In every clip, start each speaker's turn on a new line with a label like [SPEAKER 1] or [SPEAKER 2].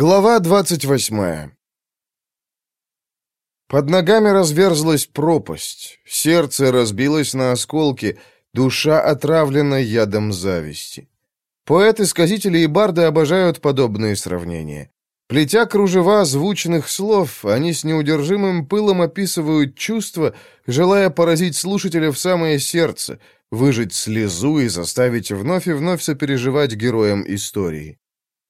[SPEAKER 1] Глава 28 Под ногами разверзлась пропасть, сердце разбилось на осколки, душа отравлена ядом зависти. Поэты, сказители и барды обожают подобные сравнения. Плетя кружева звучных слов, они с неудержимым пылом описывают чувства, желая поразить слушателя в самое сердце, выжать слезу и заставить вновь и вновь сопереживать героям истории.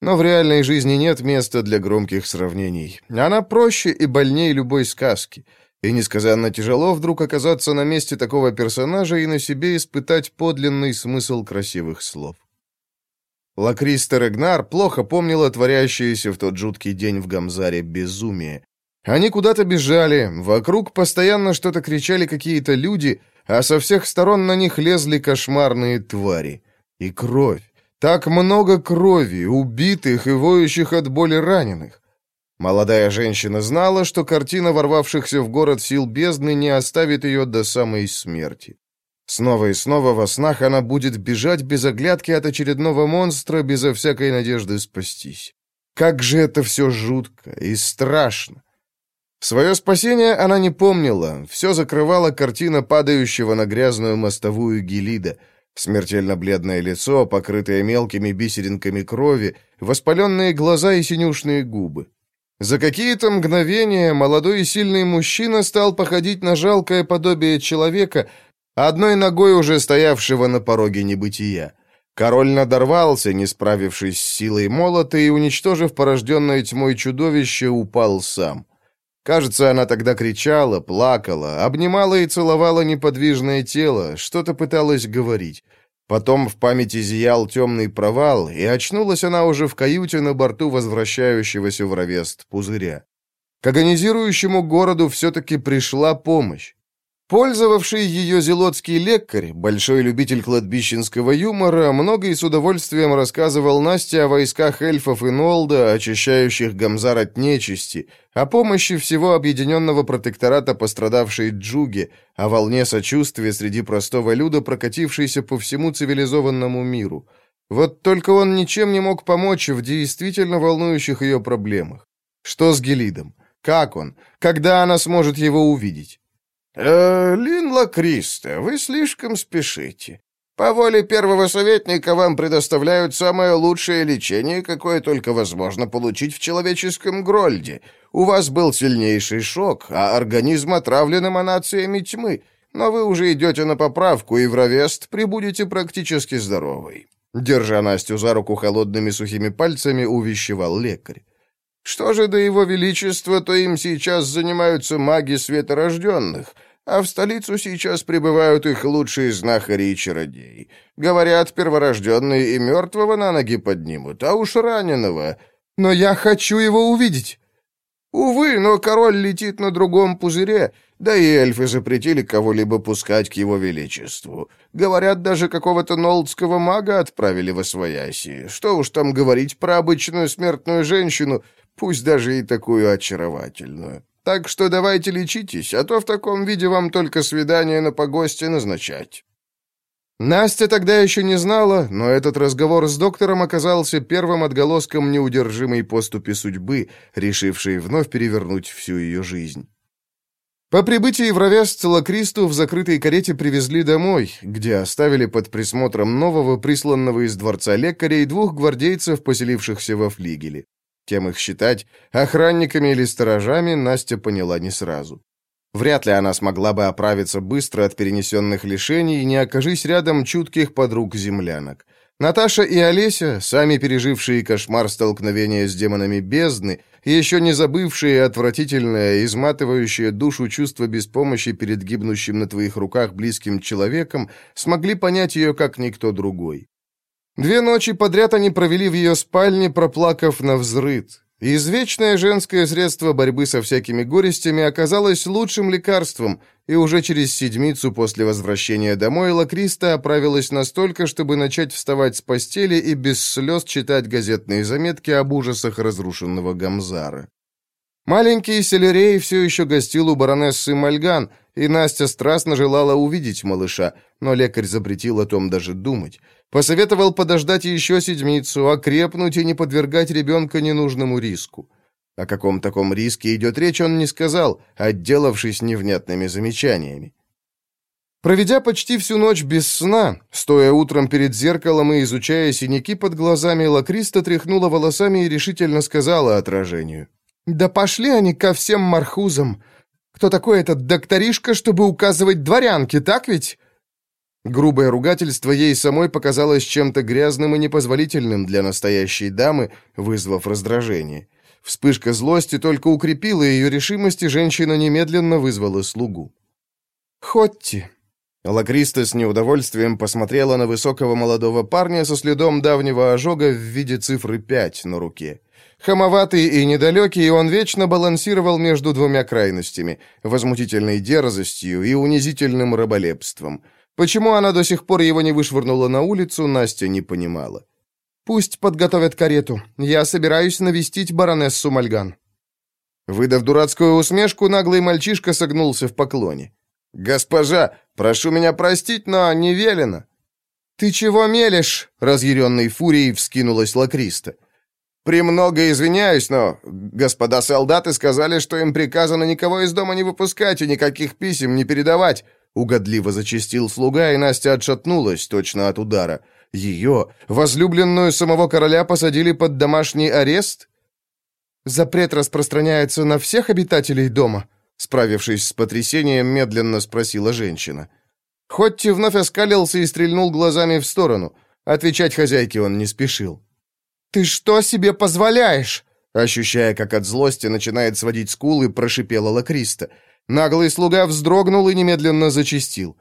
[SPEAKER 1] Но в реальной жизни нет места для громких сравнений. Она проще и больнее любой сказки. И несказанно тяжело вдруг оказаться на месте такого персонажа и на себе испытать подлинный смысл красивых слов. Лакриста Регнар плохо помнила творящееся в тот жуткий день в Гамзаре безумие. Они куда-то бежали, вокруг постоянно что-то кричали какие-то люди, а со всех сторон на них лезли кошмарные твари. И кровь. Так много крови, убитых и воющих от боли раненых. Молодая женщина знала, что картина ворвавшихся в город сил бездны не оставит ее до самой смерти. Снова и снова во снах она будет бежать без оглядки от очередного монстра, безо всякой надежды спастись. Как же это все жутко и страшно. Свое спасение она не помнила, все закрывала картина падающего на грязную мостовую Гелида — Смертельно бледное лицо, покрытое мелкими бисеринками крови, воспаленные глаза и синюшные губы. За какие-то мгновения молодой и сильный мужчина стал походить на жалкое подобие человека, одной ногой уже стоявшего на пороге небытия. Король надорвался, не справившись с силой молота, и, уничтожив порожденное тьмой чудовище, упал сам. Кажется, она тогда кричала, плакала, обнимала и целовала неподвижное тело, что-то пыталась говорить. Потом в памяти зиял темный провал, и очнулась она уже в каюте на борту возвращающегося в Равест пузыря. К агонизирующему городу все-таки пришла помощь. Пользовавший ее зелотский лекарь, большой любитель кладбищенского юмора, много и с удовольствием рассказывал Насте о войсках эльфов и Нолда, очищающих Гамзар от нечисти, о помощи всего объединенного протектората пострадавшей Джуге, о волне сочувствия среди простого люда, прокатившейся по всему цивилизованному миру. Вот только он ничем не мог помочь в действительно волнующих ее проблемах. Что с Гелидом? Как он? Когда она сможет его увидеть?
[SPEAKER 2] «Э, «Линла Криста, вы слишком спешите. По воле первого советника вам предоставляют самое лучшее лечение, какое только возможно получить в человеческом Грольде. У вас был сильнейший шок, а организм отравлен эманациями тьмы, но вы уже идете на поправку и в Равест прибудете практически здоровой».
[SPEAKER 1] Держа Настю за руку холодными сухими пальцами, увещевал лекарь.
[SPEAKER 2] «Что же до его величества, то им сейчас занимаются маги светорожденных» а в столицу сейчас прибывают их лучшие знахари и чародеи. Говорят, перворожденные и мертвого на ноги поднимут, а уж раненого.
[SPEAKER 1] Но я хочу его увидеть.
[SPEAKER 2] Увы, но король летит на другом пузыре, да и эльфы запретили кого-либо пускать к его величеству. Говорят, даже какого-то нолдского мага отправили во свояси. Что уж там говорить про обычную смертную женщину, пусть даже и такую очаровательную. Так что давайте лечитесь, а то в таком виде вам только свидание на погосте назначать».
[SPEAKER 1] Настя тогда еще не знала, но этот разговор с доктором оказался первым отголоском неудержимой поступи судьбы, решившей вновь перевернуть всю ее жизнь. По прибытии в Ровес Целокристу в закрытой карете привезли домой, где оставили под присмотром нового, присланного из дворца лекаря и двух гвардейцев, поселившихся во флигеле. Кем их считать, охранниками или сторожами, Настя поняла не сразу. Вряд ли она смогла бы оправиться быстро от перенесенных лишений, не окажись рядом чутких подруг-землянок. Наташа и Олеся, сами пережившие кошмар столкновения с демонами бездны, еще не забывшие отвратительное, изматывающее душу чувство беспомощи перед гибнущим на твоих руках близким человеком, смогли понять ее как никто другой. Две ночи подряд они провели в ее спальне, проплакав на взрыд. Извечное женское средство борьбы со всякими горестями оказалось лучшим лекарством, и уже через седмицу после возвращения домой Лакриста оправилась настолько, чтобы начать вставать с постели и без слез читать газетные заметки об ужасах разрушенного Гамзара. Маленький Селерей все еще гостил у баронессы Мальган, и Настя страстно желала увидеть малыша, но лекарь запретил о том даже думать. Посоветовал подождать еще седмицу, окрепнуть и не подвергать ребенка ненужному риску. О каком таком риске идет речь, он не сказал, отделавшись невнятными замечаниями. Проведя почти всю ночь без сна, стоя утром перед зеркалом и изучая синяки под глазами, Лакриста тряхнула волосами и решительно сказала отражению. «Да пошли они ко всем мархузам! Кто такой этот докторишка, чтобы указывать дворянке, так ведь?» Грубое ругательство ей самой показалось чем-то грязным и непозволительным для настоящей дамы, вызвав раздражение. Вспышка злости только укрепила ее решимость, и женщина немедленно вызвала слугу. «Хотти!» Лакриста с неудовольствием посмотрела на высокого молодого парня со следом давнего ожога в виде цифры 5 на руке. Хамоватый и недалекий, он вечно балансировал между двумя крайностями — возмутительной дерзостью и унизительным раболепством. Почему она до сих пор его не вышвырнула на улицу, Настя не понимала. «Пусть подготовят карету. Я собираюсь навестить баронессу Мальган». Выдав дурацкую усмешку, наглый мальчишка согнулся в поклоне. «Госпожа, прошу меня простить, но не велено». «Ты чего мелешь?» — разъяренной фурией вскинулась Лакриста. «Премного извиняюсь, но господа солдаты сказали, что им приказано никого из дома не выпускать и никаких писем не передавать», — угодливо зачастил слуга, и Настя отшатнулась точно от удара. Ее, возлюбленную самого короля, посадили под домашний арест? Запрет распространяется на всех обитателей дома, справившись с потрясением, медленно спросила женщина. Хотти вновь оскалился и стрельнул глазами в сторону. Отвечать хозяйке он не спешил. «Ты что себе позволяешь?» Ощущая, как от злости начинает сводить скулы, прошипела Лакриста. Наглый слуга вздрогнул и немедленно зачистил.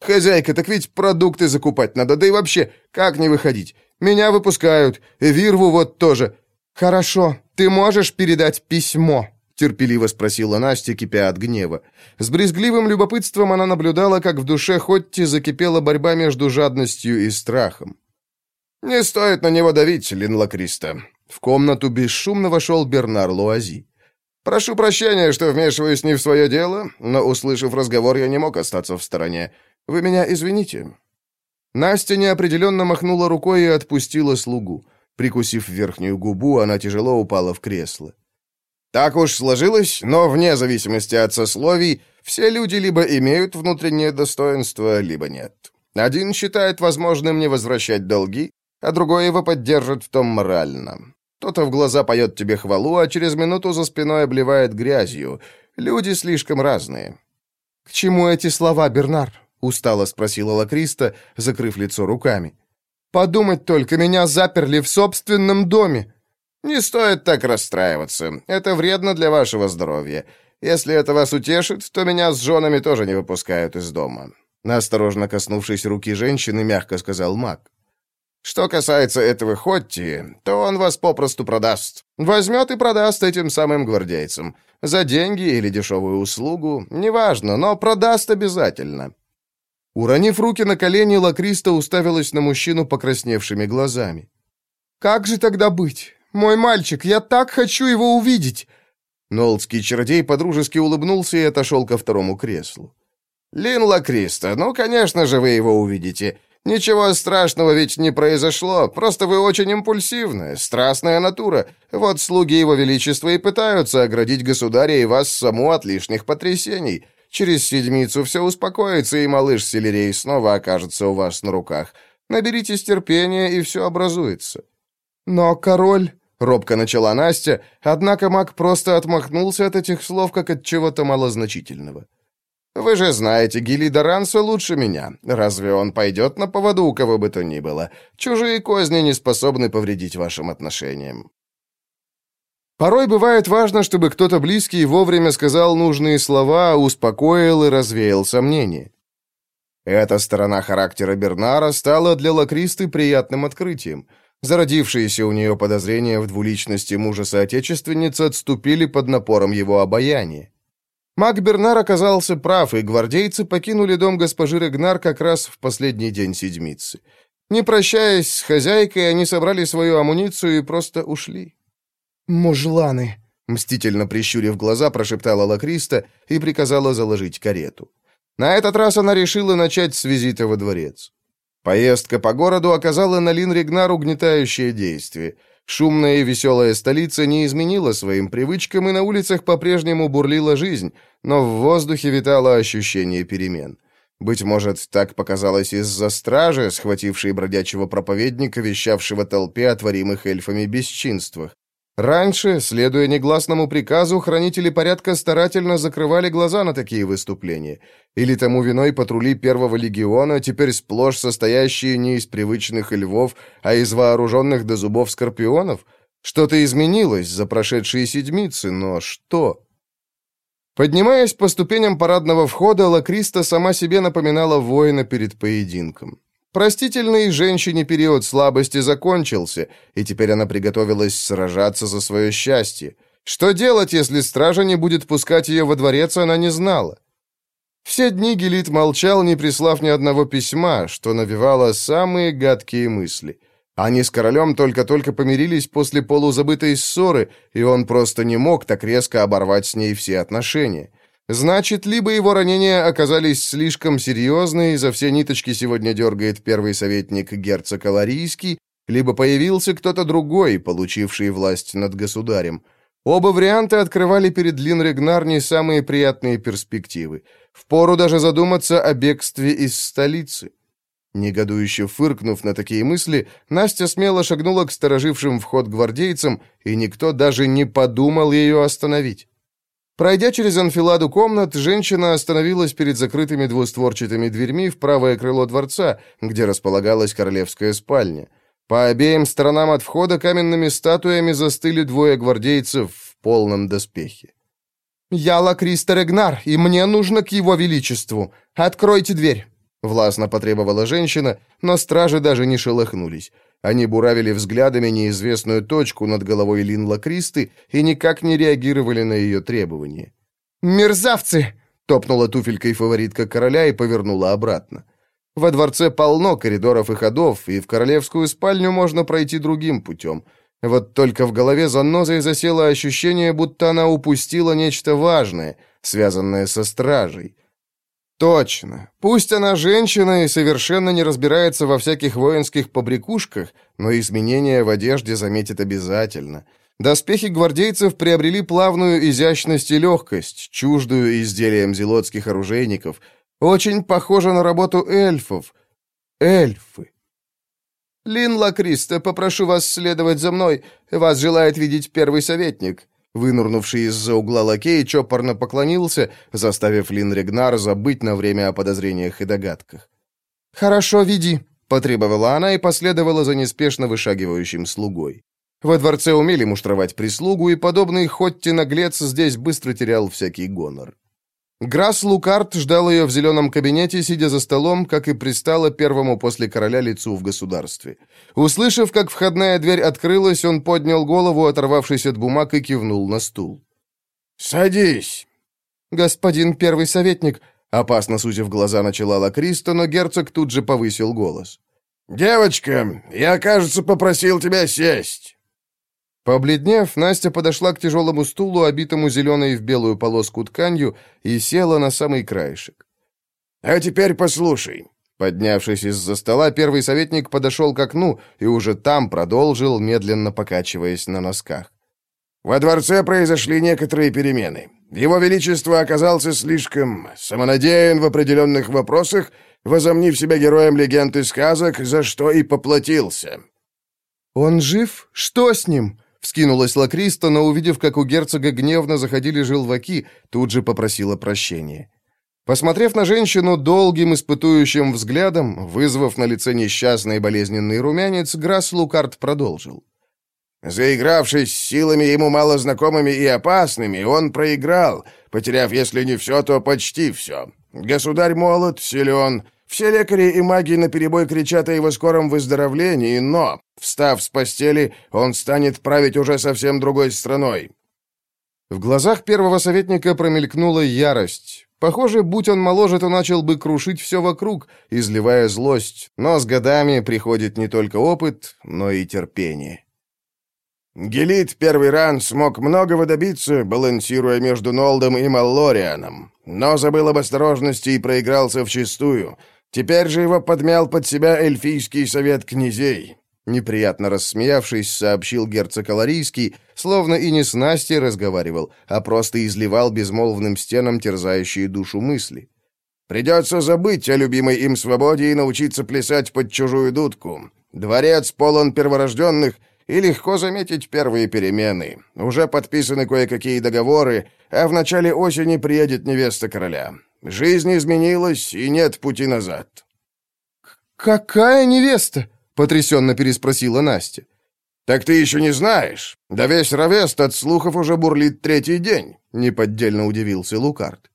[SPEAKER 1] «Хозяйка, так ведь продукты закупать надо, да и вообще, как не выходить? Меня выпускают, Вирву вот тоже». «Хорошо, ты можешь передать письмо?» терпеливо спросила Настя, кипя от гнева. С брезгливым любопытством она наблюдала, как в душе Хотти закипела борьба между жадностью и страхом. «Не стоит на него давить, Линла Криста». В комнату бесшумно вошел Бернар Луази. «Прошу прощения, что вмешиваюсь не в свое дело, но, услышав разговор, я не мог остаться в стороне. Вы меня извините». Настя неопределенно махнула рукой и отпустила слугу. Прикусив верхнюю губу, она тяжело упала в кресло. «Так уж сложилось, но вне зависимости от сословий, все люди либо имеют внутреннее достоинство, либо нет. Один считает возможным не возвращать долги, а другой его поддержит в том морально. Кто-то в глаза поет тебе хвалу, а через минуту за спиной обливает грязью. Люди слишком разные». «К чему эти слова, Бернар?» — устало спросила Лакриста, закрыв лицо руками. «Подумать только, меня заперли в собственном доме». «Не стоит так расстраиваться. Это вредно для вашего здоровья. Если это вас утешит, то меня с женами тоже не выпускают из дома». Осторожно коснувшись руки женщины, мягко сказал маг. Что касается этого Хотти, то он вас попросту продаст. Возьмет и продаст этим самым гвардейцам. За деньги или дешевую услугу, неважно, но продаст обязательно. Уронив руки на колени, Лакриста уставилась на мужчину покрасневшими глазами. «Как же тогда быть? Мой мальчик, я так хочу его увидеть!» Нолдский чародей подружески улыбнулся и отошел ко второму креслу. «Лин Лакриста, ну, конечно же, вы его увидите. Ничего страшного ведь не произошло, просто вы очень импульсивная, страстная натура. Вот слуги его величества и пытаются оградить государя и вас саму от лишних потрясений. Через седмицу все успокоится, и малыш Селерей снова окажется у вас на руках. Наберитесь терпения, и все образуется». «Но король...» — робко начала Настя, однако маг просто отмахнулся от этих слов, как от чего-то малозначительного. «Вы же знаете Гилида Ранса лучше меня. Разве он пойдет на поводу у кого бы то ни было? Чужие козни не способны повредить вашим отношениям». Порой бывает важно, чтобы кто-то близкий вовремя сказал нужные слова, успокоил и развеял сомнения. Эта сторона характера Бернара стала для Лакристы приятным открытием. Зародившиеся у нее подозрения в двуличности мужа-соотечественницы отступили под напором его обаяния. Маг Бернар оказался прав, и гвардейцы покинули дом госпожи Регнар как раз в последний день седмицы. Не прощаясь с хозяйкой, они собрали свою амуницию и просто ушли. «Мужланы!» — мстительно прищурив глаза, прошептала Лакриста и приказала заложить карету. На этот раз она решила начать с визита во дворец. Поездка по городу оказала на Лин Ригнар угнетающее действие. Шумная и веселая столица не изменила своим привычкам, и на улицах по-прежнему бурлила жизнь, но в воздухе витало ощущение перемен. Быть может, так показалось из-за стражи, схватившей бродячего проповедника, вещавшего толпе о творимых эльфами бесчинствах. Раньше, следуя негласному приказу, хранители порядка старательно закрывали глаза на такие выступления. Или тому виной патрули Первого легиона, теперь сплошь состоящие не из привычных львов, а из вооруженных до зубов скорпионов? Что-то изменилось за прошедшие седмицы, но что? Поднимаясь по ступеням парадного входа, Лакриста сама себе напоминала воина перед поединком. Простительный женщине период слабости закончился, и теперь она приготовилась сражаться за свое счастье. Что делать, если стража не будет пускать ее во дворец, она не знала. Все дни Гелит молчал, не прислав ни одного письма, что навевало самые гадкие мысли. Они с королем только-только помирились после полузабытой ссоры, и он просто не мог так резко оборвать с ней все отношения. Значит, либо его ранения оказались слишком серьезные, за все ниточки сегодня дергает первый советник герцог Аларийский, либо появился кто-то другой, получивший власть над государем. Оба варианта открывали перед Лин Регнар не самые приятные перспективы. Впору даже задуматься о бегстве из столицы. Негодующе фыркнув на такие мысли, Настя смело шагнула к сторожившим вход гвардейцам, и никто даже не подумал ее остановить. Пройдя через анфиладу комнат, женщина остановилась перед закрытыми двустворчатыми дверьми в правое крыло дворца, где располагалась королевская спальня. По обеим сторонам от входа каменными статуями застыли двое гвардейцев в полном доспехе. «Я Лакриста Регнар, и мне нужно к его величеству. Откройте дверь!» Властно потребовала женщина, но стражи даже не шелохнулись. Они буравили взглядами неизвестную точку над головой Линла Кристы и никак не реагировали на ее требования. «Мерзавцы!» — топнула туфелькой фаворитка короля и повернула обратно. Во дворце полно коридоров и ходов, и в королевскую спальню можно пройти другим путем. Вот только в голове занозой засело ощущение, будто она упустила нечто важное, связанное со стражей. Точно. Пусть она женщина и совершенно не разбирается во всяких воинских побрякушках, но изменения в одежде заметит обязательно. Доспехи гвардейцев приобрели плавную изящность и легкость, чуждую изделиям зелотских оружейников. Очень похоже на работу эльфов. Эльфы. «Лин Лакриста, попрошу вас следовать за мной. Вас желает видеть первый советник», Вынурнувший из-за угла лакей чопорно поклонился, заставив Лин Регнар забыть на время о подозрениях и догадках. «Хорошо, веди», — потребовала она и последовала за неспешно вышагивающим слугой. Во дворце умели муштровать прислугу, и подобный Хотти наглец здесь быстро терял всякий гонор. Грасс Лукарт ждал ее в зеленом кабинете, сидя за столом, как и пристало первому после короля лицу в государстве. Услышав, как входная дверь открылась, он поднял голову, оторвавшись от бумаг, и кивнул на стул.
[SPEAKER 2] «Садись!»
[SPEAKER 1] «Господин первый советник», — опасно сузив глаза, начала Лакриста, но герцог тут же повысил голос.
[SPEAKER 2] «Девочка, я, кажется, попросил тебя сесть».
[SPEAKER 1] Побледнев, Настя подошла к тяжелому стулу, обитому зеленой в белую полоску тканью, и села на самый краешек.
[SPEAKER 2] «А теперь послушай».
[SPEAKER 1] Поднявшись из-за стола, первый советник подошел к окну и уже там продолжил, медленно покачиваясь на носках.
[SPEAKER 2] «Во дворце произошли некоторые перемены. Его Величество оказался слишком самонадеян в определенных вопросах, возомнив себя героем легенд и сказок, за что и поплатился».
[SPEAKER 1] «Он жив? Что с ним?» Вскинулась Лакриста, но, увидев, как у герцога гневно заходили желваки, тут же попросила прощения. Посмотрев на женщину долгим испытующим взглядом, вызвав на лице несчастный болезненный румянец, Грасс Лукард продолжил.
[SPEAKER 2] Заигравшись силами ему малознакомыми и опасными, он проиграл, потеряв, если не все, то почти все. Государь молод, силен, все лекари и маги наперебой кричат о его скором выздоровлении, но, встав с постели, он станет править уже совсем другой страной».
[SPEAKER 1] В глазах первого советника промелькнула ярость. Похоже, будь он моложе, то начал бы крушить все вокруг, изливая злость, но с годами приходит не только опыт, но и терпение.
[SPEAKER 2] Гелит первый ран смог многого добиться, балансируя между Нолдом и Маллорианом, но забыл об осторожности и проигрался вчистую. Теперь же его подмял под себя эльфийский совет князей. Неприятно рассмеявшись, сообщил герцог Аларийский, словно и не с Настей разговаривал, а просто изливал безмолвным стенам терзающие душу мысли. «Придется забыть о любимой им свободе и научиться плясать под чужую дудку. Дворец полон перворожденных, и легко заметить первые перемены. Уже подписаны кое-какие договоры, а в начале осени приедет невеста короля. Жизнь изменилась, и нет пути назад».
[SPEAKER 1] «Какая невеста?» — потрясенно переспросила Настя.
[SPEAKER 2] «Так ты еще не знаешь? Да весь Равест от слухов уже бурлит третий день», — неподдельно удивился Лукард.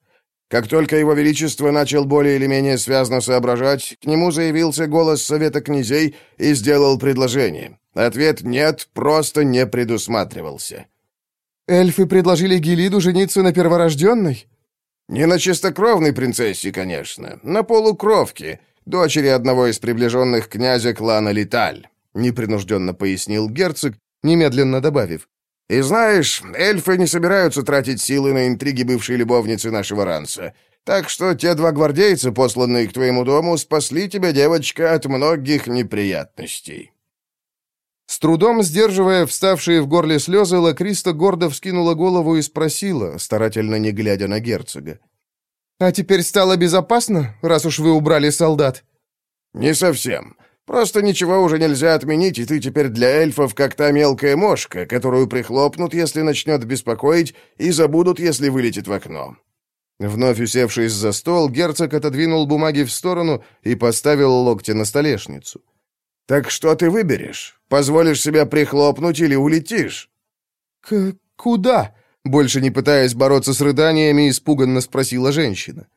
[SPEAKER 2] Как только его величество начал более или менее связно соображать, к нему заявился голос Совета князей и сделал предложение. Ответ «нет» просто не предусматривался.
[SPEAKER 1] «Эльфы предложили Гелиду жениться на перворожденной?»
[SPEAKER 2] «Не на чистокровной принцессе, конечно, на полукровке, дочери одного из приближенных князя клана Литаль», непринужденно пояснил герцог, немедленно добавив. «И знаешь, эльфы не собираются тратить силы на интриги бывшей любовницы нашего Ранса. Так что те два гвардейца, посланные к твоему дому, спасли тебя, девочка, от многих неприятностей».
[SPEAKER 1] С трудом сдерживая вставшие в горле слезы, Лакриста гордо вскинула голову и спросила, старательно не глядя на герцога. «А теперь стало безопасно, раз уж вы убрали солдат?»
[SPEAKER 2] «Не совсем. Просто ничего уже нельзя отменить, и ты теперь для эльфов как та мелкая мошка, которую прихлопнут, если начнет беспокоить, и забудут, если вылетит в окно».
[SPEAKER 1] Вновь усевшись за стол, герцог отодвинул бумаги в сторону и поставил локти на столешницу.
[SPEAKER 2] «Так что ты выберешь? Позволишь себя прихлопнуть или улетишь?»
[SPEAKER 1] «К... куда?» Больше не пытаясь бороться с рыданиями, испуганно спросила женщина.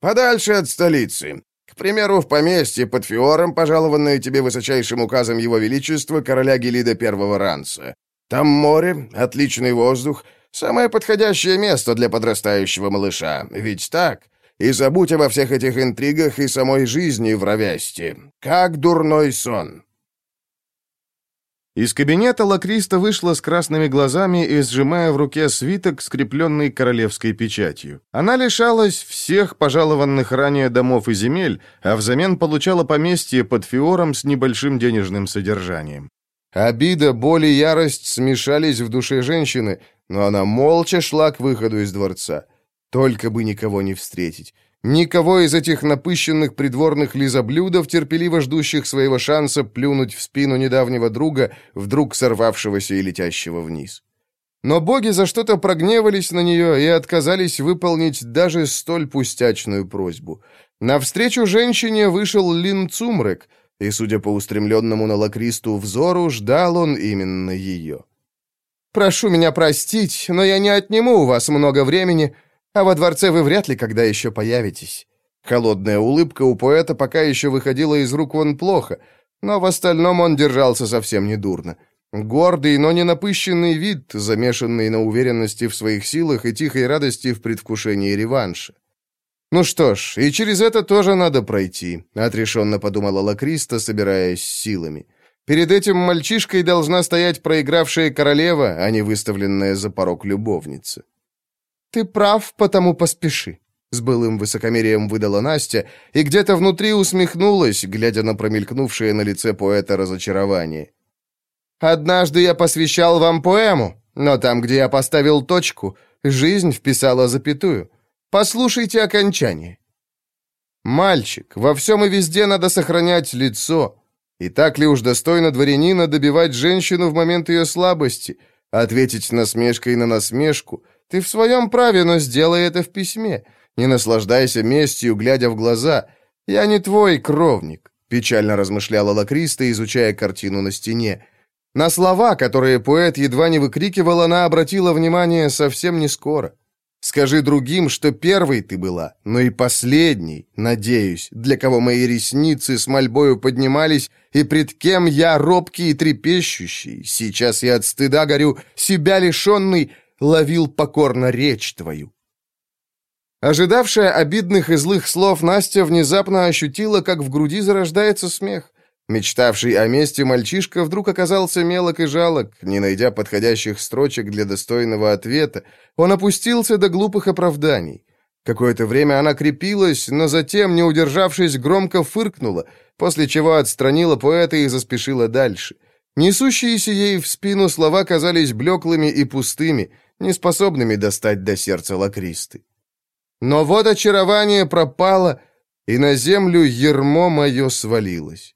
[SPEAKER 2] «Подальше от столицы. К примеру, в поместье под Фиором, пожалованное тебе высочайшим указом Его Величества, короля Гелида Первого Ранца. Там море, отличный воздух, самое подходящее место для подрастающего малыша. Ведь так? И забудь обо всех этих интригах и самой жизни в Равесте. Как дурной сон!»
[SPEAKER 1] Из кабинета Лакриста вышла с красными глазами и сжимая в руке свиток, скрепленный королевской печатью. Она лишалась всех пожалованных ранее домов и земель, а взамен получала поместье под фиором с небольшим денежным содержанием. Обида, боль и ярость смешались в душе женщины, но она молча шла к выходу из дворца. Только бы никого не встретить. Никого из этих напыщенных придворных лизоблюдов, терпеливо ждущих своего шанса плюнуть в спину недавнего друга, вдруг сорвавшегося и летящего вниз. Но боги за что-то прогневались на нее и отказались выполнить даже столь пустячную просьбу. Навстречу женщине вышел Лин Цумрек, и, судя по устремленному на Лакристу взору, ждал он именно ее. «Прошу меня простить, но я не отниму у вас много времени», а во дворце вы вряд ли когда еще появитесь». Холодная улыбка у поэта пока еще выходила из рук вон плохо, но в остальном он держался совсем недурно. Гордый, но не напыщенный вид, замешанный на уверенности в своих силах и тихой радости в предвкушении реванша. «Ну что ж, и через это тоже надо пройти», — отрешенно подумала Лакриста, собираясь силами. «Перед этим мальчишкой должна стоять проигравшая королева, а не выставленная за порог любовница». «Ты прав, потому поспеши», — с былым высокомерием выдала Настя и где-то внутри усмехнулась, глядя на промелькнувшее на лице поэта разочарование. «Однажды я посвящал вам поэму, но там, где я поставил точку, жизнь вписала запятую. Послушайте окончание». «Мальчик, во всем и везде надо сохранять лицо. И так ли уж достойно дворянина добивать женщину в момент ее слабости, ответить насмешкой на насмешку — ты в своем праве, но сделай это в письме. Не наслаждайся местью, глядя в глаза. Я не твой кровник», — печально размышляла Лакриста, изучая картину на стене. На слова, которые поэт едва не выкрикивал, она обратила внимание совсем не скоро. «Скажи другим, что первой ты была, но и последней, надеюсь, для кого мои ресницы с мольбою поднимались, и пред кем я, робкий и трепещущий, сейчас я от стыда горю, себя лишенный, ловил покорно речь твою». Ожидавшая обидных и злых слов, Настя внезапно ощутила, как в груди зарождается смех. Мечтавший о месте мальчишка вдруг оказался мелок и жалок, не найдя подходящих строчек для достойного ответа, он опустился до глупых оправданий. Какое-то время она крепилась, но затем, не удержавшись, громко фыркнула, после чего отстранила поэта и заспешила дальше. Несущиеся ей в спину слова казались блеклыми и пустыми, неспособными достать до сердца лакристы. Но вот очарование пропало, и на землю ермо мое свалилось.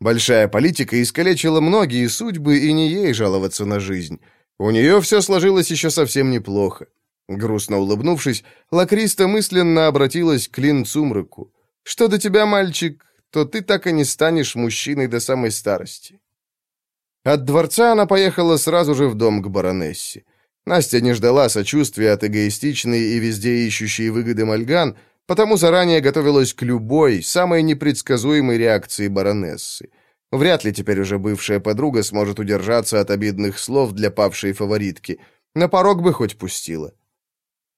[SPEAKER 1] Большая политика искалечила многие судьбы, и не ей жаловаться на жизнь. У нее все сложилось еще совсем неплохо. Грустно улыбнувшись, Лакриста мысленно обратилась к Лин Цумрыку. «Что до тебя, мальчик, то ты так и не станешь мужчиной до самой старости». От дворца она поехала сразу же в дом к баронессе. Настя не ждала сочувствия от эгоистичной и везде ищущей выгоды Мальган, потому заранее готовилась к любой, самой непредсказуемой реакции баронессы. Вряд ли теперь уже бывшая подруга сможет удержаться от обидных слов для павшей фаворитки. На порог бы хоть пустила.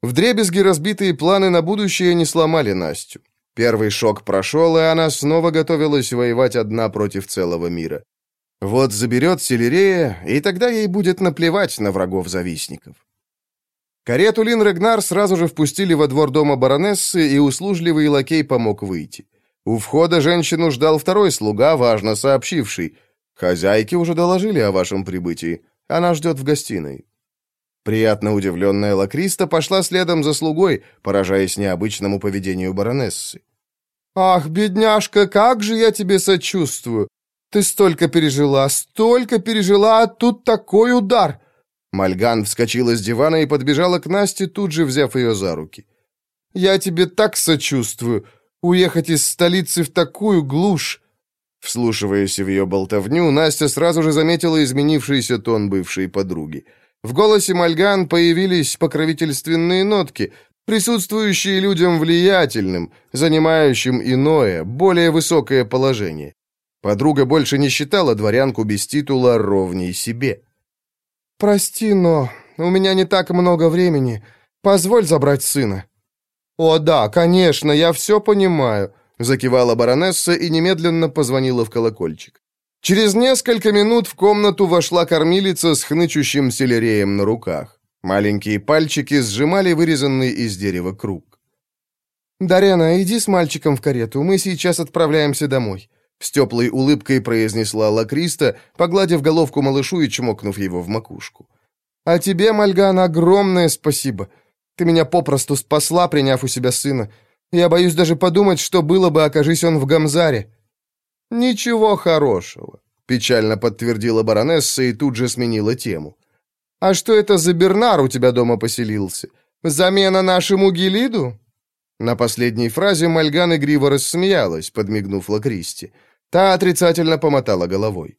[SPEAKER 1] Вдребезги разбитые планы на будущее не сломали Настю. Первый шок прошел, и она снова готовилась воевать одна против целого мира. Вот заберет Селерея, и тогда ей будет наплевать на врагов-завистников. Карету Лин Регнар сразу же впустили во двор дома баронессы, и услужливый лакей помог выйти. У входа женщину ждал второй слуга, важно сообщивший. «Хозяйки уже доложили о вашем прибытии. Она ждет в гостиной». Приятно удивленная Лакриста пошла следом за слугой, поражаясь необычному поведению баронессы. «Ах, бедняжка, как же я тебе сочувствую! Ты столько пережила, столько пережила, а тут такой удар! Мальган вскочила с дивана и подбежала к Насте, тут же взяв ее за руки. «Я тебе так сочувствую. Уехать из столицы в такую глушь!» Вслушиваясь в ее болтовню, Настя сразу же заметила изменившийся тон бывшей подруги. В голосе Мальган появились покровительственные нотки, присутствующие людям влиятельным, занимающим иное, более высокое положение. Подруга больше не считала дворянку без титула ровней себе. «Прости, но у меня не так много времени. Позволь забрать сына». «О да, конечно, я все понимаю», — закивала баронесса и немедленно позвонила в колокольчик. Через несколько минут в комнату вошла кормилица с хнычущим селереем на руках. Маленькие пальчики сжимали вырезанный из дерева круг. «Дарена, иди с мальчиком в карету, мы сейчас отправляемся домой. С теплой улыбкой произнесла Лакриста, погладив головку малышу и чмокнув его в макушку. «А тебе, Мальган, огромное спасибо. Ты меня попросту спасла, приняв у себя сына. Я боюсь даже подумать, что было бы, окажись он в Гамзаре». «Ничего хорошего», — печально подтвердила баронесса и тут же сменила тему. «А что это за Бернар у тебя дома поселился? Замена нашему Гелиду?» На последней фразе Мальган игриво рассмеялась, подмигнув Лакристи. Та отрицательно помотала головой.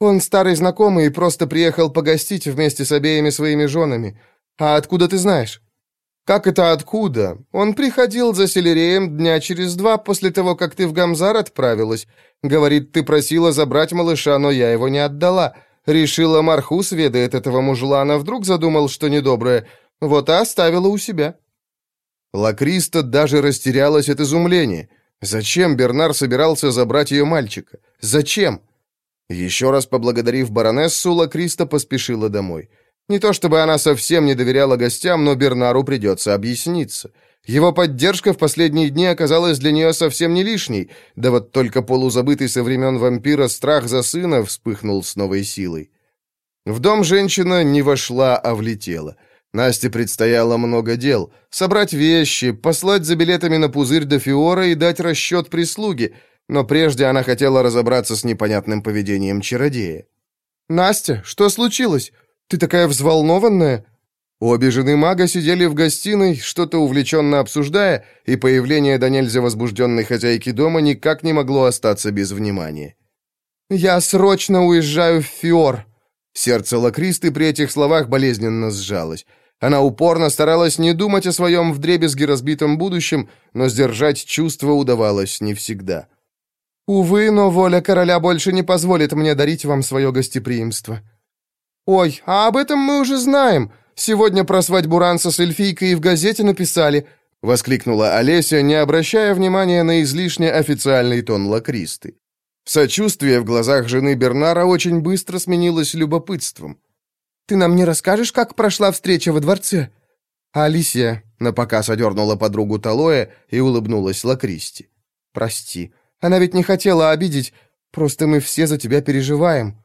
[SPEAKER 1] «Он старый знакомый и просто приехал погостить вместе с обеими своими женами. А откуда ты знаешь?» «Как это откуда? Он приходил за селереем дня через два после того, как ты в Гамзар отправилась. Говорит, ты просила забрать малыша, но я его не отдала. Решила, Мархус ведает этого мужлана, вдруг задумал, что недоброе. Вот и оставила у себя». Лакриста даже растерялась от изумления. Зачем Бернар собирался забрать ее мальчика? Зачем? Еще раз поблагодарив баронессу, Лакриста поспешила домой. Не то чтобы она совсем не доверяла гостям, но Бернару придется объясниться. Его поддержка в последние дни оказалась для нее совсем не лишней, да вот только полузабытый со времен вампира страх за сына вспыхнул с новой силой. В дом женщина не вошла, а влетела — Насте предстояло много дел. Собрать вещи, послать за билетами на пузырь до Фиора и дать расчет прислуге. Но прежде она хотела разобраться с непонятным поведением чародея. «Настя, что случилось? Ты такая взволнованная?» Обе жены мага сидели в гостиной, что-то увлеченно обсуждая, и появление до нельзя возбужденной хозяйки дома никак не могло остаться без внимания. «Я срочно уезжаю в Фиор!» Сердце Лакристы при этих словах болезненно сжалось. Она упорно старалась не думать о своем вдребезги разбитом будущем, но сдержать чувства удавалось не всегда. «Увы, но воля короля больше не позволит мне дарить вам свое гостеприимство». «Ой, а об этом мы уже знаем. Сегодня про свадьбу Ранса с эльфийкой и в газете написали. воскликнула Олеся, не обращая внимания на излишне официальный тон лакристы. Сочувствие в глазах жены Бернара очень быстро сменилось любопытством. «Ты нам не расскажешь, как прошла встреча во дворце?» «Алисия», — напоказ одернула подругу Талоя и улыбнулась Лакристи. «Прости, она ведь не хотела обидеть, просто мы все за тебя переживаем».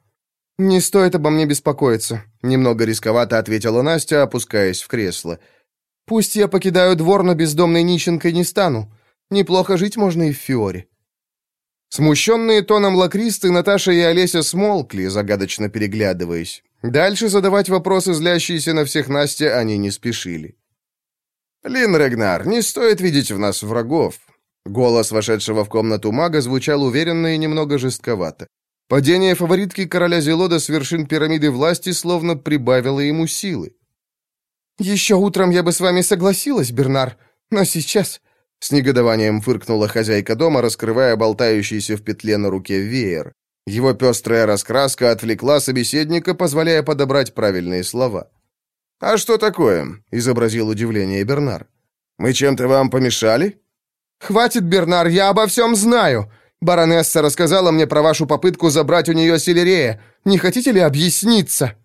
[SPEAKER 1] «Не стоит обо мне беспокоиться», — немного рисковато ответила Настя, опускаясь в кресло. «Пусть я покидаю двор, но бездомной нищенкой не стану. Неплохо жить можно и в Фиоре». Смущенные тоном лакристы, Наташа и Олеся смолкли, загадочно переглядываясь. Дальше задавать вопросы, злящиеся на всех Настя, они не спешили.
[SPEAKER 2] «Лин Регнар, не стоит видеть в нас врагов». Голос вошедшего в комнату мага звучал уверенно и немного жестковато. Падение фаворитки короля Зелода с вершин пирамиды власти словно прибавило ему силы.
[SPEAKER 3] «Еще утром я бы с вами согласилась, Бернар, но сейчас...»
[SPEAKER 1] С негодованием фыркнула хозяйка дома, раскрывая болтающийся в петле на руке веер. Его пестрая раскраска отвлекла собеседника, позволяя подобрать правильные слова.
[SPEAKER 2] «А что такое?» — изобразил удивление Бернар. «Мы чем-то вам помешали?»
[SPEAKER 3] «Хватит, Бернар, я обо всем знаю. Баронесса рассказала мне про вашу попытку забрать у нее селерея. Не хотите ли объясниться?»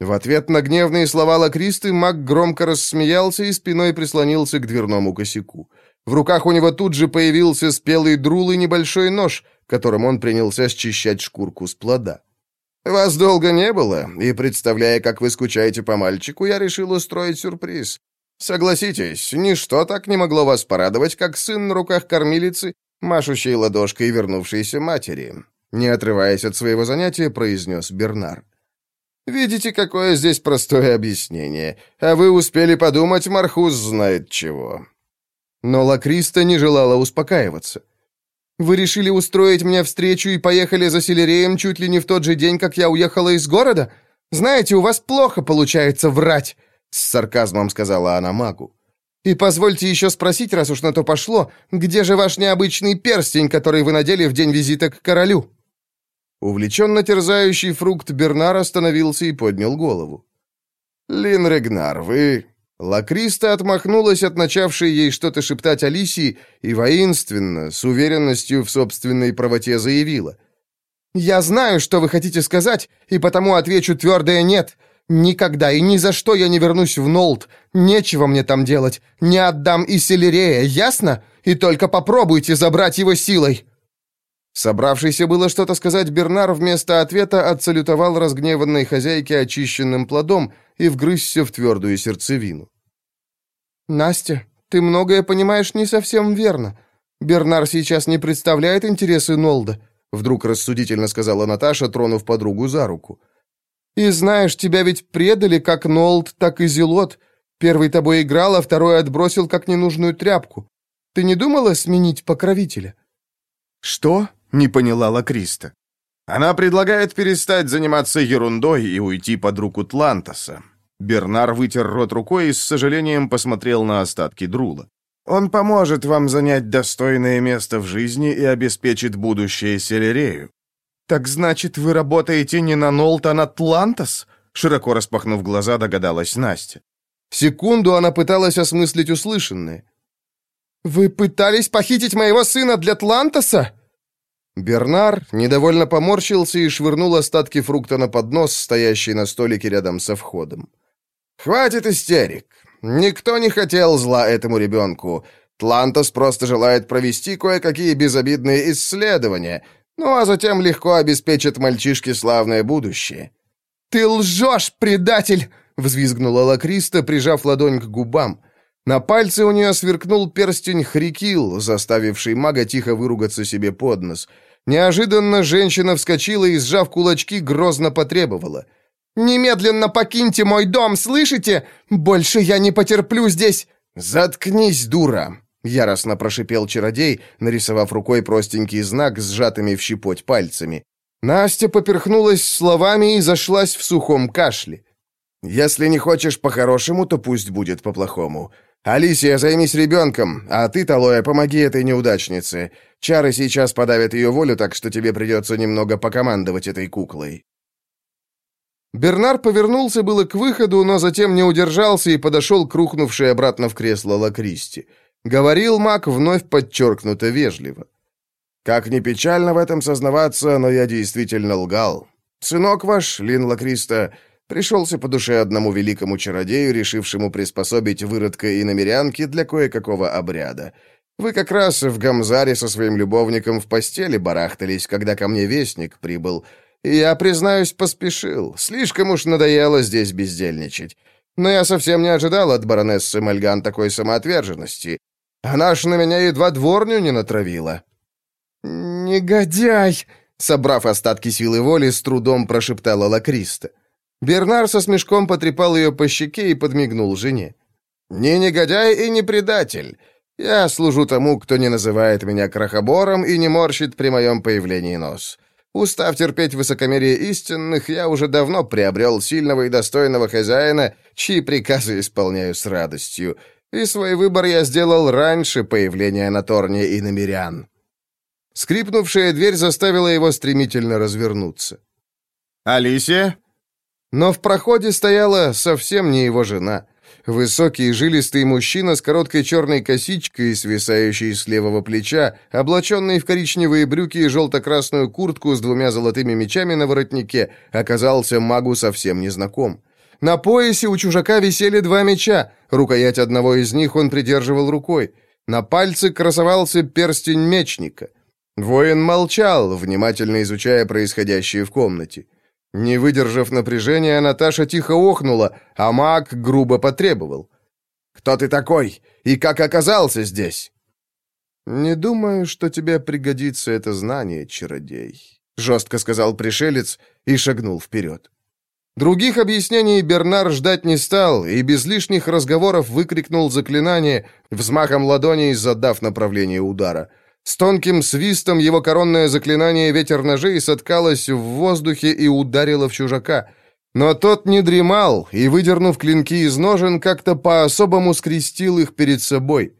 [SPEAKER 1] В ответ на гневные слова Лакристы маг громко рассмеялся и спиной прислонился к дверному косяку. В руках у него тут же появился спелый друл и небольшой нож, которым он принялся счищать шкурку с плода. «Вас долго не было, и, представляя, как вы скучаете по мальчику, я решил устроить сюрприз. Согласитесь, ничто так не могло вас порадовать, как сын на руках кормилицы, машущей ладошкой вернувшейся матери», не отрываясь от своего занятия, произнес Бернар. Видите, какое здесь простое объяснение. А вы успели подумать, Мархус знает чего». Но Лакриста не желала успокаиваться. «Вы решили устроить мне встречу и поехали за Селереем чуть ли не в тот же день, как я уехала из города? Знаете, у вас плохо получается врать», — с сарказмом сказала она магу. «И позвольте еще спросить, раз уж на то пошло, где же ваш необычный перстень, который вы надели в день визита к королю?» Увлеченно терзающий фрукт Бернар остановился и поднял голову.
[SPEAKER 2] «Лин Регнар, вы...»
[SPEAKER 1] Лакриста отмахнулась от начавшей ей что-то шептать Алисии и воинственно, с уверенностью в собственной правоте заявила. «Я знаю, что вы хотите сказать, и потому отвечу твердое «нет». Никогда и ни за что я не вернусь в Нолт. Нечего мне там делать. Не отдам и Селерея, ясно? И только попробуйте забрать его силой». Собравшийся было что-то сказать Бернар вместо ответа отсалютовал разгневанной хозяйке очищенным плодом и вгрызся в твердую сердцевину. «Настя, ты многое понимаешь не совсем верно. Бернар сейчас не представляет интересы Нолда», вдруг рассудительно сказала Наташа, тронув подругу за руку. «И знаешь, тебя ведь предали как Нолд, так и Зелот. Первый тобой играл, а второй отбросил как ненужную тряпку. Ты не думала сменить покровителя?»
[SPEAKER 2] «Что?» — не поняла Лакриста. «Она предлагает перестать заниматься ерундой и уйти под руку Тлантоса». Бернар вытер рот рукой и с сожалением посмотрел на остатки друла. «Он поможет вам занять достойное место в жизни и обеспечит будущее Селерею».
[SPEAKER 3] «Так значит, вы работаете не на Нолт, а на Тлантос?» Широко распахнув глаза, догадалась Настя.
[SPEAKER 1] Секунду она пыталась осмыслить услышанное.
[SPEAKER 3] «Вы пытались похитить моего сына для Тлантоса?»
[SPEAKER 1] Бернар недовольно поморщился и швырнул остатки фрукта на поднос, стоящий на столике рядом со входом.
[SPEAKER 2] «Хватит истерик. Никто не хотел зла этому ребенку. Тлантос просто желает провести кое-какие безобидные исследования, ну а затем легко обеспечит мальчишке славное будущее».
[SPEAKER 3] «Ты лжешь, предатель!» — взвизгнула Лакриста, прижав ладонь к губам.
[SPEAKER 1] На пальце у нее сверкнул перстень Хрикил, заставивший мага тихо выругаться себе под нос — Неожиданно женщина вскочила и, сжав кулачки, грозно потребовала.
[SPEAKER 3] «Немедленно покиньте мой дом, слышите? Больше я не потерплю здесь!»
[SPEAKER 1] «Заткнись, дура!» — яростно прошипел чародей, нарисовав рукой простенький знак с сжатыми в щепоть пальцами. Настя поперхнулась словами и зашлась в сухом кашле. «Если не хочешь по-хорошему, то пусть будет по-плохому. Алисия, займись ребенком, а ты, Талоя, помоги этой неудачнице. Чары сейчас подавят ее волю, так что тебе придется немного покомандовать этой куклой».
[SPEAKER 3] Бернар повернулся было к выходу, но затем не удержался и подошел к рухнувшей обратно в кресло Лакристи. Говорил маг вновь подчеркнуто вежливо.
[SPEAKER 2] «Как ни печально в этом сознаваться, но я действительно лгал. Сынок ваш, Лин Лакриста, пришелся по душе одному великому чародею, решившему приспособить выродка и намерянки для кое-какого обряда. Вы как раз в Гамзаре со своим любовником в постели барахтались, когда ко мне вестник прибыл». Я, признаюсь, поспешил. Слишком уж надоело здесь бездельничать. Но я совсем не ожидал от баронессы Мальган такой самоотверженности. Она ж на меня едва дворню не натравила».
[SPEAKER 3] «Негодяй!» — собрав остатки силы воли, с трудом прошептала Лакриста. Бернар со смешком потрепал ее по щеке и подмигнул жене.
[SPEAKER 2] «Не негодяй и не предатель. Я служу тому, кто не называет меня крохобором и не морщит при моем появлении нос. Устав терпеть высокомерие истинных, я уже давно приобрел сильного и достойного хозяина, чьи приказы исполняю с радостью. И свой выбор я сделал раньше появления на Торне и намерян. Скрипнувшая дверь заставила его стремительно развернуться.
[SPEAKER 3] «Алисия?» Но в проходе стояла совсем не его жена — Высокий, жилистый мужчина с короткой черной косичкой, свисающей с левого плеча, облаченный в коричневые брюки и желто-красную куртку с двумя золотыми мечами на воротнике, оказался магу совсем незнаком. На поясе у чужака висели два меча, рукоять одного из них он придерживал рукой. На пальце красовался перстень мечника. Воин молчал, внимательно изучая происходящее в комнате. Не выдержав напряжения, Наташа тихо охнула, а маг грубо потребовал. «Кто ты такой? И как оказался здесь?» «Не думаю, что тебе пригодится это знание, чародей», — жестко сказал пришелец и шагнул вперед. Других объяснений Бернар ждать не стал и без лишних разговоров выкрикнул заклинание, взмахом ладоней задав направление удара — с тонким свистом его коронное заклинание «Ветер ножей» соткалось в воздухе и ударило в чужака. Но тот не дремал и, выдернув клинки из ножен, как-то по-особому скрестил их перед собой.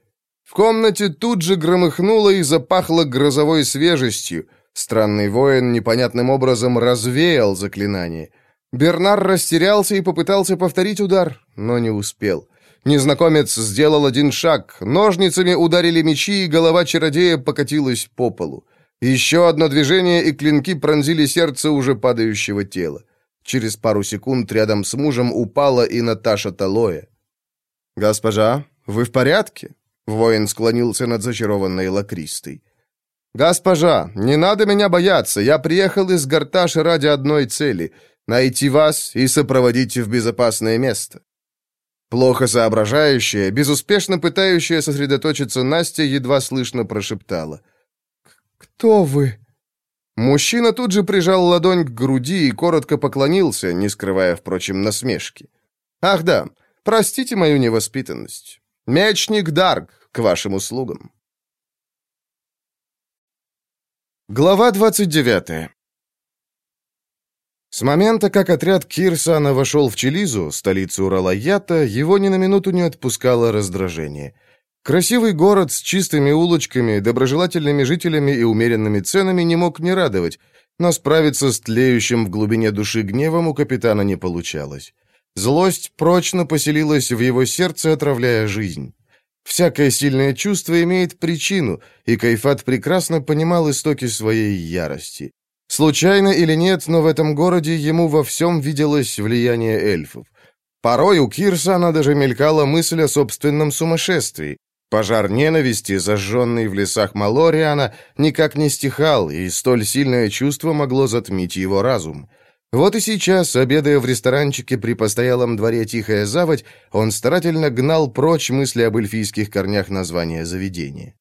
[SPEAKER 3] В комнате тут же громыхнуло и запахло грозовой свежестью. Странный воин непонятным образом развеял заклинание. Бернар растерялся и попытался повторить удар, но не успел. Незнакомец сделал один шаг, ножницами ударили мечи, и голова чародея покатилась по полу. Еще одно движение, и клинки пронзили сердце уже падающего тела. Через пару секунд рядом с мужем упала и Наташа Талоя. «Госпожа, вы в порядке?» Воин склонился над зачарованной лакристой. «Госпожа, не надо меня бояться. Я приехал из Гарташа ради одной цели — найти вас и сопроводить в безопасное место». Плохо соображающая, безуспешно пытающая сосредоточиться Настя едва слышно прошептала. «Кто вы?» Мужчина тут же прижал ладонь к груди и коротко поклонился, не скрывая, впрочем, насмешки. «Ах да, простите мою невоспитанность. Мечник Дарк, к вашим услугам». Глава двадцать девятая. С момента, как отряд Кирсана вошел в Челизу, столицу Ралаята, его ни на минуту не отпускало раздражение. Красивый город с чистыми улочками, доброжелательными жителями и умеренными ценами не мог не радовать, но справиться с тлеющим в глубине души гневом у капитана не получалось. Злость прочно поселилась в его сердце, отравляя жизнь. Всякое сильное чувство имеет причину, и Кайфат прекрасно понимал истоки своей ярости. Случайно или нет, но в этом городе ему во всем виделось влияние эльфов. Порой у Кирсана даже мелькала мысль о собственном сумасшествии. Пожар ненависти, зажженный в лесах Малориана, никак не стихал, и столь сильное чувство могло затмить его разум. Вот и сейчас, обедая в ресторанчике при постоялом дворе «Тихая заводь», он старательно гнал прочь мысли об эльфийских корнях названия заведения.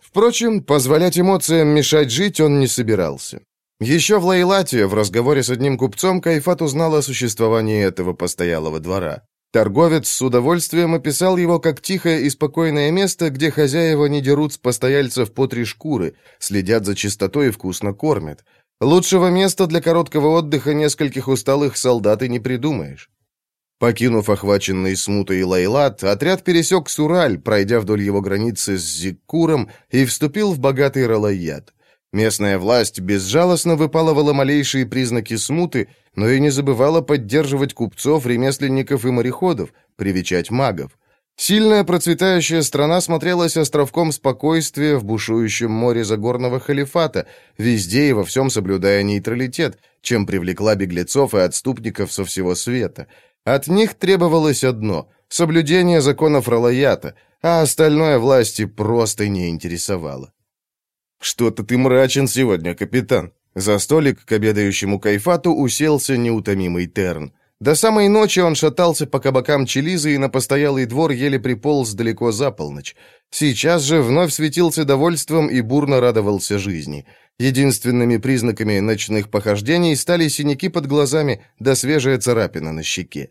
[SPEAKER 3] Впрочем, позволять эмоциям мешать жить он не собирался. Еще в Лейлате, в разговоре с одним купцом, Кайфат узнал о существовании этого постоялого двора. Торговец с удовольствием описал его как тихое и спокойное место, где хозяева не дерут с постояльцев по три шкуры, следят за чистотой и вкусно кормят. Лучшего места для короткого отдыха нескольких усталых солдат и не придумаешь. Покинув охваченный смутой Лайлат, отряд пересек Сураль, пройдя вдоль его границы с Зиккуром, и вступил в богатый Ралайят. Местная власть безжалостно выпалывала малейшие признаки смуты, но и не забывала поддерживать купцов, ремесленников и мореходов, привечать магов. Сильная процветающая страна смотрелась островком спокойствия в бушующем море Загорного халифата, везде и во всем соблюдая нейтралитет, чем привлекла беглецов и отступников со всего света. От них требовалось одно — соблюдение законов Ралаята, а остальное власти просто не интересовало. «Что-то ты мрачен сегодня, капитан». За столик к обедающему кайфату уселся неутомимый Терн. До самой ночи он шатался по кабакам Челизы и на постоялый двор еле приполз далеко за полночь. Сейчас же вновь светился довольством и бурно радовался жизни. Единственными признаками ночных похождений стали синяки под глазами да свежая царапина на щеке.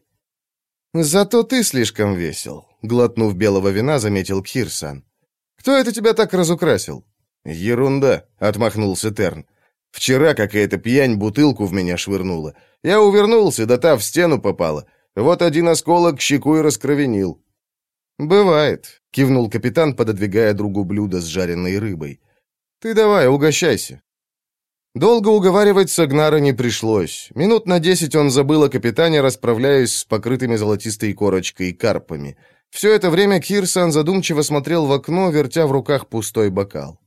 [SPEAKER 3] «Зато ты слишком весел», — глотнув белого вина, заметил Кирсан. «Кто это тебя так разукрасил?»
[SPEAKER 1] «Ерунда», — отмахнулся Терн. «Вчера какая-то пьянь бутылку в меня швырнула. Я увернулся, да та в стену попала. Вот один осколок щеку и раскровенил».
[SPEAKER 3] «Бывает», — кивнул капитан, пододвигая другу блюдо с жареной рыбой. «Ты давай, угощайся». Долго уговаривать Сагнара не пришлось. Минут на десять он забыл о капитане, расправляясь с покрытыми золотистой корочкой карпами. Все это время Кирсан задумчиво смотрел в окно, вертя в руках пустой бокал.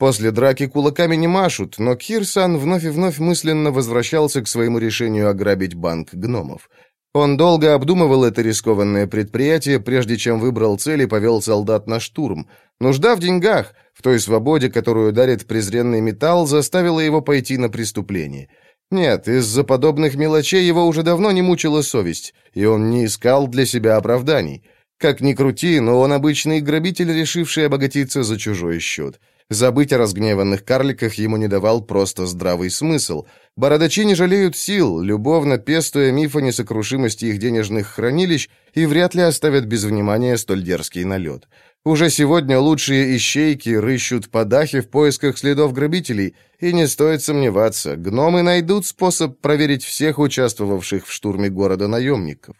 [SPEAKER 3] После драки кулаками не машут, но Кирсан вновь и вновь мысленно возвращался к своему решению ограбить банк гномов. Он долго обдумывал это рискованное предприятие, прежде чем выбрал цель и повел солдат на штурм. Нужда в деньгах, в той свободе, которую дарит презренный металл, заставила его пойти на преступление. Нет, из-за подобных мелочей его уже давно не мучила совесть, и он не искал для себя оправданий. Как ни крути, но он обычный грабитель, решивший обогатиться за чужой счет. Забыть о разгневанных карликах ему не давал просто здравый смысл. Бородачи не жалеют сил, любовно пестуя миф о несокрушимости их денежных хранилищ, и вряд ли оставят без внимания столь дерзкий налет. Уже сегодня лучшие ищейки рыщут по дахе в поисках следов грабителей, и не стоит сомневаться, гномы найдут способ проверить всех участвовавших в штурме города наемников.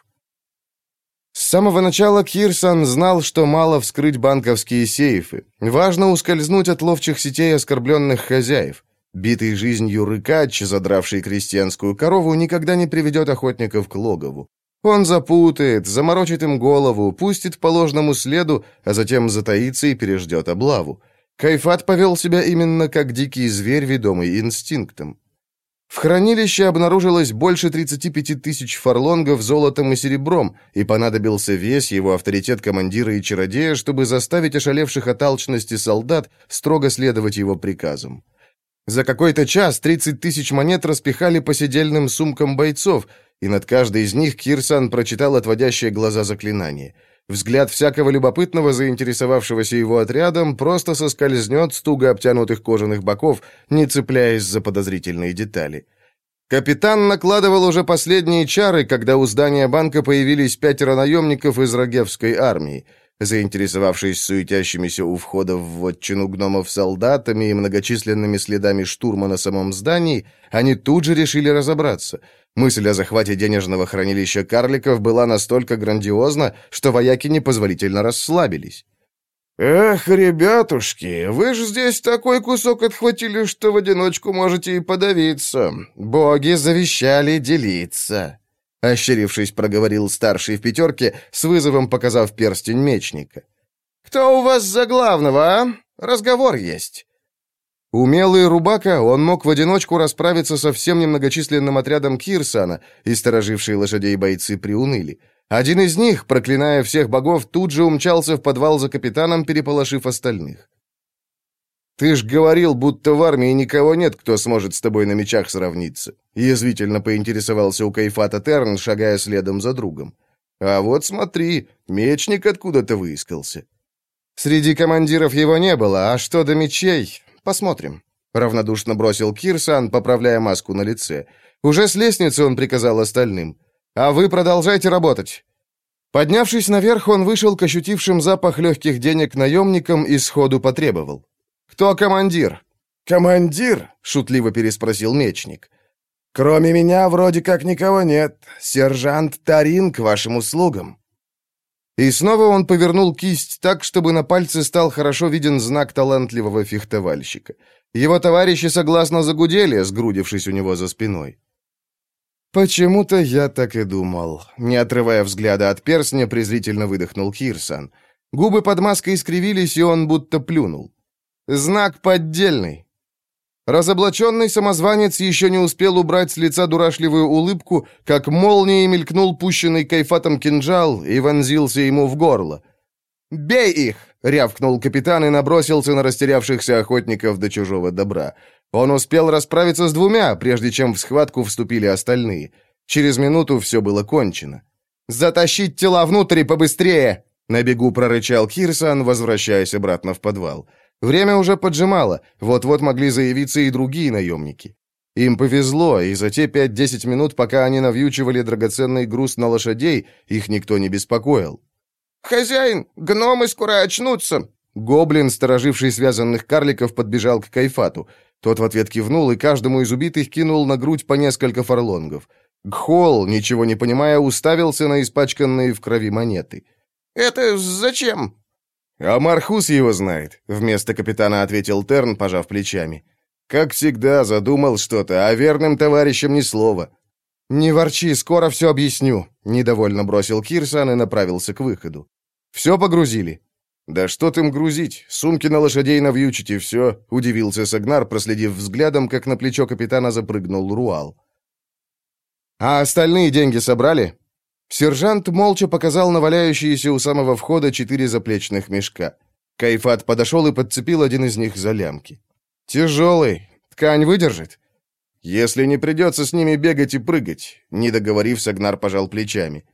[SPEAKER 3] С самого начала Кирсан знал, что мало вскрыть банковские сейфы. Важно ускользнуть от ловчих сетей оскорбленных хозяев. Битый жизнью рыкач, задравший крестьянскую корову, никогда не приведет охотников к логову. Он запутает, заморочит им голову, пустит по ложному следу, а затем затаится и переждет облаву. Кайфат повел себя именно как дикий зверь, ведомый инстинктом. В хранилище обнаружилось больше 35 тысяч фарлонгов золотом и серебром, и понадобился весь его авторитет командира и чародея, чтобы заставить ошалевших от алчности солдат строго следовать его приказам. За какой-то час 30 тысяч монет распихали по сидельным сумкам бойцов, и над каждой из них Кирсан прочитал отводящее глаза заклинание — Взгляд всякого любопытного, заинтересовавшегося его отрядом, просто соскользнет с туго обтянутых кожаных боков, не цепляясь за подозрительные детали. Капитан накладывал уже последние чары, когда у здания банка появились пятеро наемников из Рогевской армии. Заинтересовавшись суетящимися у входа в вотчину гномов солдатами и многочисленными следами штурма на самом здании, они тут же решили разобраться — Мысль о захвате денежного хранилища карликов была настолько грандиозна, что вояки непозволительно расслабились.
[SPEAKER 2] «Эх, ребятушки, вы же здесь такой кусок отхватили, что в одиночку можете и подавиться. Боги завещали делиться», — ощерившись, проговорил старший в пятерке, с вызовом показав перстень мечника. «Кто у вас за главного, а? Разговор есть».
[SPEAKER 3] Умелый Рубака, он мог в одиночку расправиться со всем немногочисленным отрядом Кирсана, и сторожившие лошадей бойцы приуныли. Один из них, проклиная всех богов, тут же умчался в подвал за капитаном, переполошив остальных. «Ты ж говорил, будто в армии никого нет, кто сможет с тобой на мечах сравниться», язвительно поинтересовался у Кайфата Терн, шагая следом за другом. «А вот смотри, мечник откуда-то выискался». Среди командиров его не было, а что до мечей? Посмотрим», — равнодушно бросил Кирсан, поправляя маску на лице. Уже с лестницы он приказал остальным. «А вы продолжайте работать». Поднявшись наверх, он вышел к ощутившим запах легких денег наемникам и сходу потребовал. «Кто командир?»
[SPEAKER 2] «Командир?» — шутливо переспросил мечник. «Кроме меня вроде как никого нет. Сержант Тарин к вашим услугам».
[SPEAKER 3] И снова он повернул кисть так, чтобы на пальце стал хорошо виден знак талантливого фехтовальщика. Его товарищи согласно загудели, сгрудившись у него за спиной. «Почему-то я так и думал». Не отрывая взгляда от перстня, презрительно выдохнул Кирсан. Губы под маской искривились, и он будто плюнул. «Знак поддельный». Разоблаченный самозванец еще не успел убрать с лица дурашливую улыбку, как молнией мелькнул пущенный кайфатом кинжал и вонзился ему в горло. «Бей их!» — рявкнул капитан и набросился на растерявшихся охотников до чужого добра. Он успел расправиться с двумя, прежде чем в схватку вступили остальные. Через минуту все было кончено. «Затащить тела внутрь побыстрее!» На бегу прорычал Кирсан, возвращаясь обратно в подвал. Время уже поджимало, вот-вот могли заявиться и другие наемники. Им повезло, и за те 5-10 минут, пока они навьючивали драгоценный груз на лошадей, их никто не беспокоил.
[SPEAKER 2] «Хозяин, гномы скоро очнутся!»
[SPEAKER 3] Гоблин, стороживший связанных карликов, подбежал к Кайфату. Тот в ответ кивнул и каждому из убитых кинул на грудь по несколько фарлонгов. Гхол, ничего не понимая, уставился на испачканные в крови монеты.
[SPEAKER 2] «Это зачем?»
[SPEAKER 3] «А Мархус его знает», — вместо капитана ответил Терн, пожав плечами. «Как всегда, задумал что-то, а верным товарищам ни слова». «Не ворчи, скоро все объясню», — недовольно бросил Кирсан и направился к выходу. «Все погрузили?» «Да что там грузить? Сумки на лошадей навьючить и все», — удивился Сагнар, проследив взглядом, как на плечо капитана запрыгнул Руал. «А остальные деньги собрали?» Сержант молча показал на валяющиеся у самого входа четыре заплечных мешка. Кайфат подошел и подцепил один из них за лямки. «Тяжелый. Ткань выдержит?» «Если не придется с ними бегать и прыгать», — не договорив, Сагнар пожал плечами.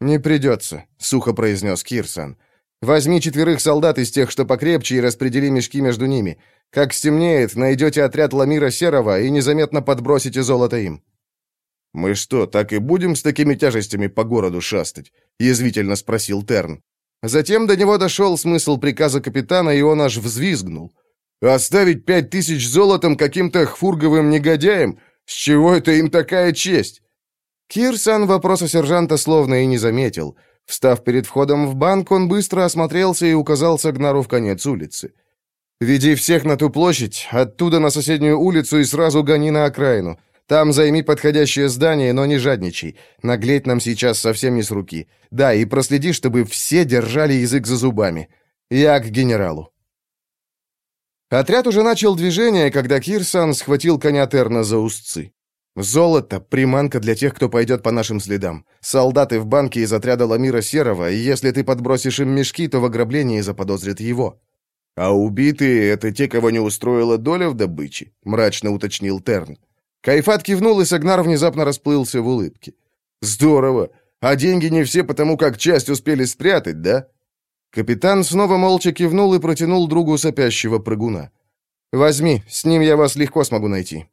[SPEAKER 3] «Не придется», — сухо произнес Кирсан. Возьми четверых солдат из тех, что покрепче, и распредели мешки между ними. Как стемнеет, найдете отряд Ламира Серого и незаметно подбросите золото им». «Мы что, так и будем с такими тяжестями по городу шастать?» — язвительно спросил Терн. Затем до него дошел смысл приказа капитана, и он аж взвизгнул. «Оставить пять тысяч золотом каким-то хфурговым негодяям? С чего это им такая честь?» Кирсан вопроса сержанта словно и не заметил — Встав перед входом в банк, он быстро осмотрелся и указал Сагнару в конец улицы. «Веди всех на ту площадь, оттуда на соседнюю улицу и сразу гони на окраину. Там займи подходящее здание, но не жадничай. Наглеть нам сейчас совсем не с руки. Да, и проследи, чтобы все держали язык за зубами. Я к генералу». Отряд уже начал движение, когда Кирсан схватил коня Терна за узцы. Золото — приманка для тех, кто пойдет по нашим следам. Солдаты в банке из отряда Ламира Серого, и если ты подбросишь им мешки, то в ограблении заподозрят его». «А убитые — это те, кого не устроила доля в добыче?» — мрачно уточнил Терн. Кайфат кивнул, и Сагнар внезапно расплылся в улыбке. «Здорово! А деньги не все потому, как часть успели спрятать, да?» Капитан снова молча кивнул и протянул другу сопящего прыгуна. «Возьми, с ним я вас легко смогу найти».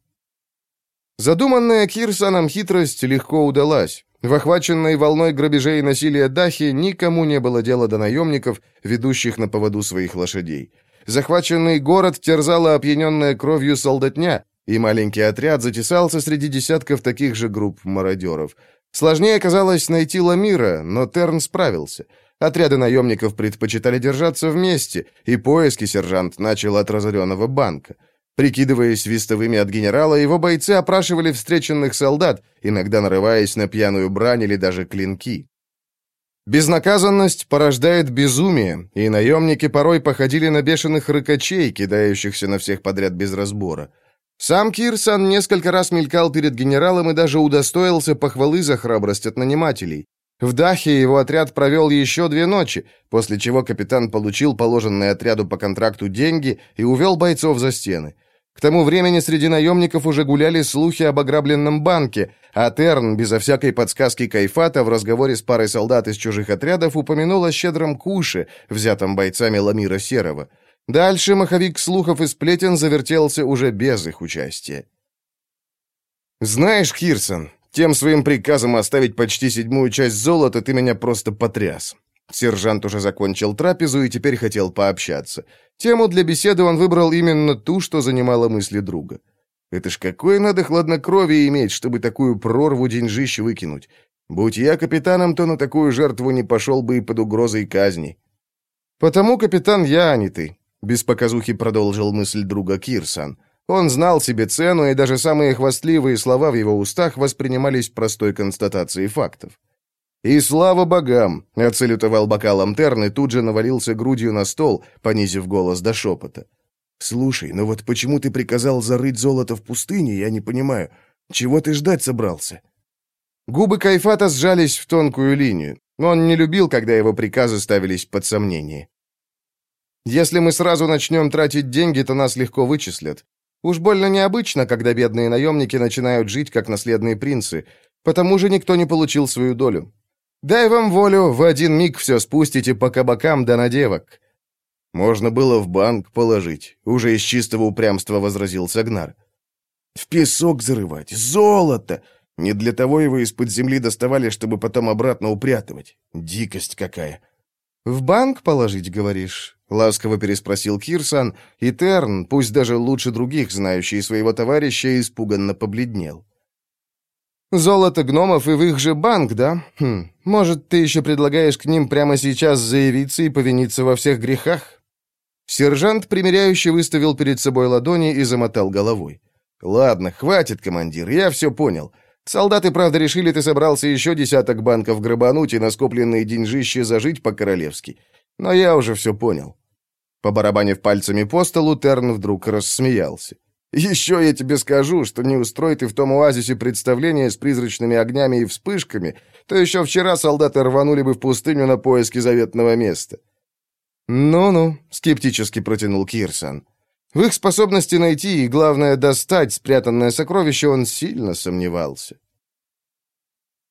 [SPEAKER 3] Задуманная Кирсаном хитрость легко удалась. В охваченной волной грабежей и насилия Дахи никому не было дела до наемников, ведущих на поводу своих лошадей. Захваченный город терзала опьяненная кровью солдатня, и маленький отряд затесался среди десятков таких же групп мародеров. Сложнее оказалось найти Ламира, но Терн справился. Отряды наемников предпочитали держаться вместе, и поиски сержант начал от разоренного банка. Прикидываясь вестовыми от генерала, его бойцы опрашивали встреченных солдат, иногда нарываясь на пьяную брань или даже клинки. Безнаказанность порождает безумие, и наемники порой походили на бешеных рыкачей, кидающихся на всех подряд без разбора. Сам Кирсан несколько раз мелькал перед генералом и даже удостоился похвалы за храбрость от нанимателей. В Дахе его отряд провел еще две ночи, после чего капитан получил положенные отряду по контракту деньги и увел бойцов за стены. К тому времени среди наемников уже гуляли слухи об ограбленном банке, а Терн, безо всякой подсказки Кайфата, в разговоре с парой солдат из чужих отрядов упомянул о щедром куше, взятом бойцами Ламира Серого. Дальше маховик слухов и сплетен завертелся уже без их участия. «Знаешь, Кирсон, тем своим приказом оставить почти седьмую часть золота ты меня просто потряс. Сержант уже закончил трапезу и теперь хотел пообщаться. Тему для беседы он выбрал именно ту, что занимала мысли друга. Это ж какое надо хладнокровие иметь, чтобы такую прорву деньжищ выкинуть. Будь я капитаном, то на такую жертву не пошел бы и под угрозой казни. «Потому, капитан, я, а не ты», — без показухи продолжил мысль друга Кирсан. Он знал себе цену, и даже самые хвастливые слова в его устах воспринимались простой констатацией фактов. «И слава богам!» — оцелютовал бокалом Терн и тут же навалился грудью на стол, понизив голос до шепота. «Слушай, ну вот почему ты приказал зарыть золото в пустыне, я не понимаю. Чего ты ждать собрался?» Губы Кайфата сжались в тонкую линию. Он не любил, когда его приказы ставились под сомнение. «Если мы сразу начнем тратить деньги, то нас легко вычислят. Уж больно необычно, когда бедные наемники начинают жить, как наследные принцы. Потому же никто не получил свою долю. Дай вам волю, в один миг все спустите по кабакам да на девок». «Можно было в банк положить», — уже из чистого упрямства возразил Сагнар. «В песок зарывать, золото! Не для того его из-под земли доставали, чтобы потом обратно упрятывать. Дикость какая!» «В банк положить, говоришь?» — ласково переспросил Кирсан, и Терн, пусть даже лучше других, знающий своего товарища, испуганно побледнел. Золото гномов и в их же банк, да? Хм, может, ты еще предлагаешь к ним прямо сейчас заявиться и повиниться во всех грехах?» Сержант, примиряюще выставил перед собой ладони и замотал головой. «Ладно, хватит, командир, я все понял. Солдаты, правда, решили, ты собрался еще десяток банков грабануть и на скопленные деньжища зажить по-королевски. Но я уже все понял». Побарабанив пальцами по столу, Терн вдруг рассмеялся. Еще я тебе скажу, что не устрой ты в том оазисе представление с призрачными огнями и вспышками, то еще вчера солдаты рванули бы в пустыню на поиски заветного места». «Ну-ну», — скептически протянул Кирсон. В их способности найти и, главное, достать спрятанное сокровище он сильно сомневался.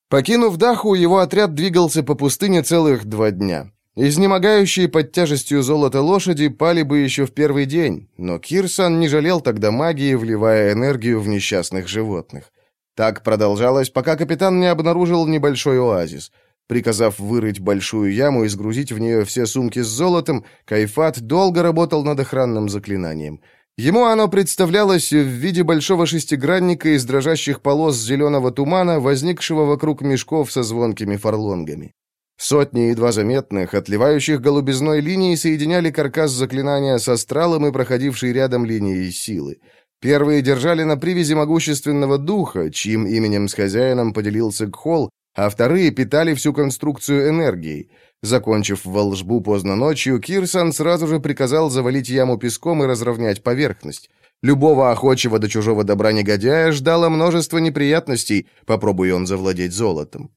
[SPEAKER 3] Покинув Даху, его отряд двигался по пустыне целых два дня. Изнемогающие под тяжестью золота лошади пали бы еще в первый день, но Кирсан не жалел тогда магии, вливая энергию в несчастных животных. Так продолжалось, пока капитан не обнаружил небольшой оазис. Приказав вырыть большую яму и сгрузить в нее все сумки с золотом, Кайфат долго работал над охранным заклинанием. Ему оно представлялось в виде большого шестигранника из дрожащих полос зеленого тумана, возникшего вокруг мешков со звонкими фарлонгами. Сотни едва заметных, отливающих голубизной линий соединяли каркас заклинания с астралом и проходившей рядом линией силы. Первые держали на привязи могущественного духа, чьим именем с хозяином поделился Гхол, а вторые питали всю конструкцию энергией. Закончив волжбу поздно ночью, Кирсан сразу же приказал завалить яму песком и разровнять поверхность. Любого охочего до чужого добра негодяя ждало множество неприятностей, попробуй он завладеть золотом.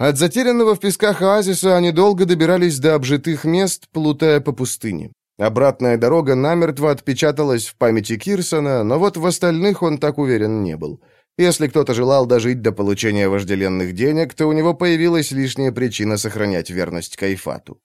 [SPEAKER 3] От затерянного в песках оазиса они долго добирались до обжитых мест, плутая по пустыне. Обратная дорога намертво отпечаталась в памяти Кирсона, но вот в остальных он так уверен не был. Если кто-то желал дожить до получения вожделенных денег, то у него появилась лишняя причина сохранять верность Кайфату.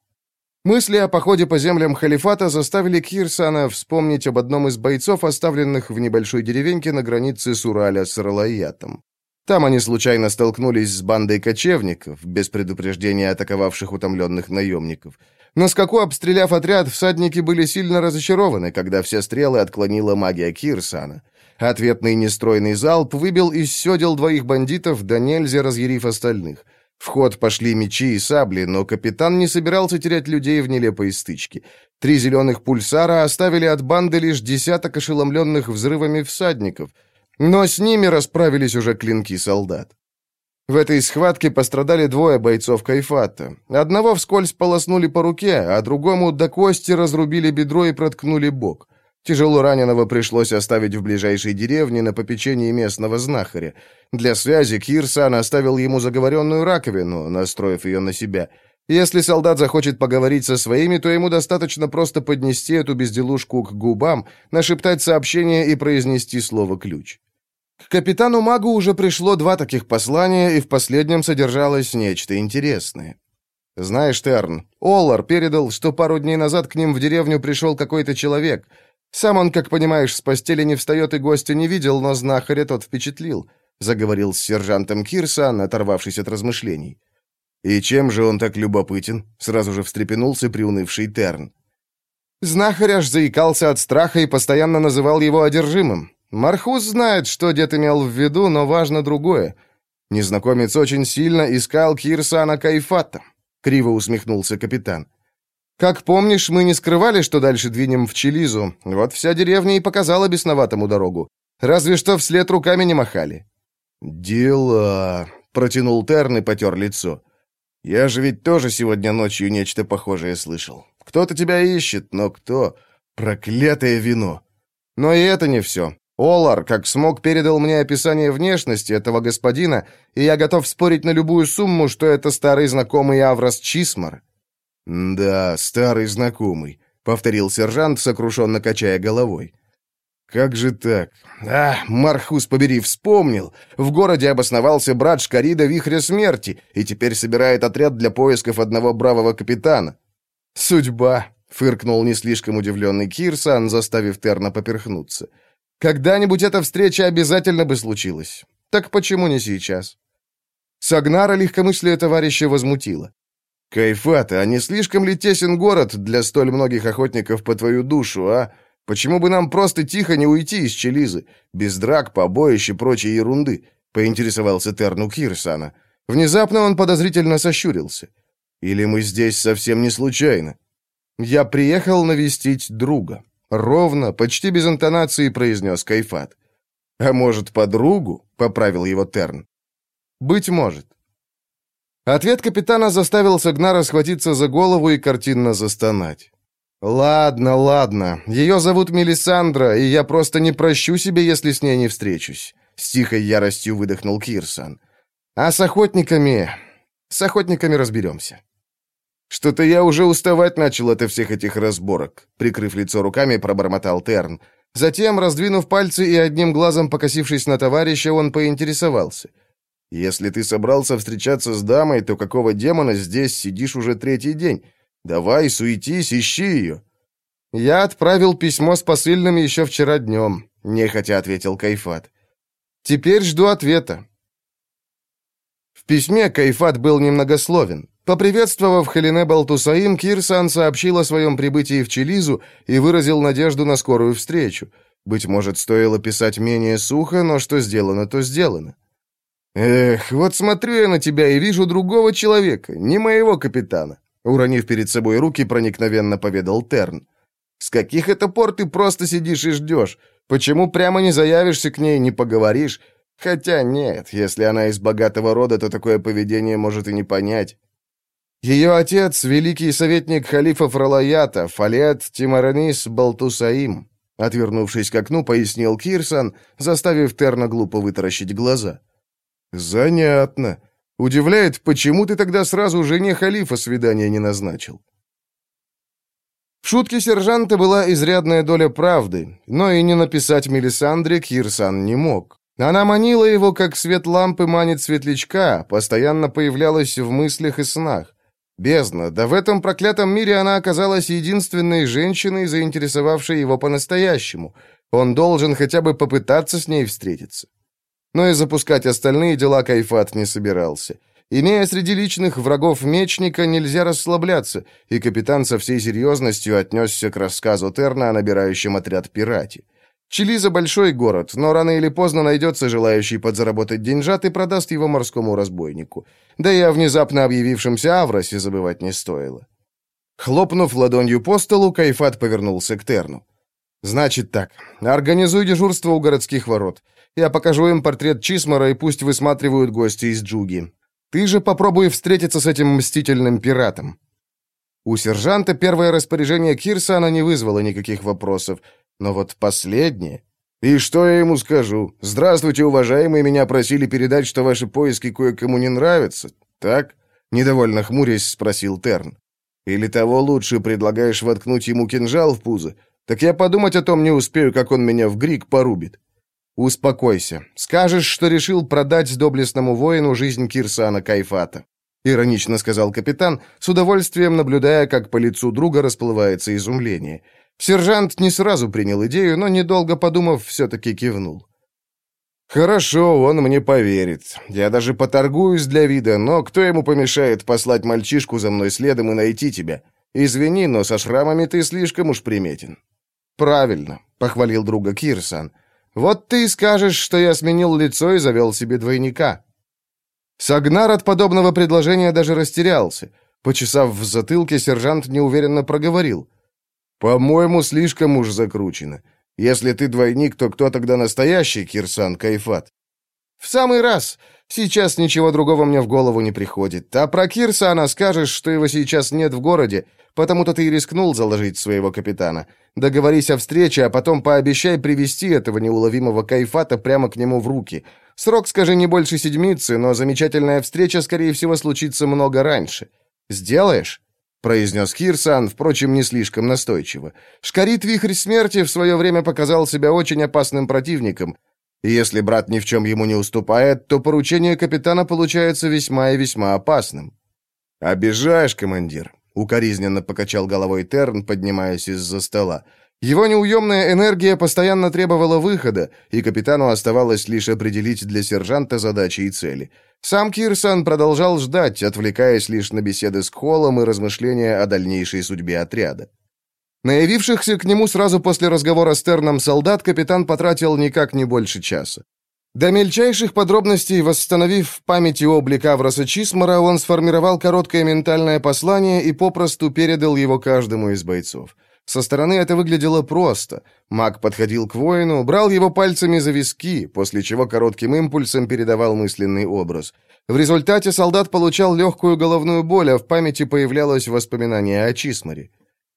[SPEAKER 3] Мысли о походе по землям халифата заставили Кирсана вспомнить об одном из бойцов, оставленных в небольшой деревеньке на границе Сураля с Ралаятом. Там они случайно столкнулись с бандой кочевников, без предупреждения атаковавших утомленных наемников. На скаку, обстреляв отряд, всадники были сильно разочарованы, когда все стрелы отклонила магия Кирсана. Ответный нестройный залп выбил из седел двоих бандитов, да нельзя разъярив остальных. В ход пошли мечи и сабли, но капитан не собирался терять людей в нелепой стычке. Три зеленых пульсара оставили от банды лишь десяток ошеломленных взрывами всадников — но с ними расправились уже клинки солдат. В этой схватке пострадали двое бойцов Кайфата. Одного вскользь полоснули по руке, а другому до кости разрубили бедро и проткнули бок. Тяжело раненого пришлось оставить в ближайшей деревне на попечении местного знахаря. Для связи Кирсан оставил ему заговоренную раковину, настроив ее на себя. Если солдат захочет поговорить со своими, то ему достаточно просто поднести эту безделушку к губам, нашептать сообщение и произнести слово «ключ». К капитану Магу уже пришло два таких послания, и в последнем содержалось нечто интересное. «Знаешь, Терн, Оллар передал, что пару дней назад к ним в деревню пришел какой-то человек. Сам он, как понимаешь, с постели не встает и гостя не видел, но знахаря тот впечатлил», — заговорил с сержантом Кирсан, оторвавшись от размышлений. «И чем же он так любопытен?» — сразу же встрепенулся приунывший Терн. Знахарь аж заикался от страха и постоянно называл его одержимым. Мархус знает, что дед имел в виду, но важно другое. Незнакомец очень сильно искал Кирсана Кайфата. Криво усмехнулся капитан. Как помнишь, мы не скрывали, что дальше двинем в Чилизу. Вот вся деревня и показала бесноватому дорогу. Разве что вслед руками не махали».
[SPEAKER 1] «Дела...» — протянул Терн и потер лицо. «Я же ведь тоже сегодня ночью нечто похожее слышал. Кто-то тебя ищет, но кто? Проклятое вино!»
[SPEAKER 3] Но и это не все. Олар, как смог, передал мне описание внешности этого господина, и я готов спорить на любую сумму, что это старый знакомый Аврос Чисмар.
[SPEAKER 1] «Да, старый знакомый», — повторил сержант, сокрушенно качая головой. «Как же так? А, Мархус, побери, вспомнил. В городе обосновался брат Шкарида Вихря Смерти и теперь собирает отряд для поисков одного бравого капитана».
[SPEAKER 3] «Судьба», — фыркнул не слишком удивленный Кирсан, заставив Терна поперхнуться. «Когда-нибудь эта встреча обязательно бы случилась. Так почему не сейчас?» Сагнара легкомыслие товарища возмутило.
[SPEAKER 1] «Кайфата, а не слишком ли тесен город для столь многих охотников по твою душу, а? Почему бы нам просто тихо не уйти из Челизы, без драк, побоищ и прочей ерунды?» — поинтересовался Терну Кирсана.
[SPEAKER 3] Внезапно он подозрительно сощурился.
[SPEAKER 1] «Или мы здесь совсем не случайно?»
[SPEAKER 3] «Я приехал навестить друга», — ровно, почти без интонации произнес Кайфат.
[SPEAKER 1] «А может, подругу?» — поправил его Терн.
[SPEAKER 3] «Быть может. Ответ капитана заставил Сагнара схватиться за голову и картинно застонать. «Ладно, ладно. Ее зовут Мелисандра, и я просто не прощу себе, если с ней не встречусь», — с тихой яростью выдохнул Кирсан. «А с охотниками... с охотниками разберемся».
[SPEAKER 1] «Что-то я уже уставать начал от всех этих разборок», — прикрыв лицо руками, пробормотал Терн.
[SPEAKER 3] Затем, раздвинув пальцы и одним глазом покосившись на товарища, он поинтересовался —
[SPEAKER 1] если ты собрался встречаться с дамой, то какого демона здесь сидишь уже третий день? Давай, суетись, ищи ее».
[SPEAKER 3] «Я отправил письмо с посыльным еще вчера днем», — нехотя ответил Кайфат. «Теперь жду ответа». В письме Кайфат был немногословен. Поприветствовав Хелене Балтусаим, Кирсан сообщил о своем прибытии в Челизу и выразил надежду на скорую встречу. Быть может, стоило писать менее сухо, но что сделано, то сделано. «Эх, вот смотрю я на тебя и вижу другого человека, не моего капитана», уронив перед собой руки, проникновенно поведал Терн. «С каких это пор ты просто сидишь и ждешь? Почему прямо не заявишься к ней, не поговоришь? Хотя нет, если она из богатого рода, то такое поведение может и не понять». Ее отец — великий советник халифа Фралаята, Фалет Тимаранис Балтусаим. Отвернувшись к окну, пояснил Кирсан, заставив Терна глупо вытаращить глаза. «Занятно. Удивляет, почему ты тогда сразу жене халифа свидание не назначил?» В шутке сержанта была изрядная доля правды, но и не написать Мелисандре Кирсан не мог. Она манила его, как свет лампы манит светлячка, постоянно появлялась в мыслях и снах. Бездна, да в этом проклятом мире она оказалась единственной женщиной, заинтересовавшей его по-настоящему. Он должен хотя бы попытаться с ней встретиться но и запускать остальные дела Кайфат не собирался. Имея среди личных врагов мечника, нельзя расслабляться, и капитан со всей серьезностью отнесся к рассказу Терна о набирающем отряд пирате. Чилиза — большой город, но рано или поздно найдется желающий подзаработать деньжат и продаст его морскому разбойнику. Да и о внезапно объявившемся Авросе забывать не стоило. Хлопнув ладонью по столу, Кайфат повернулся к Терну. «Значит так, организуй дежурство у городских ворот. Я покажу им портрет Чисмара, и пусть высматривают гости из Джуги. Ты же попробуй встретиться с этим мстительным пиратом». У сержанта первое распоряжение Кирсана не вызвало никаких вопросов, но вот последнее... «И что я ему скажу? Здравствуйте, уважаемые, меня просили передать, что ваши поиски кое-кому не нравятся. Так?» Недовольно хмурясь, спросил Терн. «Или того лучше предлагаешь воткнуть ему кинжал в пузо? Так я подумать о том не успею, как он меня в грик порубит». «Успокойся. Скажешь, что решил продать доблестному воину жизнь Кирсана Кайфата», — иронично сказал капитан, с удовольствием наблюдая, как по лицу друга расплывается изумление. Сержант не сразу принял идею, но, недолго подумав, все-таки кивнул. «Хорошо, он мне поверит. Я даже поторгуюсь для вида, но кто ему помешает послать мальчишку за мной следом и найти тебя? Извини, но со шрамами ты слишком уж приметен». «Правильно», — похвалил друга Кирсан. Вот ты скажешь, что я сменил лицо и завел себе двойника». Сагнар от подобного предложения даже растерялся. Почесав в затылке, сержант неуверенно проговорил. «По-моему, слишком уж закручено. Если ты двойник, то кто тогда настоящий Кирсан Кайфат?» «В самый раз. Сейчас ничего другого мне в голову не приходит. А про Кирсана скажешь, что его сейчас нет в городе, потому-то ты и рискнул заложить своего капитана. Договорись о встрече, а потом пообещай привести этого неуловимого Кайфата прямо к нему в руки. Срок, скажи, не больше седмицы, но замечательная встреча, скорее всего, случится много раньше. Сделаешь?» Произнес Кирсан, впрочем, не слишком настойчиво. Шкарит Вихрь Смерти в свое время показал себя очень опасным противником. И если брат ни в чем ему не уступает, то поручение капитана получается весьма и весьма опасным. «Обижаешь, командир», — укоризненно покачал головой Терн, поднимаясь из-за стола. Его неуемная энергия постоянно требовала выхода, и капитану оставалось лишь определить для сержанта задачи и цели. Сам Кирсан продолжал ждать, отвлекаясь лишь на беседы с Холлом и размышления о дальнейшей судьбе отряда. На явившихся к нему сразу после разговора с Терном солдат капитан потратил никак не больше часа. До мельчайших подробностей, восстановив в памяти облик Авроса Чисмара, он сформировал короткое ментальное послание и попросту передал его каждому из бойцов. Со стороны это выглядело просто. Маг подходил к воину, брал его пальцами за виски, после чего коротким импульсом передавал мысленный образ. В результате солдат получал легкую головную боль, а в памяти появлялось воспоминание о Чисмаре.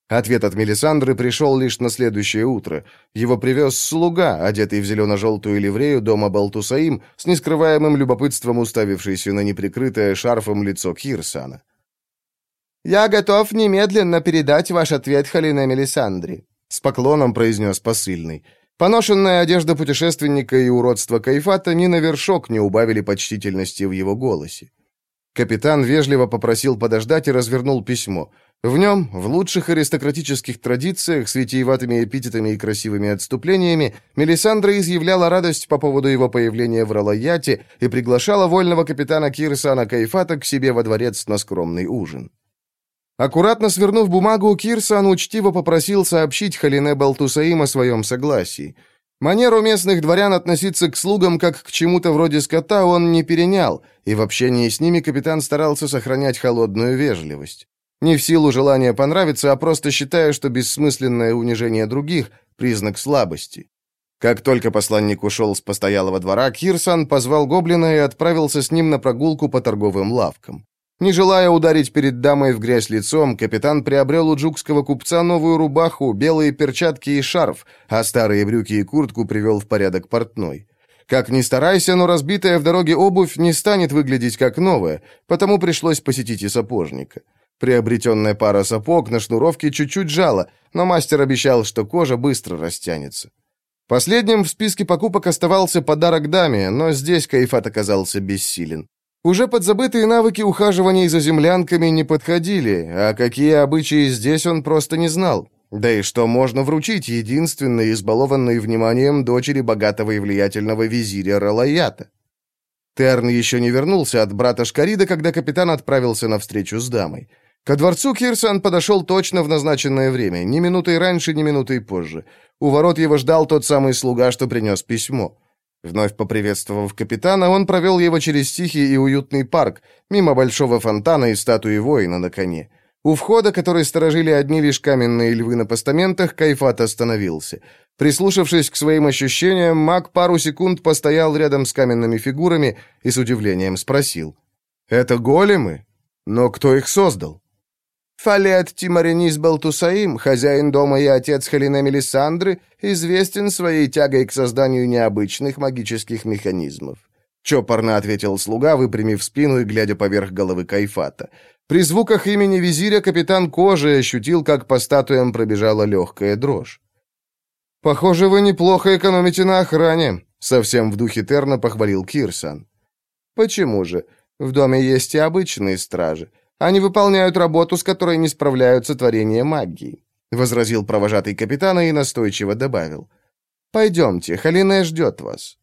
[SPEAKER 3] Ответ от Мелисандры пришел лишь на следующее утро. Его привез слуга, одетый в зелено-желтую ливрею дома Балтусаим, с нескрываемым любопытством уставившийся на неприкрытое шарфом лицо Кирсана. «Я готов немедленно передать ваш ответ Халине Мелисандре», — с поклоном произнес посыльный. Поношенная одежда путешественника и уродство Кайфата ни на вершок не убавили почтительности в его голосе. Капитан вежливо попросил подождать и развернул письмо. В нем, в лучших аристократических традициях, с витиеватыми эпитетами и красивыми отступлениями, Мелисандра изъявляла радость по поводу его появления в Ралаяте и приглашала вольного капитана Кирсана Кайфата к себе во дворец на скромный ужин. Аккуратно свернув бумагу, Кирсан учтиво попросил сообщить Халине Балтусаим о своем согласии. Манеру местных дворян относиться к слугам как к чему-то вроде скота он не перенял, и в общении с ними капитан старался сохранять холодную вежливость. Не в силу желания понравиться, а просто считая, что бессмысленное унижение других – признак слабости. Как только посланник ушел с постоялого двора, Кирсан позвал гоблина и отправился с ним на прогулку по торговым лавкам. Не желая ударить перед дамой в грязь лицом, капитан приобрел у джукского купца новую рубаху, белые перчатки и шарф, а старые брюки и куртку привел в порядок портной. Как ни старайся, но разбитая в дороге обувь не станет выглядеть как новая, потому пришлось посетить и сапожника. Приобретенная пара сапог на шнуровке чуть-чуть жала, но мастер обещал, что кожа быстро растянется. Последним в списке покупок оставался подарок даме, но здесь Кайфат оказался бессилен. Уже подзабытые навыки ухаживания за землянками не подходили, а какие обычаи здесь он просто не знал. Да и что можно вручить единственной, избалованной вниманием дочери богатого и влиятельного визиря Ралаята? Терн еще не вернулся от брата Шкарида, когда капитан отправился на встречу с дамой. Ко дворцу Кирсан подошел точно в назначенное время, ни минутой раньше, ни минутой позже. У ворот его ждал тот самый слуга, что принес письмо. Вновь поприветствовав капитана, он провел его через тихий и уютный парк, мимо большого фонтана и статуи воина на коне. У входа, который сторожили одни лишь каменные львы на постаментах, Кайфат остановился. Прислушавшись к своим ощущениям, маг пару секунд постоял рядом с каменными фигурами и с удивлением спросил. «Это големы? Но кто их создал?» Фалет Тимаренис Балтусаим, хозяин дома и отец Халине Мелисандры, известен своей тягой к созданию необычных магических механизмов. Чопорно ответил слуга, выпрямив спину и глядя поверх головы Кайфата. При звуках имени визиря капитан кожи ощутил, как по статуям пробежала легкая дрожь. «Похоже, вы неплохо экономите на охране», — совсем в духе Терна похвалил Кирсан. «Почему же? В доме есть и обычные стражи. Они выполняют работу, с которой не справляются творения магии», — возразил провожатый капитана и настойчиво добавил. «Пойдемте, Халине ждет вас».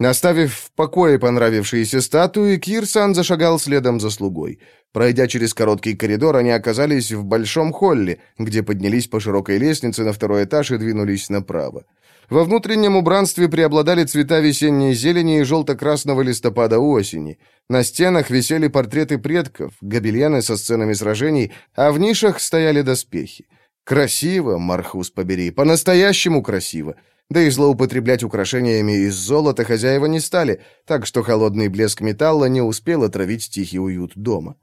[SPEAKER 3] Наставив в покое понравившиеся статуи, Кирсан зашагал следом за слугой. Пройдя через короткий коридор, они оказались в большом холле, где поднялись по широкой лестнице на второй этаж и двинулись направо. Во внутреннем убранстве преобладали цвета весенней зелени и желто-красного листопада осени. На стенах висели портреты предков, гобелены со сценами сражений, а в нишах стояли доспехи. Красиво, Мархус побери, по-настоящему красиво. Да и злоупотреблять украшениями из золота хозяева не стали, так что холодный блеск металла не успел отравить тихий уют дома.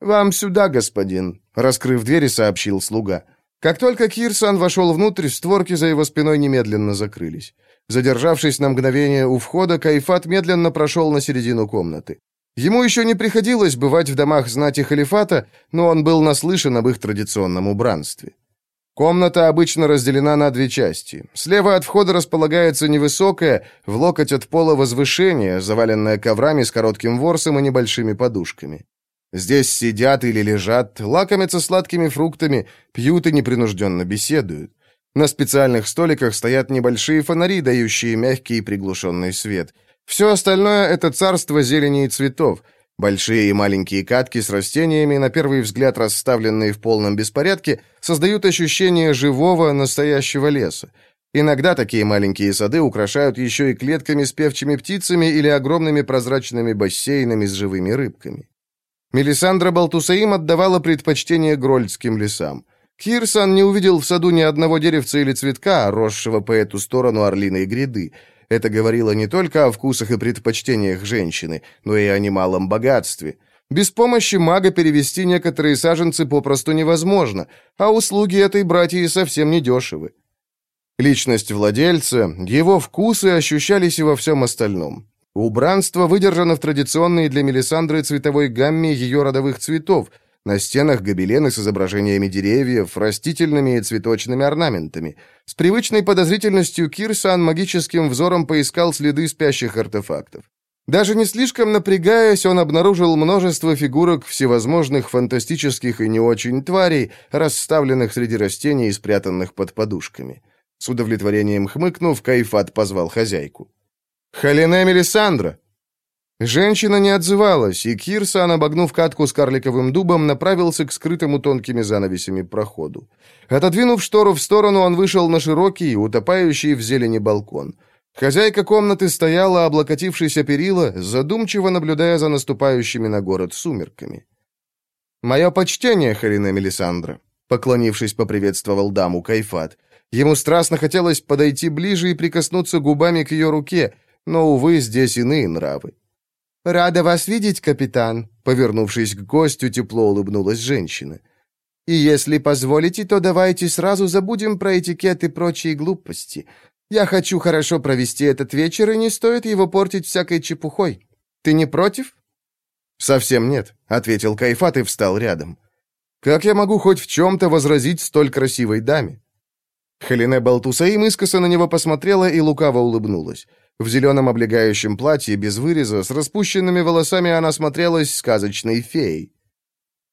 [SPEAKER 3] «Вам сюда, господин», — раскрыв дверь, сообщил слуга. Как только Кирсан вошел внутрь, створки за его спиной немедленно закрылись. Задержавшись на мгновение у входа, Кайфат медленно прошел на середину комнаты. Ему еще не приходилось бывать в домах знати халифата, но он был наслышан об их традиционном убранстве. Комната обычно разделена на две части. Слева от входа располагается невысокое, в локоть от пола возвышение, заваленное коврами с коротким ворсом и небольшими подушками. Здесь сидят или лежат, лакомятся сладкими фруктами, пьют и непринужденно беседуют. На специальных столиках стоят небольшие фонари, дающие мягкий и приглушенный свет. Все остальное — это царство зелени и цветов. Большие и маленькие катки с растениями, на первый взгляд расставленные в полном беспорядке, создают ощущение живого, настоящего леса. Иногда такие маленькие сады украшают еще и клетками с певчими птицами или огромными прозрачными бассейнами с живыми рыбками. Мелисандра Балтусаим отдавала предпочтение грольдским лесам. Кирсан не увидел в саду ни одного деревца или цветка, росшего по эту сторону орлиной гряды. Это говорило не только о вкусах и предпочтениях женщины, но и о немалом богатстве. Без помощи мага перевести некоторые саженцы попросту невозможно, а услуги этой братьи совсем недешевы. Личность владельца, его вкусы ощущались и во всем остальном. Убранство выдержано в традиционной для Мелисандры цветовой гамме ее родовых цветов. На стенах гобелены с изображениями деревьев, растительными и цветочными орнаментами. С привычной подозрительностью Кирсан магическим взором поискал следы спящих артефактов. Даже не слишком напрягаясь, он обнаружил множество фигурок всевозможных фантастических и не очень тварей, расставленных среди растений и спрятанных под подушками. С удовлетворением хмыкнув, Кайфат позвал хозяйку. «Халине Мелисандра!» Женщина не отзывалась, и Кирсан, обогнув катку с карликовым дубом, направился к скрытому тонкими занавесями проходу. Отодвинув штору в сторону, он вышел на широкий, утопающий в зелени балкон. Хозяйка комнаты стояла, облокотившись о перила, задумчиво наблюдая за наступающими на город сумерками. «Мое почтение, Халина Мелисандра», — поклонившись, поприветствовал даму Кайфат. Ему страстно хотелось подойти ближе и прикоснуться губами к ее руке, но, увы, здесь иные нравы. «Рада вас видеть, капитан», — повернувшись к гостю, тепло улыбнулась женщина. «И если позволите, то давайте сразу забудем про этикет и прочие глупости. Я хочу хорошо провести этот вечер, и не стоит его портить всякой чепухой. Ты не против?» «Совсем нет», — ответил Кайфат и встал рядом. «Как я могу хоть в чем-то возразить столь красивой даме?» Халине Балтусаим искоса на него посмотрела и лукаво улыбнулась. В зеленом облегающем платье, без выреза, с распущенными волосами она смотрелась сказочной феей.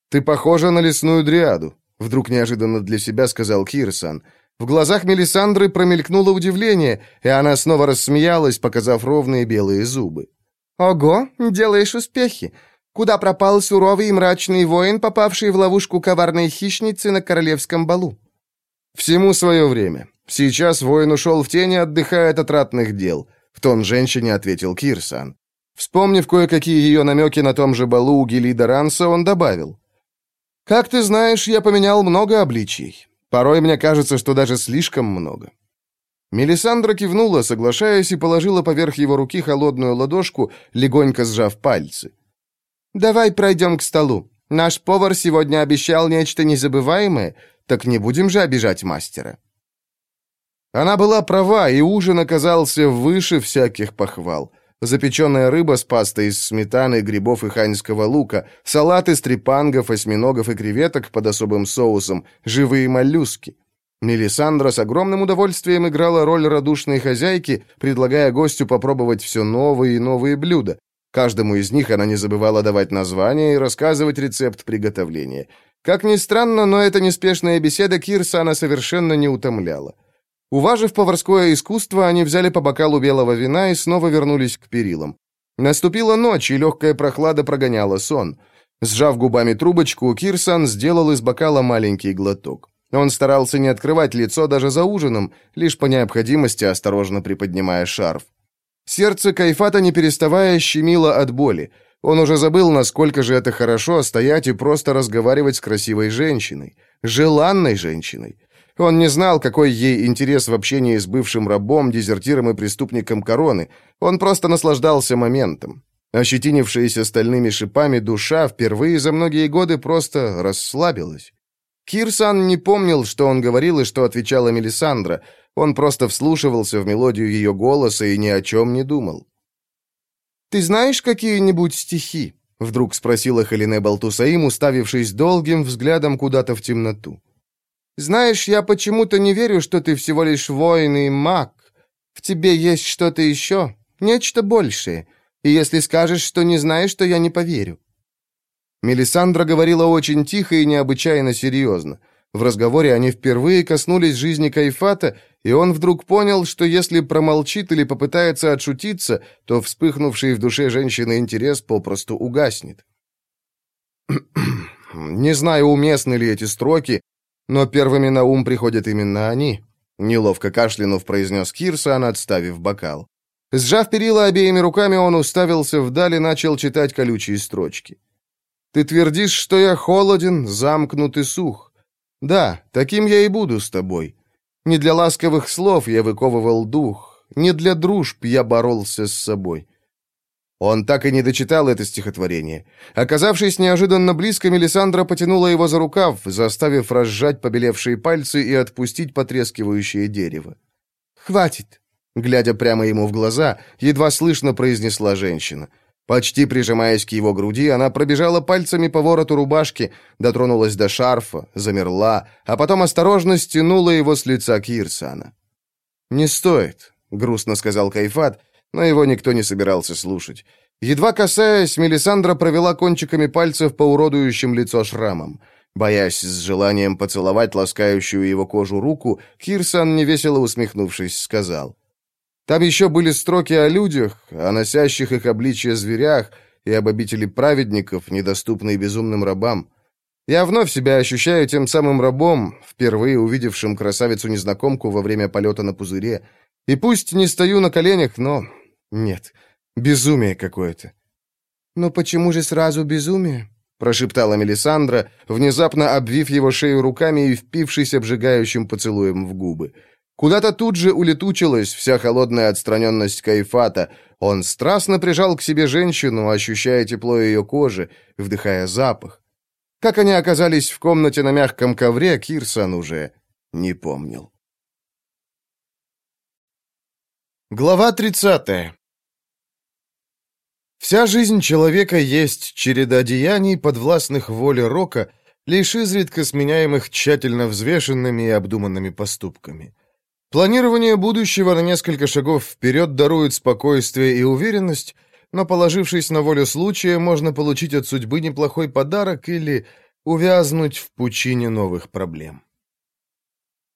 [SPEAKER 3] «Ты похожа на лесную дриаду», — вдруг неожиданно для себя сказал Кирсан. В глазах Мелисандры промелькнуло удивление, и она снова рассмеялась, показав ровные белые зубы. «Ого, делаешь успехи! Куда пропал суровый и мрачный воин, попавший в ловушку коварной хищницы на королевском балу?» «Всему свое время. Сейчас воин ушел в тени, отдыхает от ратных дел. Тон женщине ответил Кирсан. Вспомнив кое-какие ее намеки на том же балу у Гелида Ранса, он добавил. «Как ты знаешь, я поменял много обличий. Порой мне кажется, что даже слишком много». Мелисандра кивнула, соглашаясь, и положила поверх его руки холодную ладошку, легонько сжав пальцы. «Давай пройдем к столу. Наш повар сегодня обещал нечто незабываемое, так не будем же обижать мастера». Она была права, и ужин оказался выше всяких похвал. Запеченная рыба с пастой из сметаны, грибов и ханьского лука, салат из трепангов, осьминогов и креветок под особым соусом, живые моллюски. Мелисандра с огромным удовольствием играла роль радушной хозяйки, предлагая гостю попробовать все новые и новые блюда. Каждому из них она не забывала давать название и рассказывать рецепт приготовления. Как ни странно, но эта неспешная беседа Кирсана совершенно не утомляла. Уважив поварское искусство, они взяли по бокалу белого вина и снова вернулись к перилам. Наступила ночь, и легкая прохлада прогоняла сон. Сжав губами трубочку, Кирсан сделал из бокала маленький глоток. Он старался не открывать лицо даже за ужином, лишь по необходимости осторожно приподнимая шарф. Сердце Кайфата, не переставая, щемило от боли. Он уже забыл, насколько же это хорошо стоять и просто разговаривать с красивой женщиной. Желанной женщиной. Он не знал, какой ей интерес в общении с бывшим рабом, дезертиром и преступником короны. Он просто наслаждался моментом. Ощетинившаяся стальными шипами душа впервые за многие годы просто расслабилась. Кирсан не помнил, что он говорил и что отвечала Мелисандра. Он просто вслушивался в мелодию ее голоса и ни о чем не думал. «Ты знаешь какие-нибудь стихи?» — вдруг спросила Халине Балтусаим, уставившись долгим взглядом куда-то в темноту. «Знаешь, я почему-то не верю, что ты всего лишь воин и маг. В тебе есть что-то еще, нечто большее. И если скажешь, что не знаешь, то я не поверю». Мелисандра говорила очень тихо и необычайно серьезно. В разговоре они впервые коснулись жизни Кайфата, и он вдруг понял, что если промолчит или попытается отшутиться, то вспыхнувший в душе женщины интерес попросту угаснет. «Не знаю, уместны ли эти строки, но первыми на ум приходят именно они», — неловко кашлянув произнес Кирсан, отставив бокал. Сжав перила обеими руками, он уставился вдаль и начал читать колючие строчки. «Ты твердишь, что я холоден, замкнут и сух. Да, таким я и буду с тобой. Не для ласковых слов я выковывал дух, не для дружб я боролся с собой». Он так и не дочитал это стихотворение. Оказавшись неожиданно близко, Мелисандра потянула его за рукав, заставив разжать побелевшие пальцы и отпустить потрескивающее дерево. «Хватит!» Глядя прямо ему в глаза, едва слышно произнесла женщина. Почти прижимаясь к его груди, она пробежала пальцами по вороту рубашки, дотронулась до шарфа, замерла, а потом осторожно стянула его с лица Кирсана. «Не стоит», — грустно сказал Кайфат, но его никто не собирался слушать. Едва касаясь, Мелисандра провела кончиками пальцев по уродующим лицо шрамам. Боясь с желанием поцеловать ласкающую его кожу руку, Кирсан, невесело усмехнувшись, сказал. Там еще были строки о людях, о носящих их обличье зверях и об обители праведников, недоступной безумным рабам. Я вновь себя ощущаю тем самым рабом, впервые увидевшим красавицу-незнакомку во время полета на пузыре. И пусть не стою на коленях, но... Нет, безумие какое-то. «Но почему же сразу безумие?» прошептала Мелисандра, внезапно обвив его шею руками и впившись обжигающим поцелуем в губы. Куда-то тут же улетучилась вся холодная отстраненность Кайфата. Он страстно прижал к себе женщину, ощущая тепло ее кожи, вдыхая запах. Как они оказались в комнате на мягком ковре, Кирсон уже не помнил. Глава 30. Вся жизнь человека есть череда деяний, подвластных воле Рока, лишь изредка сменяемых тщательно взвешенными и обдуманными поступками. Планирование будущего на несколько шагов вперед дарует спокойствие и уверенность, но, положившись на волю случая, можно получить от судьбы неплохой подарок или увязнуть в пучине новых проблем.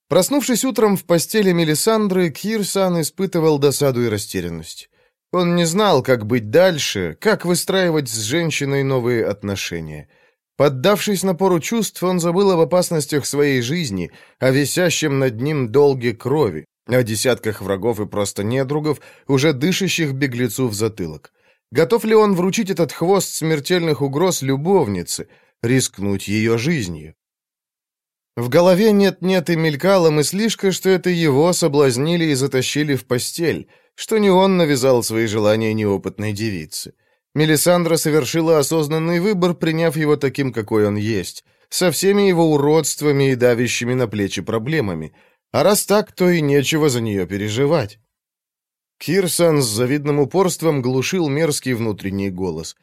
[SPEAKER 3] Проснувшись утром в постели Мелисандры, Кирсан испытывал досаду и растерянность. Он не знал, как быть дальше, как выстраивать с женщиной новые отношения — Поддавшись напору чувств, он забыл об опасностях своей жизни, о висящем над ним долге крови, о десятках врагов и просто недругов, уже дышащих беглецу в затылок. Готов ли он вручить этот хвост смертельных угроз любовнице, рискнуть ее жизнью? В голове нет-нет и мелькала мыслишка, что это его соблазнили и затащили в постель, что не он навязал свои желания неопытной девице. Мелисандра совершила осознанный выбор, приняв его таким, какой он есть, со всеми его уродствами и давящими на плечи проблемами. А раз так, то и нечего за нее переживать. Кирсон с завидным упорством глушил мерзкий внутренний голос.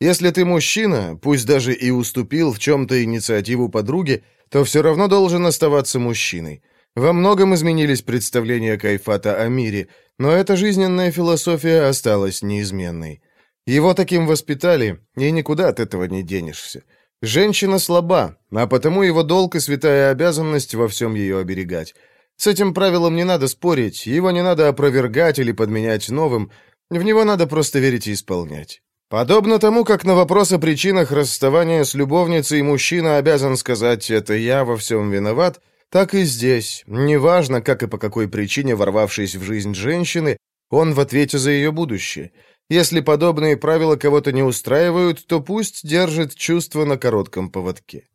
[SPEAKER 3] «Если ты мужчина, пусть даже и уступил в чем-то инициативу подруги, то все равно должен оставаться мужчиной. Во многом изменились представления Кайфата о мире, но эта жизненная философия осталась неизменной. Его таким воспитали, и никуда от этого не денешься. Женщина слаба, а потому его долг и святая обязанность во всем ее оберегать. С этим правилом не надо спорить, его не надо опровергать или подменять новым, в него надо просто верить и исполнять. Подобно тому, как на вопрос о причинах расставания с любовницей мужчина обязан сказать «это я во всем виноват», Так и здесь. Неважно, как и по какой причине, ворвавшись в жизнь женщины, он в ответе за ее будущее. Если подобные правила кого-то не устраивают, то пусть держит чувство на коротком поводке.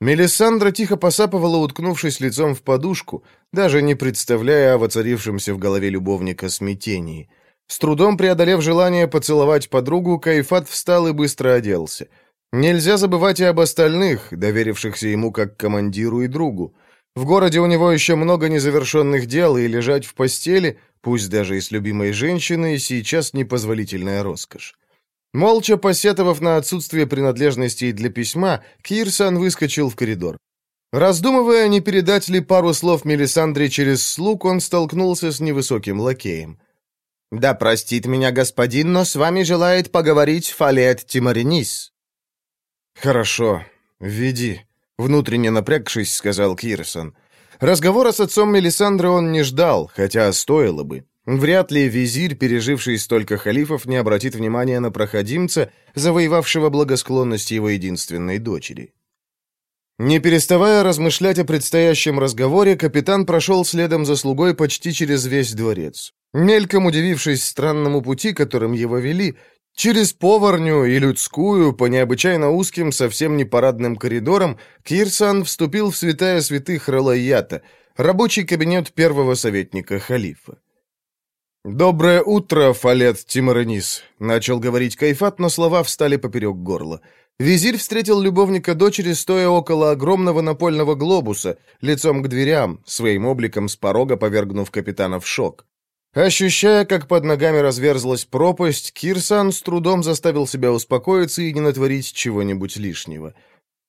[SPEAKER 3] Мелисандра тихо посапывала, уткнувшись лицом в подушку, даже не представляя о воцарившемся в голове любовника смятении. С трудом преодолев желание поцеловать подругу, Кайфат встал и быстро оделся. Нельзя забывать и об остальных, доверившихся ему как командиру и другу. В городе у него еще много незавершенных дел, и лежать в постели, пусть даже и с любимой женщиной, сейчас непозволительная роскошь. Молча посетовав на отсутствие принадлежностей для письма, Кирсан выскочил в коридор. Раздумывая, не передать ли пару слов Мелисандре через слуг, он столкнулся с невысоким лакеем. «Да простит меня господин, но с вами желает поговорить Фалет Тимаринис». «Хорошо, веди», — внутренне напрягшись, сказал Кирсон. Разговора с отцом Мелисандры он не ждал, хотя стоило бы. Вряд ли визирь, переживший столько халифов, не обратит внимания на проходимца, завоевавшего благосклонность его единственной дочери. Не переставая размышлять о предстоящем разговоре, капитан прошел следом за слугой почти через весь дворец. Мельком удивившись странному пути, которым его вели, Через поварню и людскую, по необычайно узким, совсем не парадным коридорам, Кирсан вступил в святая святых Ралаята, рабочий кабинет первого советника халифа. «Доброе утро, Фалет Тимаранис», — начал говорить Кайфат, но слова встали поперек горла. Визирь встретил любовника дочери, стоя около огромного напольного глобуса, лицом к дверям, своим обликом с порога повергнув капитана в шок. Ощущая, как под ногами разверзлась пропасть, Кирсан с трудом заставил себя успокоиться и не натворить чего-нибудь лишнего.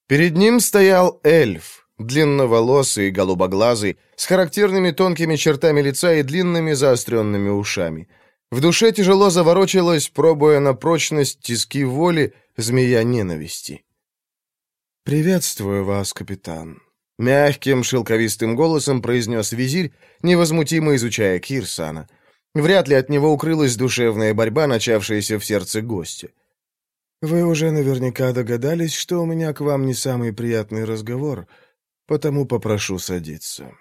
[SPEAKER 3] Перед ним стоял эльф, длинноволосый, голубоглазый, с характерными тонкими чертами лица и длинными заостренными ушами. В душе тяжело заворочилась, пробуя на прочность тиски воли, змея ненависти. «Приветствую вас, капитан», Мягким, шелковистым голосом произнес визирь, невозмутимо изучая Кирсана. Вряд ли от него укрылась душевная борьба, начавшаяся в сердце гостя. «Вы уже наверняка догадались, что у меня к вам не самый приятный разговор, потому попрошу садиться».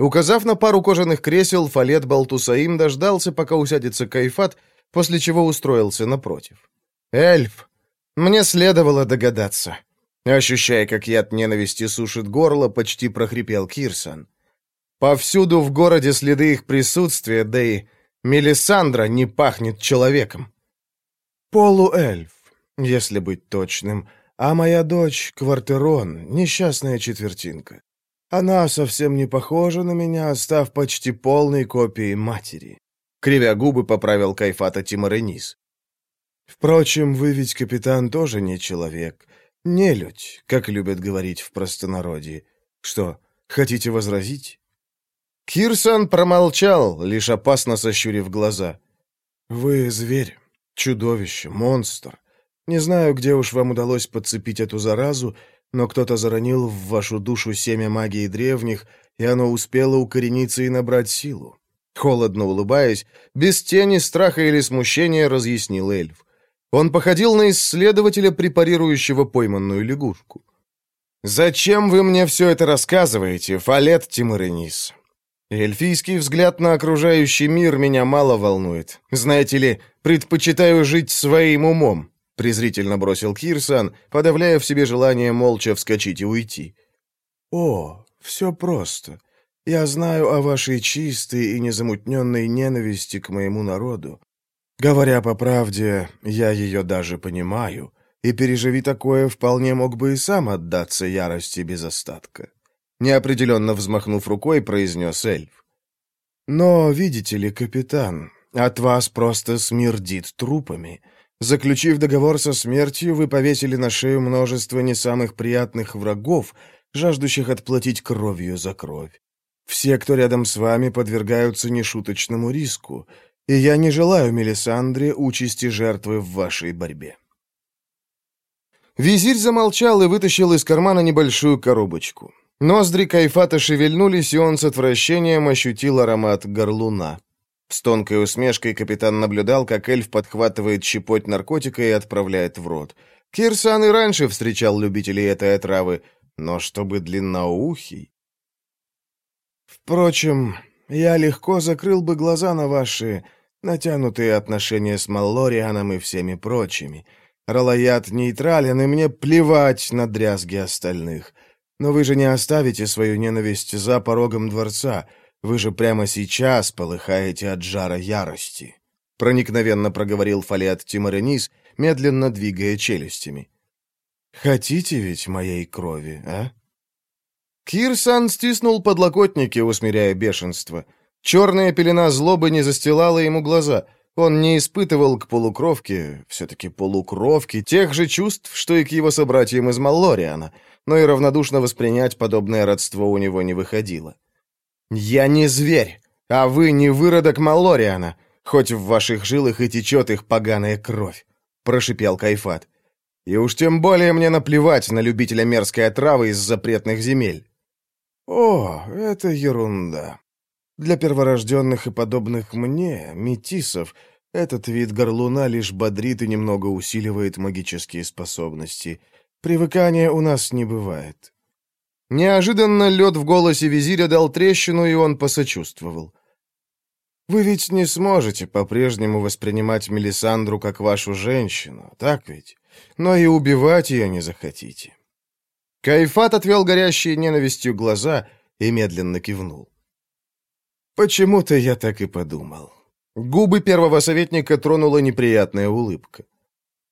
[SPEAKER 3] Указав на пару кожаных кресел, Фалет Балтусаим дождался, пока усядется Кайфат, после чего устроился напротив. «Эльф, мне следовало догадаться». Ощущая, как яд ненависти сушит горло, почти прохрипел Кирсон. Повсюду в городе следы их присутствия, да и Мелисандра не пахнет человеком. Полуэльф, если быть точным, а моя дочь — Квартерон, несчастная четвертинка. Она совсем не похожа на меня, став почти полной копией матери. Кривя губы, поправил Кайфата Тимаренис. Впрочем, вы ведь, капитан, тоже не человек. Нелюдь, как любят говорить в простонародье. Что, хотите возразить?» Кирсан промолчал, лишь опасно сощурив глаза. «Вы зверь, чудовище, монстр. Не знаю, где уж вам удалось подцепить эту заразу, но кто-то заронил в вашу душу семя магии древних, и оно успело укорениться и набрать силу». Холодно улыбаясь, без тени страха или смущения разъяснил эльф. Он походил на исследователя, препарирующего пойманную лягушку. «Зачем вы мне все это рассказываете, Фалет Тимаренис?» Эльфийский взгляд на окружающий мир меня мало волнует. Знаете ли, предпочитаю жить своим умом», — презрительно бросил Кирсан, подавляя в себе желание молча вскочить и уйти. «О, все просто. Я знаю о вашей чистой и незамутненной ненависти к моему народу. Говоря по правде, я ее даже понимаю, и переживи такое, вполне мог бы и сам отдаться ярости без остатка. Неопределенно взмахнув рукой, произнес эльф. Но, видите ли, капитан, от вас просто смердит трупами. Заключив договор со смертью, вы повесили на шею множество не самых приятных врагов, жаждущих отплатить кровью за кровь. Все, кто рядом с вами, подвергаются нешуточному риску, и я не желаю Мелисандре участи жертвы в вашей борьбе». Визирь замолчал и вытащил из кармана небольшую коробочку. Ноздри Кайфата шевельнулись, и он с отвращением ощутил аромат горлуна. С тонкой усмешкой капитан наблюдал, как эльф подхватывает щепоть наркотика и отправляет в рот. Кирсан и раньше встречал любителей этой отравы,
[SPEAKER 1] но чтобы длинноухий...
[SPEAKER 3] Впрочем, я легко закрыл бы глаза на ваши натянутые отношения с Маллорианом и всеми прочими. Ралаят нейтрален, и мне плевать на дрязги остальных. Но вы же не оставите свою ненависть за порогом дворца. Вы же прямо сейчас полыхаете от жара ярости. Проникновенно проговорил Фалиат Тимаренис, медленно двигая челюстями. «Хотите ведь моей крови, а?» Кирсан стиснул подлокотники, усмиряя бешенство. Черная пелена злобы не застилала ему глаза. Он не испытывал к полукровке, все-таки полукровке, тех же чувств, что и к его собратьям из Маллориана, но и равнодушно воспринять подобное родство у него не выходило. «Я не зверь, а вы не выродок Маллориана, хоть в ваших жилах и течет их поганая кровь», — прошипел Кайфат. «И уж тем более мне наплевать на любителя мерзкой отравы из запретных земель». «О, это ерунда. Для перворожденных и подобных мне, метисов, этот вид горлуна лишь бодрит и немного усиливает магические способности. Привыкания у нас не бывает». Неожиданно лед в голосе визиря дал трещину, и он посочувствовал. «Вы ведь не сможете по-прежнему воспринимать Мелисандру как вашу женщину, так ведь? Но и убивать ее не захотите». Кайфат отвел горящие ненавистью глаза и медленно кивнул. Почему-то я так и подумал. Губы первого советника тронула неприятная улыбка.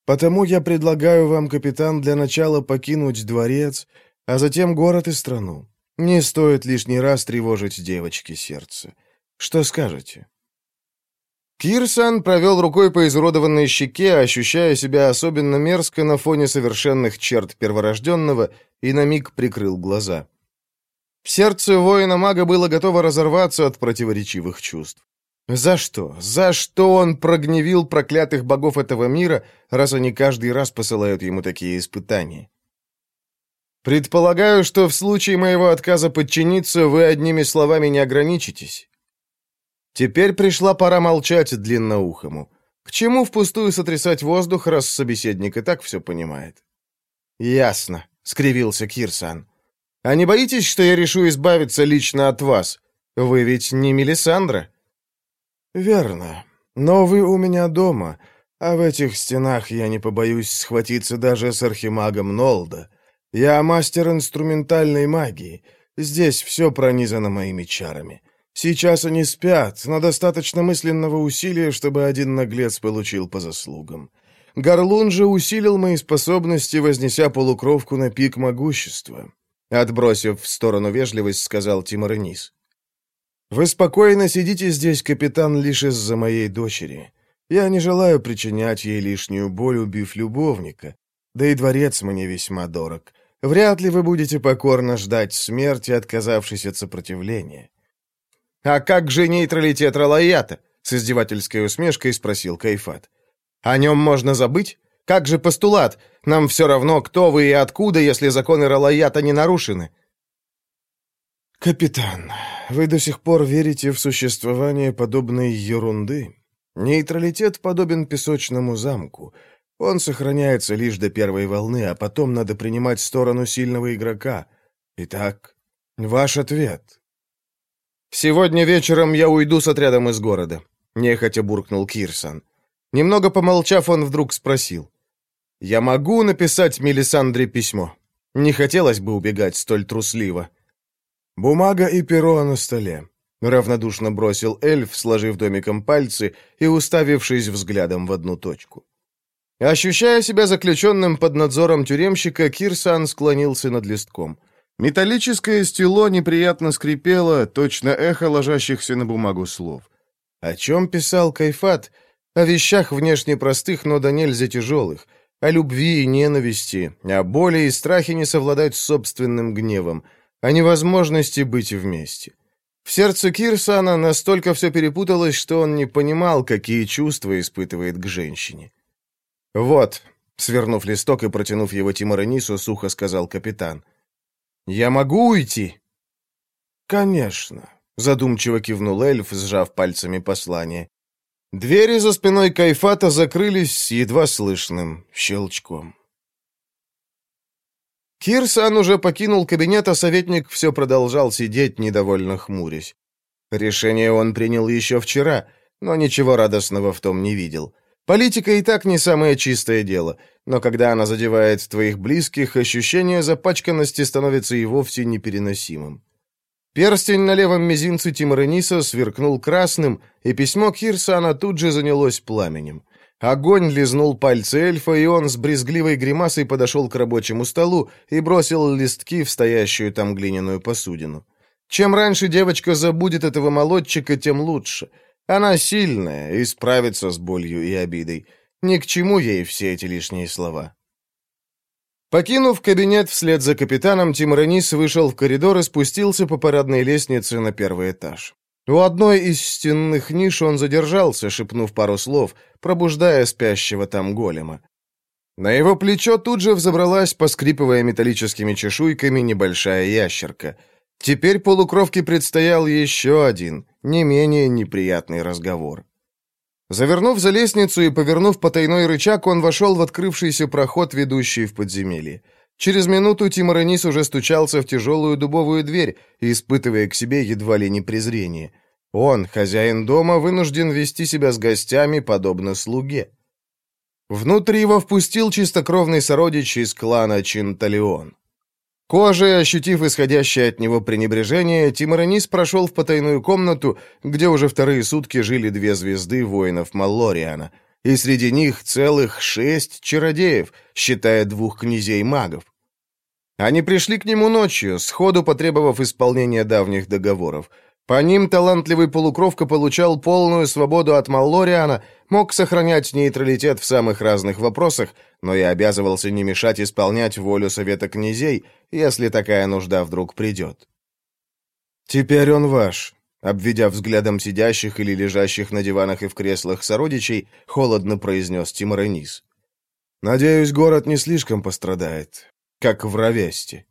[SPEAKER 3] Потому я предлагаю вам, капитан, для начала покинуть дворец, а затем город и страну. Не стоит лишний раз тревожить девочке сердце. Что скажете?» Кирсан провел рукой по изуродованной щеке, ощущая себя особенно мерзко на фоне совершенных черт перворожденного, и на миг прикрыл глаза. Сердце воина-мага было готово разорваться от противоречивых чувств. За что? За что он прогневил проклятых богов этого мира, раз они каждый раз посылают ему такие испытания? Предполагаю, что в случае моего отказа подчиниться вы одними словами не ограничитесь. Теперь пришла пора молчать длинноухому. К чему впустую сотрясать воздух, раз собеседник и так все понимает? «Ясно», — скривился Кирсан. А не боитесь, что я решу избавиться лично от вас? Вы ведь не Мелисандра?» «Верно. Но вы у меня дома, а в этих стенах я не побоюсь схватиться даже с архимагом Нолда. Я мастер инструментальной магии. Здесь все пронизано моими чарами. Сейчас они спят, но достаточно мысленного усилия, чтобы один наглец получил по заслугам. Горлун же усилил мои способности, вознеся полукровку на пик могущества. Отбросив в сторону вежливость, сказал Тимур Энис. «Вы спокойно сидите здесь, капитан, лишь из-за моей дочери. Я не желаю причинять ей лишнюю боль, убив любовника. Да и дворец мне весьма дорог. Вряд ли вы будете покорно ждать смерти, отказавшись от сопротивления». «А как же нейтралитет Ралаята?» — с издевательской усмешкой спросил Кайфат. «О нем можно забыть? Как же постулат? Нам все равно, кто вы и откуда, если законы Ралаята не нарушены». «Капитан, вы до сих пор верите в существование подобной ерунды? Нейтралитет подобен песочному замку. Он сохраняется лишь до первой волны, а потом надо принимать сторону сильного игрока. Итак, ваш ответ». «Сегодня вечером я уйду с отрядом из города», — нехотя буркнул Кирсан. Немного помолчав, он вдруг спросил. «Я могу написать Мелисандре письмо? Не хотелось бы убегать столь трусливо». «Бумага и перо на столе», — равнодушно бросил эльф, сложив домиком пальцы и уставившись взглядом в одну точку. Ощущая себя заключенным под надзором тюремщика, Кирсан склонился над листком. Металлическое стело неприятно скрипело, точно эхо ложащихся на бумагу слов. О чем писал Кайфат? О вещах внешне простых, но до нельзя тяжелых — о любви и ненависти, о боли и страхе не совладать с собственным гневом, о невозможности быть вместе. В сердце Кирсана настолько все перепуталось, что он не понимал, какие чувства испытывает к женщине. «Вот», — свернув листок и протянув его Тиморанису, сухо сказал капитан. «Я могу уйти?» «Конечно», — задумчиво кивнул эльф, сжав пальцами послание. Двери за спиной Кайфата закрылись с едва слышным щелчком. Кирсан уже покинул кабинет, а советник все продолжал сидеть, недовольно хмурясь. Решение он принял еще вчера, но ничего радостного в том не видел. Политика и так не самое чистое дело, но когда она задевает твоих близких, ощущение запачканности становится и вовсе непереносимым. Перстень на левом мизинце Тимараниса сверкнул красным, и письмо Кирсана тут же занялось пламенем. Огонь лизнул пальцы эльфа, и он с брезгливой гримасой подошел к рабочему столу и бросил листки в стоящую там глиняную посудину. Чем раньше девочка забудет этого молодчика, тем лучше. Она сильная и справится с болью и обидой. Ни к чему ей все эти лишние слова. Покинув кабинет вслед за капитаном, Тимранис вышел в коридор и спустился по парадной лестнице на первый этаж. У одной из стенных ниш он задержался, шепнув пару слов, пробуждая спящего там голема. На его плечо тут же взобралась, поскрипывая металлическими чешуйками, небольшая ящерка. Теперь полукровке предстоял еще один, не менее неприятный разговор. Завернув за лестницу и повернув потайной рычаг, он вошел в открывшийся проход, ведущий в подземелье. Через минуту Тиморанис уже стучался в тяжелую дубовую дверь, испытывая к себе едва ли не презрение. Он, хозяин дома, вынужден вести себя с гостями, подобно слуге. Внутрь его впустил чистокровный сородич из клана Чинталион. Кожей, ощутив исходящее от него пренебрежение, Тиморанис прошел в потайную комнату, где уже вторые сутки жили две звезды воинов Маллориана, и среди них целых шесть чародеев, считая двух князей-магов. Они пришли к нему ночью, сходу потребовав исполнения давних договоров. По ним талантливый полукровка получал полную свободу от Маллориана, мог сохранять нейтралитет в самых разных вопросах, но и обязывался не мешать исполнять волю Совета князей, если такая нужда вдруг придет. «Теперь он ваш», — обведя взглядом сидящих или лежащих на диванах и в креслах сородичей, холодно произнес Тиморанис. «Надеюсь, город не слишком пострадает, как в Равесте».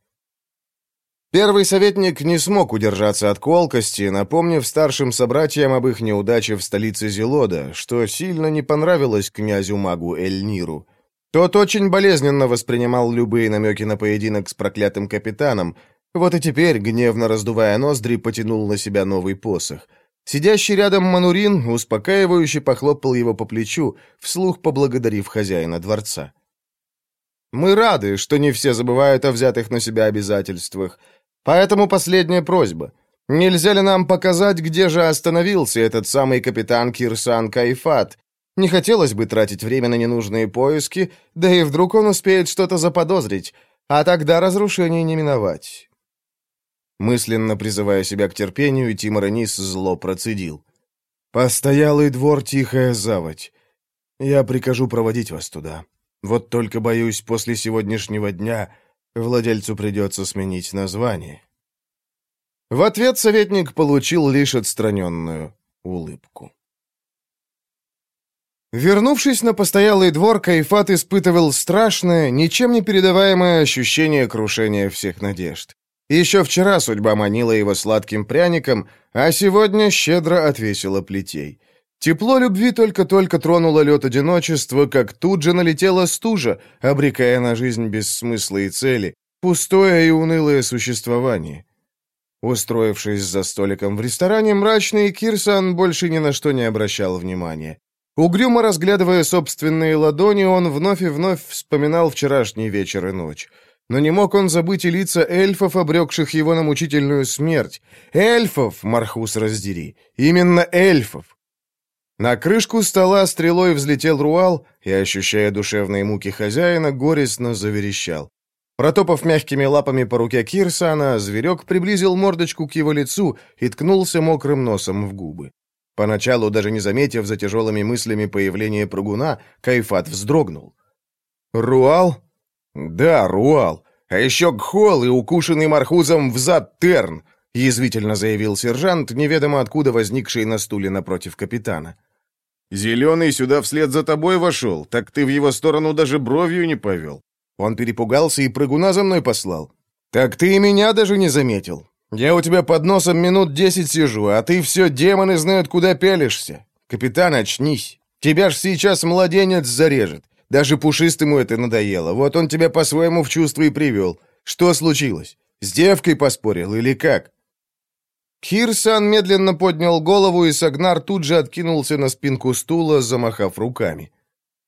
[SPEAKER 3] Первый советник не смог удержаться от колкости, напомнив старшим собратьям об их неудаче в столице Зелода, что сильно не понравилось князю-магу Эльниру. Тот очень болезненно воспринимал любые намеки на поединок с проклятым капитаном, вот и теперь, гневно раздувая ноздри, потянул на себя новый посох. Сидящий рядом Манурин успокаивающе похлопал его по плечу, вслух поблагодарив хозяина дворца. «Мы рады, что не все забывают о взятых на себя обязательствах. Поэтому последняя просьба. Нельзя ли нам показать, где же остановился этот самый капитан Кирсан Кайфат? Не хотелось бы тратить время на ненужные поиски, да и вдруг он успеет что-то заподозрить, а тогда разрушений не миновать. Мысленно призывая себя к терпению, Тимур Анис зло процедил. «Постоялый двор, тихая заводь. Я прикажу проводить вас туда. Вот только, боюсь, после сегодняшнего дня Владельцу придется сменить название. В ответ советник получил лишь отстраненную улыбку. Вернувшись на постоялый двор, Кайфат испытывал страшное, ничем не передаваемое ощущение крушения всех надежд. Еще вчера судьба манила его сладким пряником, а сегодня щедро отвесила плетей. Тепло любви только-только тронуло лед одиночества, как тут же налетела стужа, обрекая на жизнь без смысла и цели, пустое и унылое существование. Устроившись за столиком в ресторане, мрачный Кирсан больше ни на что не обращал внимания. Угрюмо разглядывая собственные ладони, он вновь и вновь вспоминал вчерашний вечер и ночь. Но не мог он забыть и лица эльфов, обрекших его на мучительную смерть. Эльфов, Мархус раздери, именно эльфов. На крышку стола стрелой взлетел Руал и, ощущая душевные муки хозяина, горестно заверещал. Протопав мягкими лапами по руке Кирсана, зверек приблизил мордочку к его лицу и ткнулся мокрым носом в губы. Поначалу, даже не заметив за тяжелыми мыслями появления прыгуна, Кайфат вздрогнул. «Руал?» «Да, Руал. А еще Гхол и укушенный мархузом взад Терн», язвительно заявил сержант, неведомо откуда возникший на стуле напротив капитана. «Зеленый сюда вслед за тобой вошел, так ты в его сторону даже бровью не повел. Он перепугался и прыгуна за мной послал. Так ты и меня даже не заметил. Я у тебя под носом минут десять сижу, а ты все, демоны знают, куда пялишься. Капитан, очнись. Тебя ж сейчас младенец зарежет. Даже пушистому это надоело. Вот он тебя по-своему в чувство и привел.
[SPEAKER 1] Что случилось? С девкой поспорил или как?» Кирсан медленно поднял голову, и Сагнар тут же откинулся на спинку стула, замахав руками.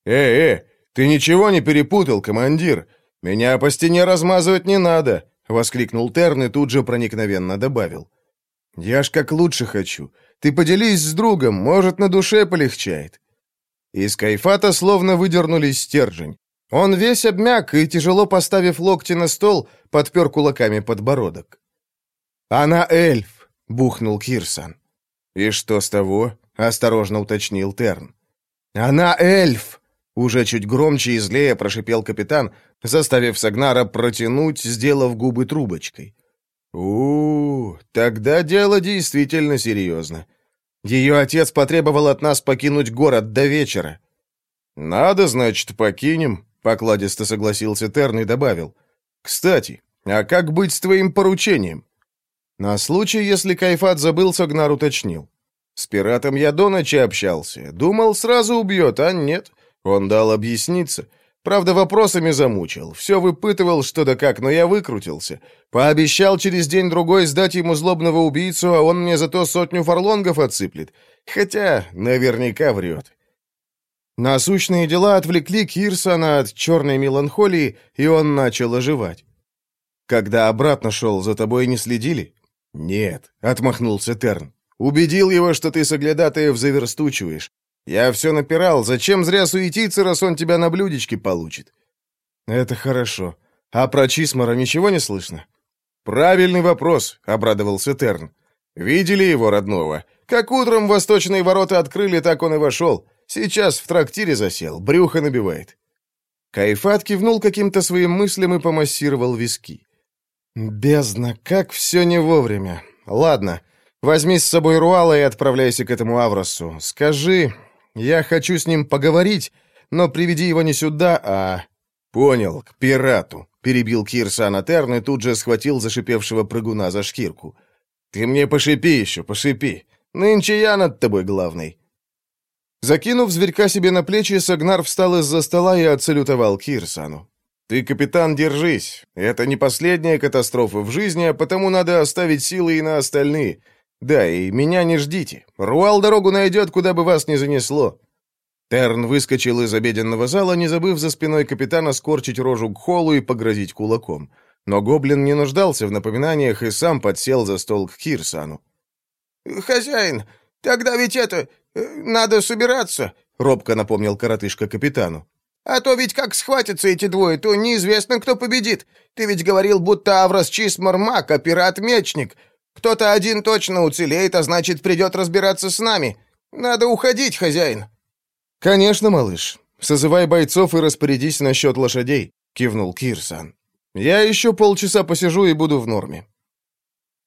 [SPEAKER 1] «Э, э, ты ничего не перепутал, командир? Меня по стене размазывать не надо!» — воскликнул Терн и тут же проникновенно добавил. «Я ж как лучше хочу. Ты поделись с другом, может, на душе полегчает». Из кайфата словно выдернулись стержень. Он весь обмяк и, тяжело поставив локти на стол, подпер кулаками подбородок. «Она эльф!» — бухнул Кирсан. «И что с того?» — осторожно уточнил Терн. «Она эльф!» — уже чуть громче и злее прошипел капитан, заставив Сагнара протянуть, сделав губы трубочкой. -у, -у тогда дело действительно серьезно. Ее отец потребовал от нас покинуть город до вечера». «Надо, значит, покинем», Покладисто согласился Терн и добавил. «Кстати, а как быть с твоим поручением?» На случай, если Кайфат забыл, Сагнар уточнил. «С пиратом я до ночи общался. Думал, сразу убьет, а нет. Он дал объясниться. Правда, вопросами замучил. Все выпытывал, что да как, но я выкрутился. Пообещал через день-другой сдать ему злобного убийцу, а он мне зато сотню фарлонгов отсыплет. Хотя наверняка врет. Насущные дела отвлекли Кирсона от черной меланхолии, и он начал оживать. «Когда обратно шел, за тобой не следили?» «Нет», — отмахнулся Терн. «Убедил его, что ты соглядатаев заверстучиваешь. Я все напирал, зачем зря суетиться, раз он тебя на блюдечке получит?» «Это хорошо. А про Чисмара ничего не слышно?» «Правильный вопрос», — обрадовался Терн. «Видели его родного? Как утром восточные ворота открыли, так он и вошел. Сейчас в трактире засел, брюхо набивает». Кайфат кивнул каким-то своим мыслям и помассировал виски. «Бездна, как все не вовремя. Ладно, возьми с собой Руала и отправляйся к этому Авросу. Скажи, я хочу с ним поговорить, но приведи его не сюда, а...» «Понял, к пирату», — перебил Кирсан Атерн и тут же схватил зашипевшего прыгуна за шкирку. «Ты мне пошипи еще, пошипи. Нынче я над тобой главный. Закинув зверька себе на плечи, Сагнар встал из-за стола и отсалютовал Кирсану. «Ты, капитан, держись. Это не последняя катастрофа в жизни, а потому надо оставить силы и на остальные. Да, и меня не ждите. Руал дорогу найдет, куда бы вас ни занесло». Терн выскочил из обеденного зала, не забыв за спиной капитана скорчить рожу к холу и погрозить кулаком. Но гоблин не нуждался в напоминаниях и сам подсел за стол к Кирсану.
[SPEAKER 2] «Хозяин, тогда ведь это... «Надо собираться», — робко напомнил коротышка капитану. «А то ведь как схватятся эти двое, то неизвестно, кто победит. Ты ведь говорил, будто Аврос Чисмар маг, а пират мечник. Кто-то один точно уцелеет, а значит, придет разбираться с нами. Надо уходить, хозяин».
[SPEAKER 1] «Конечно, малыш. Созывай бойцов и распорядись насчет лошадей», — кивнул Кирсан. «Я еще полчаса посижу и буду в норме.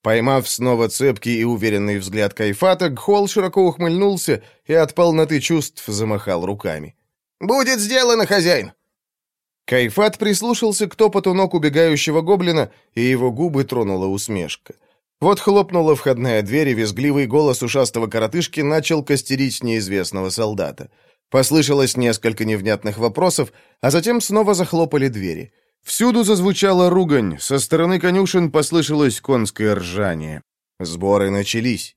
[SPEAKER 1] Поймав снова цепкий и уверенный взгляд Кайфата, Гхол широко ухмыльнулся и от полноты чувств замахал руками.
[SPEAKER 2] «Будет сделано, хозяин!»
[SPEAKER 1] Кайфат прислушался к топоту ног убегающего гоблина, и его губы тронула усмешка. Вот хлопнула входная дверь, и визгливый голос ушастого коротышки начал костерить неизвестного солдата. Послышалось несколько невнятных вопросов, а затем снова захлопали двери — Всюду зазвучала ругань, со стороны конюшен послышалось конское ржание. Сборы начались.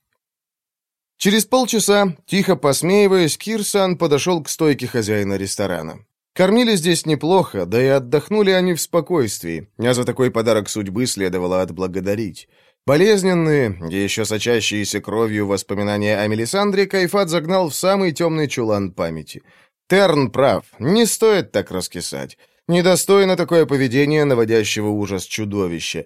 [SPEAKER 1] Через полчаса, тихо посмеиваясь, Кирсан подошел к стойке хозяина ресторана. Кормили здесь неплохо, да и отдохнули они в спокойствии, а за такой подарок судьбы следовало отблагодарить. Болезненные, еще сочащиеся кровью воспоминания о Мелисандре, Кайфат загнал в самый темный чулан памяти. Терн прав, не стоит так раскисать. Недостойно такое поведение наводящего ужас чудовища.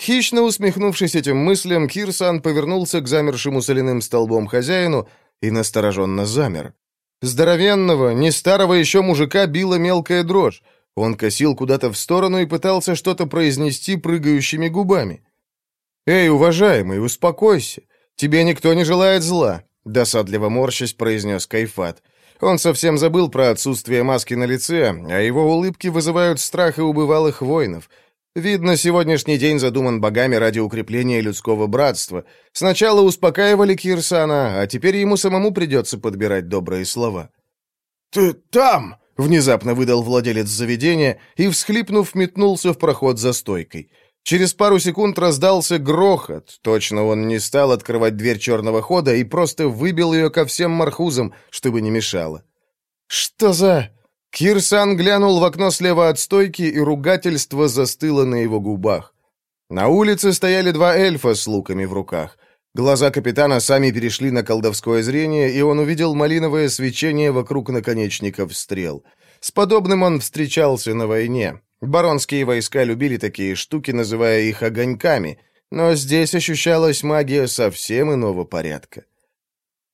[SPEAKER 1] Хищно усмехнувшись этим мыслям, Кирсан повернулся к замершему соляным столбом хозяину и настороженно замер. Здоровенного, не старого еще мужика била мелкая дрожь. Он косил куда-то в сторону и пытался что-то произнести прыгающими губами. «Эй, уважаемый, успокойся. Тебе никто не желает зла», — досадливо морщась произнес Кайфат. Он совсем забыл про отсутствие маски на лице, а его улыбки вызывают страх и убывалых воинов. Видно, сегодняшний день задуман богами ради укрепления людского братства. Сначала успокаивали Кирсана, а теперь ему самому придется подбирать добрые слова.
[SPEAKER 2] «Ты там!»
[SPEAKER 3] — Внезапно выдал владелец заведения и, всхлипнув, метнулся в проход за стойкой. Через пару секунд раздался грохот. Точно он не стал открывать дверь черного хода и просто выбил ее ко всем мархузам, чтобы не мешало. «Что за...» Кирсан глянул в окно слева от стойки, и ругательство застыло на его губах. На улице стояли два эльфа с луками в руках. Глаза капитана сами перешли на колдовское зрение, и он увидел малиновое свечение вокруг наконечников стрел. С подобным он встречался на войне. Баронские войска любили такие штуки, называя их огоньками, но здесь ощущалась магия совсем иного порядка.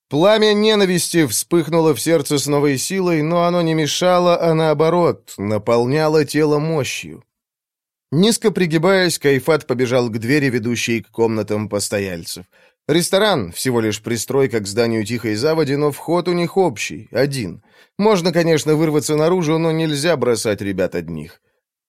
[SPEAKER 3] Пламя ненависти вспыхнуло в сердце с новой силой, но оно не мешало, а наоборот, наполняло тело мощью. Низко пригибаясь, Кайфат побежал к двери, ведущей к комнатам постояльцев. Ресторан, всего лишь пристройка к зданию Тихой Заводи, но вход у них общий, один. Можно, конечно, вырваться наружу, но нельзя бросать ребят одних.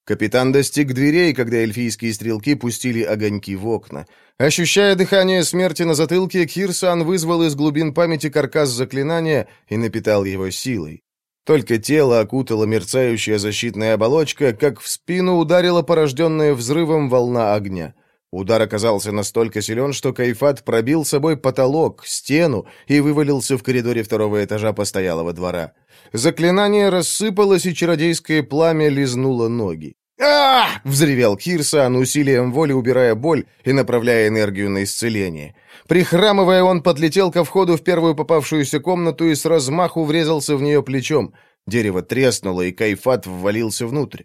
[SPEAKER 3] Капитан достиг дверей, когда эльфийские стрелки пустили огоньки в окна. Ощущая дыхание смерти на затылке, Кирсан вызвал из глубин памяти каркас заклинания и напитал его силой. Только тело окутала мерцающая защитная оболочка, как в спину ударила порожденная взрывом волна огня. Удар оказался настолько силен, что Кайфат пробил собой потолок, стену и вывалился в коридоре второго этажа постоялого двора. Заклинание рассыпалось, и чародейское пламя лизнуло ноги а взревел Кирсан, усилием воли убирая боль и направляя энергию на исцеление. Прихрамывая, он подлетел ко входу в первую попавшуюся комнату и с размаху врезался в нее плечом. Дерево треснуло, и Кайфат ввалился внутрь.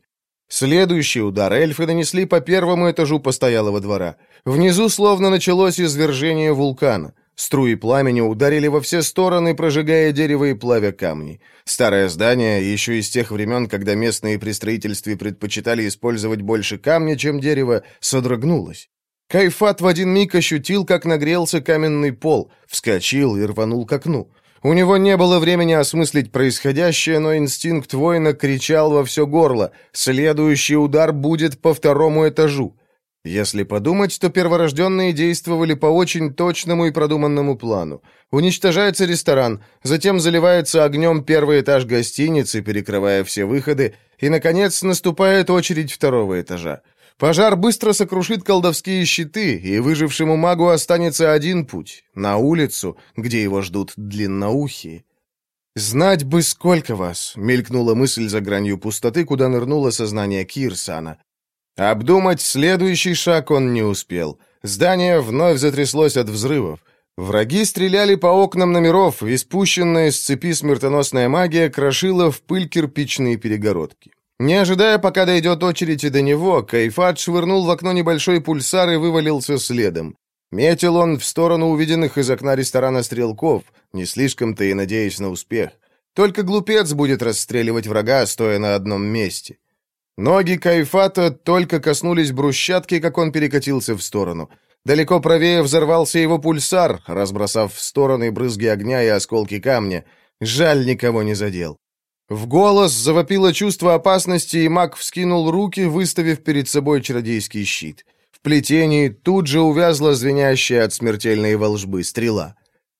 [SPEAKER 3] Следующий удар эльфы нанесли по первому этажу постоялого двора. Внизу словно началось извержение вулкана. Струи пламени ударили во все стороны, прожигая дерево и плавя камни. Старое здание, еще из тех времен, когда местные при строительстве предпочитали использовать больше камня, чем дерево, содрогнулось. Кайфат в один миг ощутил, как нагрелся каменный пол, вскочил и рванул к окну. У него не было времени осмыслить происходящее, но инстинкт воина кричал во все горло «Следующий удар будет по второму этажу». Если подумать, то перворожденные действовали по очень точному и продуманному плану. Уничтожается ресторан, затем заливается огнем первый этаж гостиницы, перекрывая все выходы, и, наконец, наступает очередь второго этажа. Пожар быстро сокрушит колдовские щиты, и выжившему магу останется один путь — на улицу, где его ждут длинноухие. «Знать бы, сколько вас!» — мелькнула мысль за гранью пустоты, куда нырнуло сознание Кирсана. Обдумать следующий шаг он не успел. Здание вновь затряслось от взрывов. Враги стреляли по окнам номеров, и спущенная с цепи смертоносная магия крошила в пыль кирпичные перегородки. Не ожидая, пока дойдет очередь и до него, Кайфат швырнул в окно небольшой пульсар и вывалился следом. Метил он в сторону увиденных из окна ресторана стрелков, не слишком-то и надеясь на успех. Только глупец будет расстреливать врага, стоя на одном месте. Ноги Кайфата только коснулись брусчатки, как он перекатился в сторону. Далеко правее взорвался его пульсар, разбросав в стороны брызги огня и осколки камня. Жаль, никого не задел. В голос завопило чувство опасности, и маг вскинул руки, выставив перед собой чародейский щит. В плетении тут же увязла звенящая от смертельной волжбы стрела.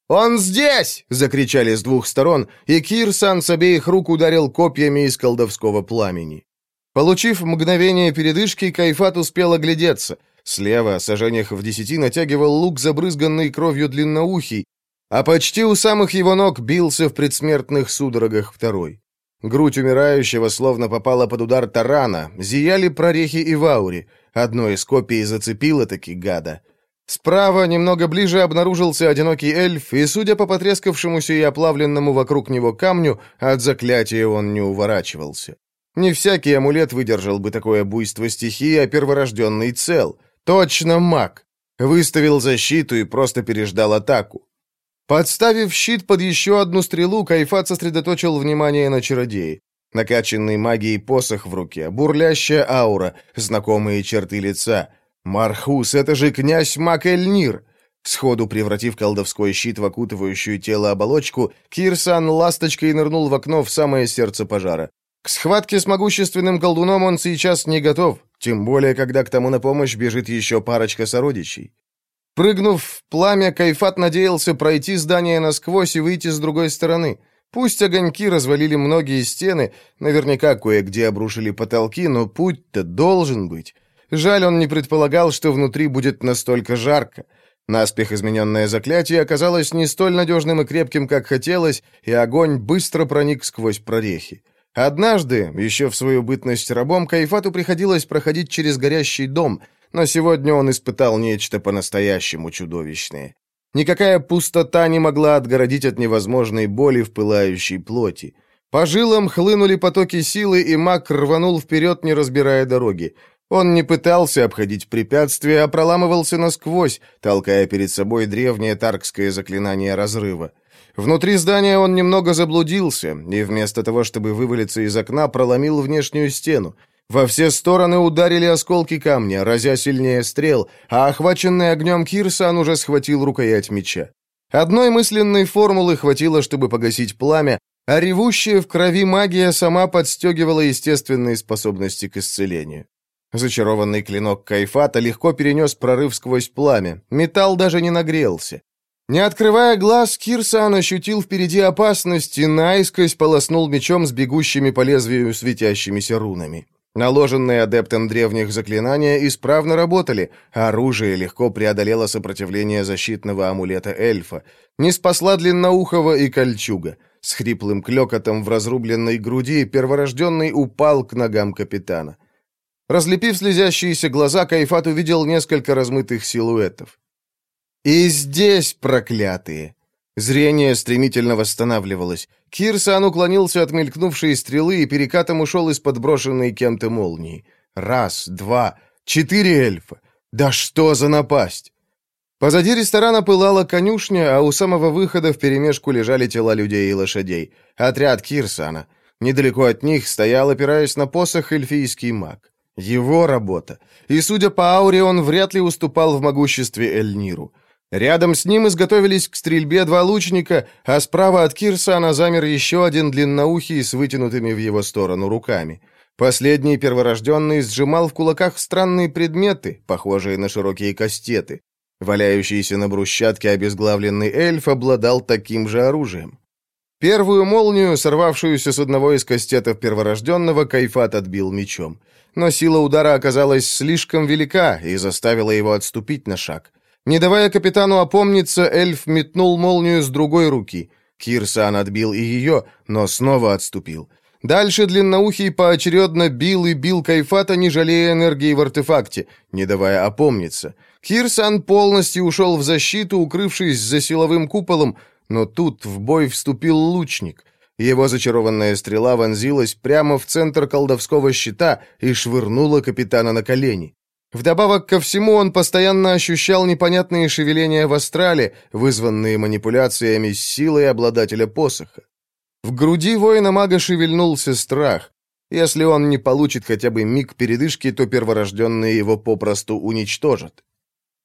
[SPEAKER 3] «Он здесь!» — закричали с двух сторон, и Кирсан с обеих рук ударил копьями из колдовского пламени. Получив мгновение передышки, Кайфат успел оглядеться. Слева, сажениях в десяти, натягивал лук, забрызганный кровью длинноухий, а почти у самых его ног бился в предсмертных судорогах второй. Грудь умирающего словно попала под удар тарана, зияли прорехи и в ауре. Одно из копий зацепило таки гада. Справа, немного ближе, обнаружился одинокий эльф, и, судя по потрескавшемуся и оплавленному вокруг него камню, от заклятия он не уворачивался. Не всякий амулет выдержал бы такое буйство стихии, а перворожденный цел. Точно маг. Выставил защиту и просто переждал атаку. Подставив щит под еще одну стрелу, Кайфат сосредоточил внимание на чародее. Накачанный магией посох в руке, бурлящая аура, знакомые черты лица. «Мархус, это же князь Мак Эльнир!» Сходу превратив колдовской щит в окутывающую тело оболочку, Кирсан ласточкой нырнул в окно в самое сердце пожара. К схватке с могущественным колдуном он сейчас не готов, тем более, когда к тому на помощь бежит еще парочка сородичей. Прыгнув в пламя, Кайфат надеялся пройти здание насквозь и выйти с другой стороны. Пусть огоньки развалили многие стены, наверняка кое-где обрушили потолки, но путь-то должен быть. Жаль, он не предполагал, что внутри будет настолько жарко. Наспех измененное заклятие оказалось не столь надежным и крепким, как хотелось, и огонь быстро проник сквозь прорехи. Однажды, еще в свою бытность рабом, Кайфату приходилось проходить через горящий дом, но сегодня он испытал нечто по-настоящему чудовищное. Никакая пустота не могла отгородить от невозможной боли в пылающей плоти. По жилам хлынули потоки силы, и маг рванул вперед, не разбирая дороги. Он не пытался обходить препятствия, а проламывался насквозь, толкая перед собой древнее таркское заклинание разрыва. Внутри здания он немного заблудился, и вместо того, чтобы вывалиться из окна, проломил внешнюю стену. Во все стороны ударили осколки камня, разя сильнее стрел, а охваченный огнем Кирсан уже схватил рукоять меча. Одной мысленной формулы хватило, чтобы погасить пламя, а ревущая в крови магия сама подстегивала естественные способности к исцелению. Зачарованный клинок Кайфата легко перенес прорыв сквозь пламя. Металл даже не нагрелся. Не открывая глаз, Кирсан ощутил впереди опасность и наискось полоснул мечом с бегущими по лезвию светящимися рунами. Наложенные адептом древних заклинания исправно работали, а оружие легко преодолело сопротивление защитного амулета эльфа. Не спасла длинноухого и кольчуга. С хриплым клёкотом в разрубленной груди перворожденный упал к ногам капитана. Разлепив слезящиеся глаза, Кайфат увидел несколько размытых силуэтов. «И здесь, проклятые!» Зрение стремительно восстанавливалось. Кирсан уклонился от мелькнувшей стрелы и перекатом ушел из подброшенной кем-то молнии. Раз, два, четыре эльфа. Да что за напасть! Позади ресторана пылала конюшня, а у самого выхода вперемешку лежали тела людей и лошадей. Отряд Кирсана. Недалеко от них стоял, опираясь на посох, эльфийский маг. Его работа. И, судя по ауре, он вряд ли уступал в могуществе Эльниру. Рядом с ним изготовились к стрельбе два лучника, а справа от Кирсана замер еще один длинноухий с вытянутыми в его сторону руками. Последний перворожденный сжимал в кулаках странные предметы, похожие на широкие кастеты. Валяющийся на брусчатке обезглавленный эльф обладал таким же оружием. Первую молнию, сорвавшуюся с одного из кастетов перворожденного, Кайфат отбил мечом но сила удара оказалась слишком велика и заставила его отступить на шаг. Не давая капитану опомниться, эльф метнул молнию с другой руки. Кирсан отбил и ее, но снова отступил. Дальше длинноухий поочередно бил и бил Кайфата, не жалея энергии в артефакте, не давая опомниться. Кирсан полностью ушел в защиту, укрывшись за силовым куполом, но тут в бой вступил лучник. Его зачарованная стрела вонзилась прямо в центр колдовского щита и швырнула капитана на колени. Вдобавок ко всему, он постоянно ощущал непонятные шевеления в астрале, вызванные манипуляциями с силой обладателя посоха. В груди воина-мага шевельнулся страх. Если он не получит хотя бы миг передышки, то перворожденные его попросту уничтожат.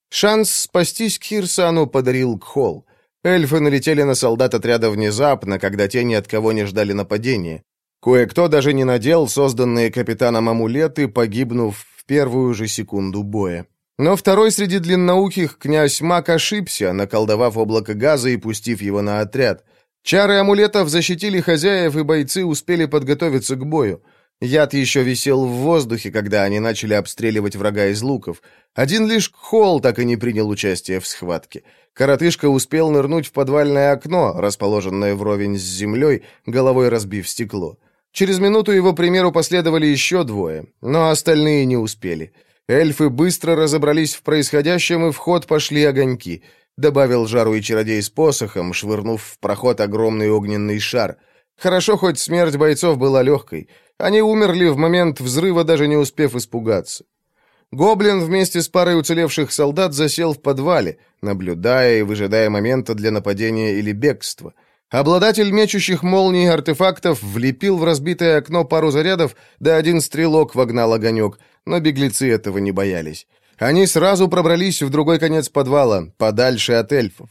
[SPEAKER 3] Шанс спастись Кирсану подарил Кхол. Эльфы налетели на солдат отряда внезапно, когда те ни от кого не ждали нападения. Кое-кто даже не надел созданные капитаном амулеты, погибнув первую же секунду боя. Но второй среди длинноухих, князь Мак, ошибся, наколдовав облако газа и пустив его на отряд. Чары амулетов защитили хозяев, и бойцы успели подготовиться к бою. Яд еще висел в воздухе, когда они начали обстреливать врага из луков. Один лишь Холл так и не принял участие в схватке. Коротышка успел нырнуть в подвальное окно, расположенное вровень с землей, головой разбив стекло. Через минуту его примеру последовали еще двое, но остальные не успели. Эльфы быстро разобрались в происходящем, и в ход пошли огоньки. Добавил жару и чародей с посохом, швырнув в проход огромный огненный шар. Хорошо, хоть смерть бойцов была легкой. Они умерли в момент взрыва, даже не успев испугаться. Гоблин вместе с парой уцелевших солдат засел в подвале, наблюдая и выжидая момента для нападения или бегства. Обладатель мечущих молний артефактов влепил в разбитое окно пару зарядов, да один стрелок вогнал огонек, но беглецы этого не боялись. Они сразу пробрались в другой конец подвала, подальше от эльфов.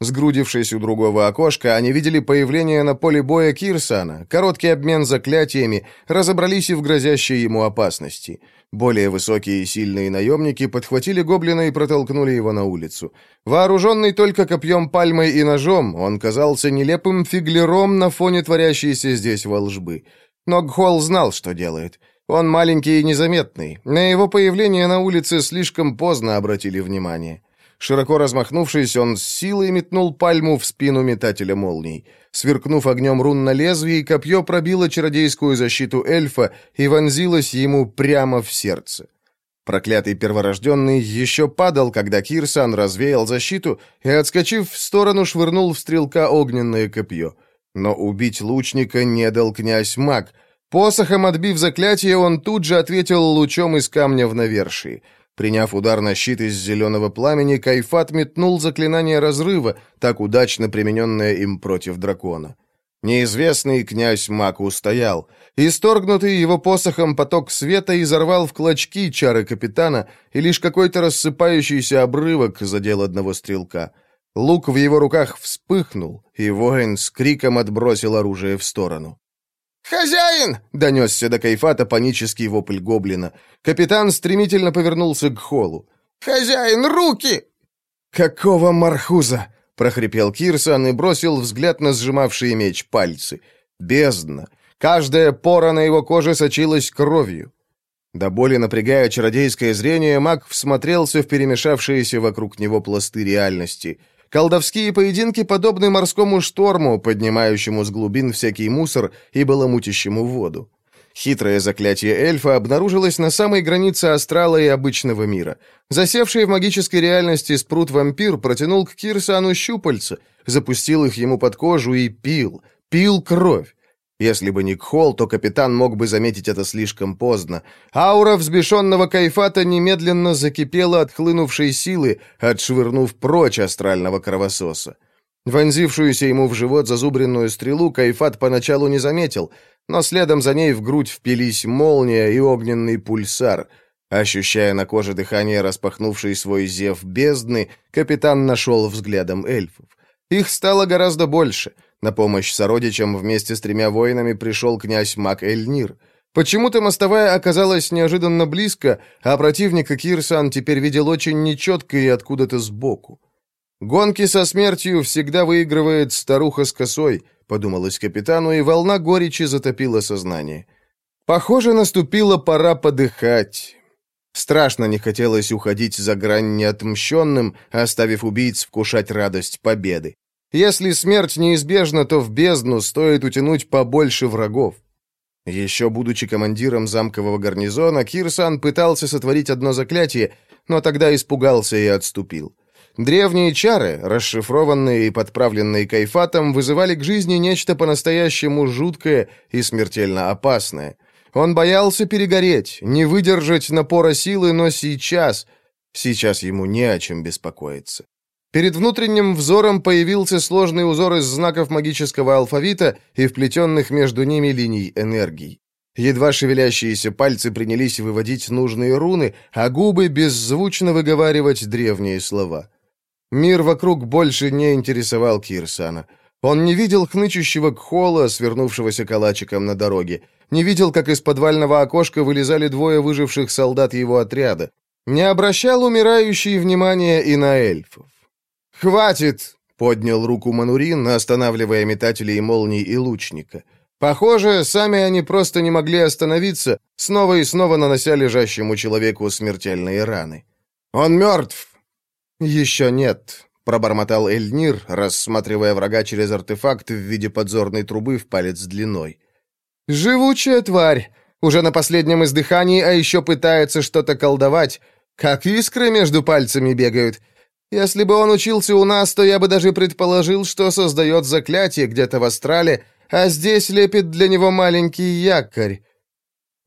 [SPEAKER 3] Сгрудившись у другого окошка, они видели появление на поле боя Кирсана, короткий обмен заклятиями, разобрались и в грозящей ему опасности. Более высокие и сильные наемники подхватили гоблина и протолкнули его на улицу. Вооруженный только копьем пальмой и ножом, он казался нелепым фиглером на фоне творящейся здесь волжбы. Но Гхол знал, что делает. Он маленький и незаметный. На его появление на улице слишком поздно обратили внимание. Широко размахнувшись, он с силой метнул пальму в спину метателя молний. Сверкнув огнем рун на лезвии, копье пробило чародейскую защиту эльфа и вонзилось ему прямо в сердце. Проклятый перворожденный еще падал, когда Кирсан развеял защиту и, отскочив в сторону, швырнул в стрелка огненное копье. Но убить лучника не дал князь Маг. Посохом отбив заклятие, он тут же ответил лучом из камня в навершии. Приняв удар на щит из зеленого пламени, Кайфат метнул заклинание разрыва, так удачно примененное им против дракона. Неизвестный князь Мак устоял. Исторгнутый его посохом поток света изорвал в клочки чары капитана, и лишь какой-то рассыпающийся обрывок задел одного стрелка. Лук в его руках вспыхнул, и воин с криком отбросил оружие в сторону.
[SPEAKER 2] «Хозяин!» — донесся до Кайфата панический вопль гоблина. Капитан стремительно повернулся к холу. «Хозяин, руки!»
[SPEAKER 3] «Какого мархуза?» — прохрипел Кирсан и бросил взгляд на сжимавшие меч пальцы. «Бездна! Каждая пора на его коже сочилась кровью». До боли напрягая чародейское зрение, маг всмотрелся в перемешавшиеся вокруг него пласты реальности — Колдовские поединки подобны морскому шторму, поднимающему с глубин всякий мусор и баламутящему воду. Хитрое заклятие эльфа обнаружилось на самой границе астрала и обычного мира. Засевший в магической реальности спрут-вампир протянул к Кирсану щупальца, запустил их ему под кожу и пил, пил кровь. Если бы не Кхол, то капитан мог бы заметить это слишком поздно. Аура взбешенного кайфата немедленно закипела от хлынувшей силы, отшвырнув прочь астрального кровососа. Вонзившуюся ему в живот зазубренную стрелу кайфат поначалу не заметил, но следом за ней в грудь впились молния и огненный пульсар. Ощущая на коже дыхание распахнувшей свой зев бездны, капитан нашел взглядом эльфов. Их стало гораздо больше — на помощь сородичам вместе с тремя воинами пришел князь Мак Эльнир. Почему-то мостовая оказалась неожиданно близко, а противника Кирсан теперь видел очень нечетко и откуда-то сбоку. «Гонки со смертью всегда выигрывает старуха с косой», — подумалось капитану, и волна горечи затопила сознание. «Похоже, наступила пора подыхать». Страшно не хотелось уходить за грань неотмщенным, оставив убийц вкушать радость победы. Если смерть неизбежна, то в бездну стоит утянуть побольше врагов. Еще будучи командиром замкового гарнизона, Кирсан пытался сотворить одно заклятие, но тогда испугался и отступил. Древние чары, расшифрованные и подправленные кайфатом, вызывали к жизни нечто по-настоящему жуткое и смертельно опасное. Он боялся перегореть, не выдержать напора силы, но сейчас... Сейчас ему не о чем беспокоиться. Перед внутренним взором появился сложный узор из знаков магического алфавита и вплетенных между ними линий энергий. Едва шевелящиеся пальцы принялись выводить нужные руны, а губы беззвучно выговаривать древние слова. Мир вокруг больше не интересовал Кирсана. Он не видел хнычущего кхола, свернувшегося калачиком на дороге, не видел, как из подвального окошка вылезали двое выживших солдат его отряда, не обращал умирающий внимания и на эльфов. «Хватит!» — поднял руку Манурин, останавливая метателей молний и лучника. Похоже, сами они просто не могли остановиться, снова и снова нанося лежащему человеку смертельные раны. «Он мертв!» «Еще нет», — пробормотал Эльнир, рассматривая врага через артефакт в виде подзорной трубы в палец длиной. «Живучая тварь! Уже на последнем издыхании, а еще пытается что-то колдовать. Как искры между пальцами бегают. Если бы он учился у нас, то я бы даже предположил, что создает заклятие где-то в астрале, а здесь лепит для него маленький якорь».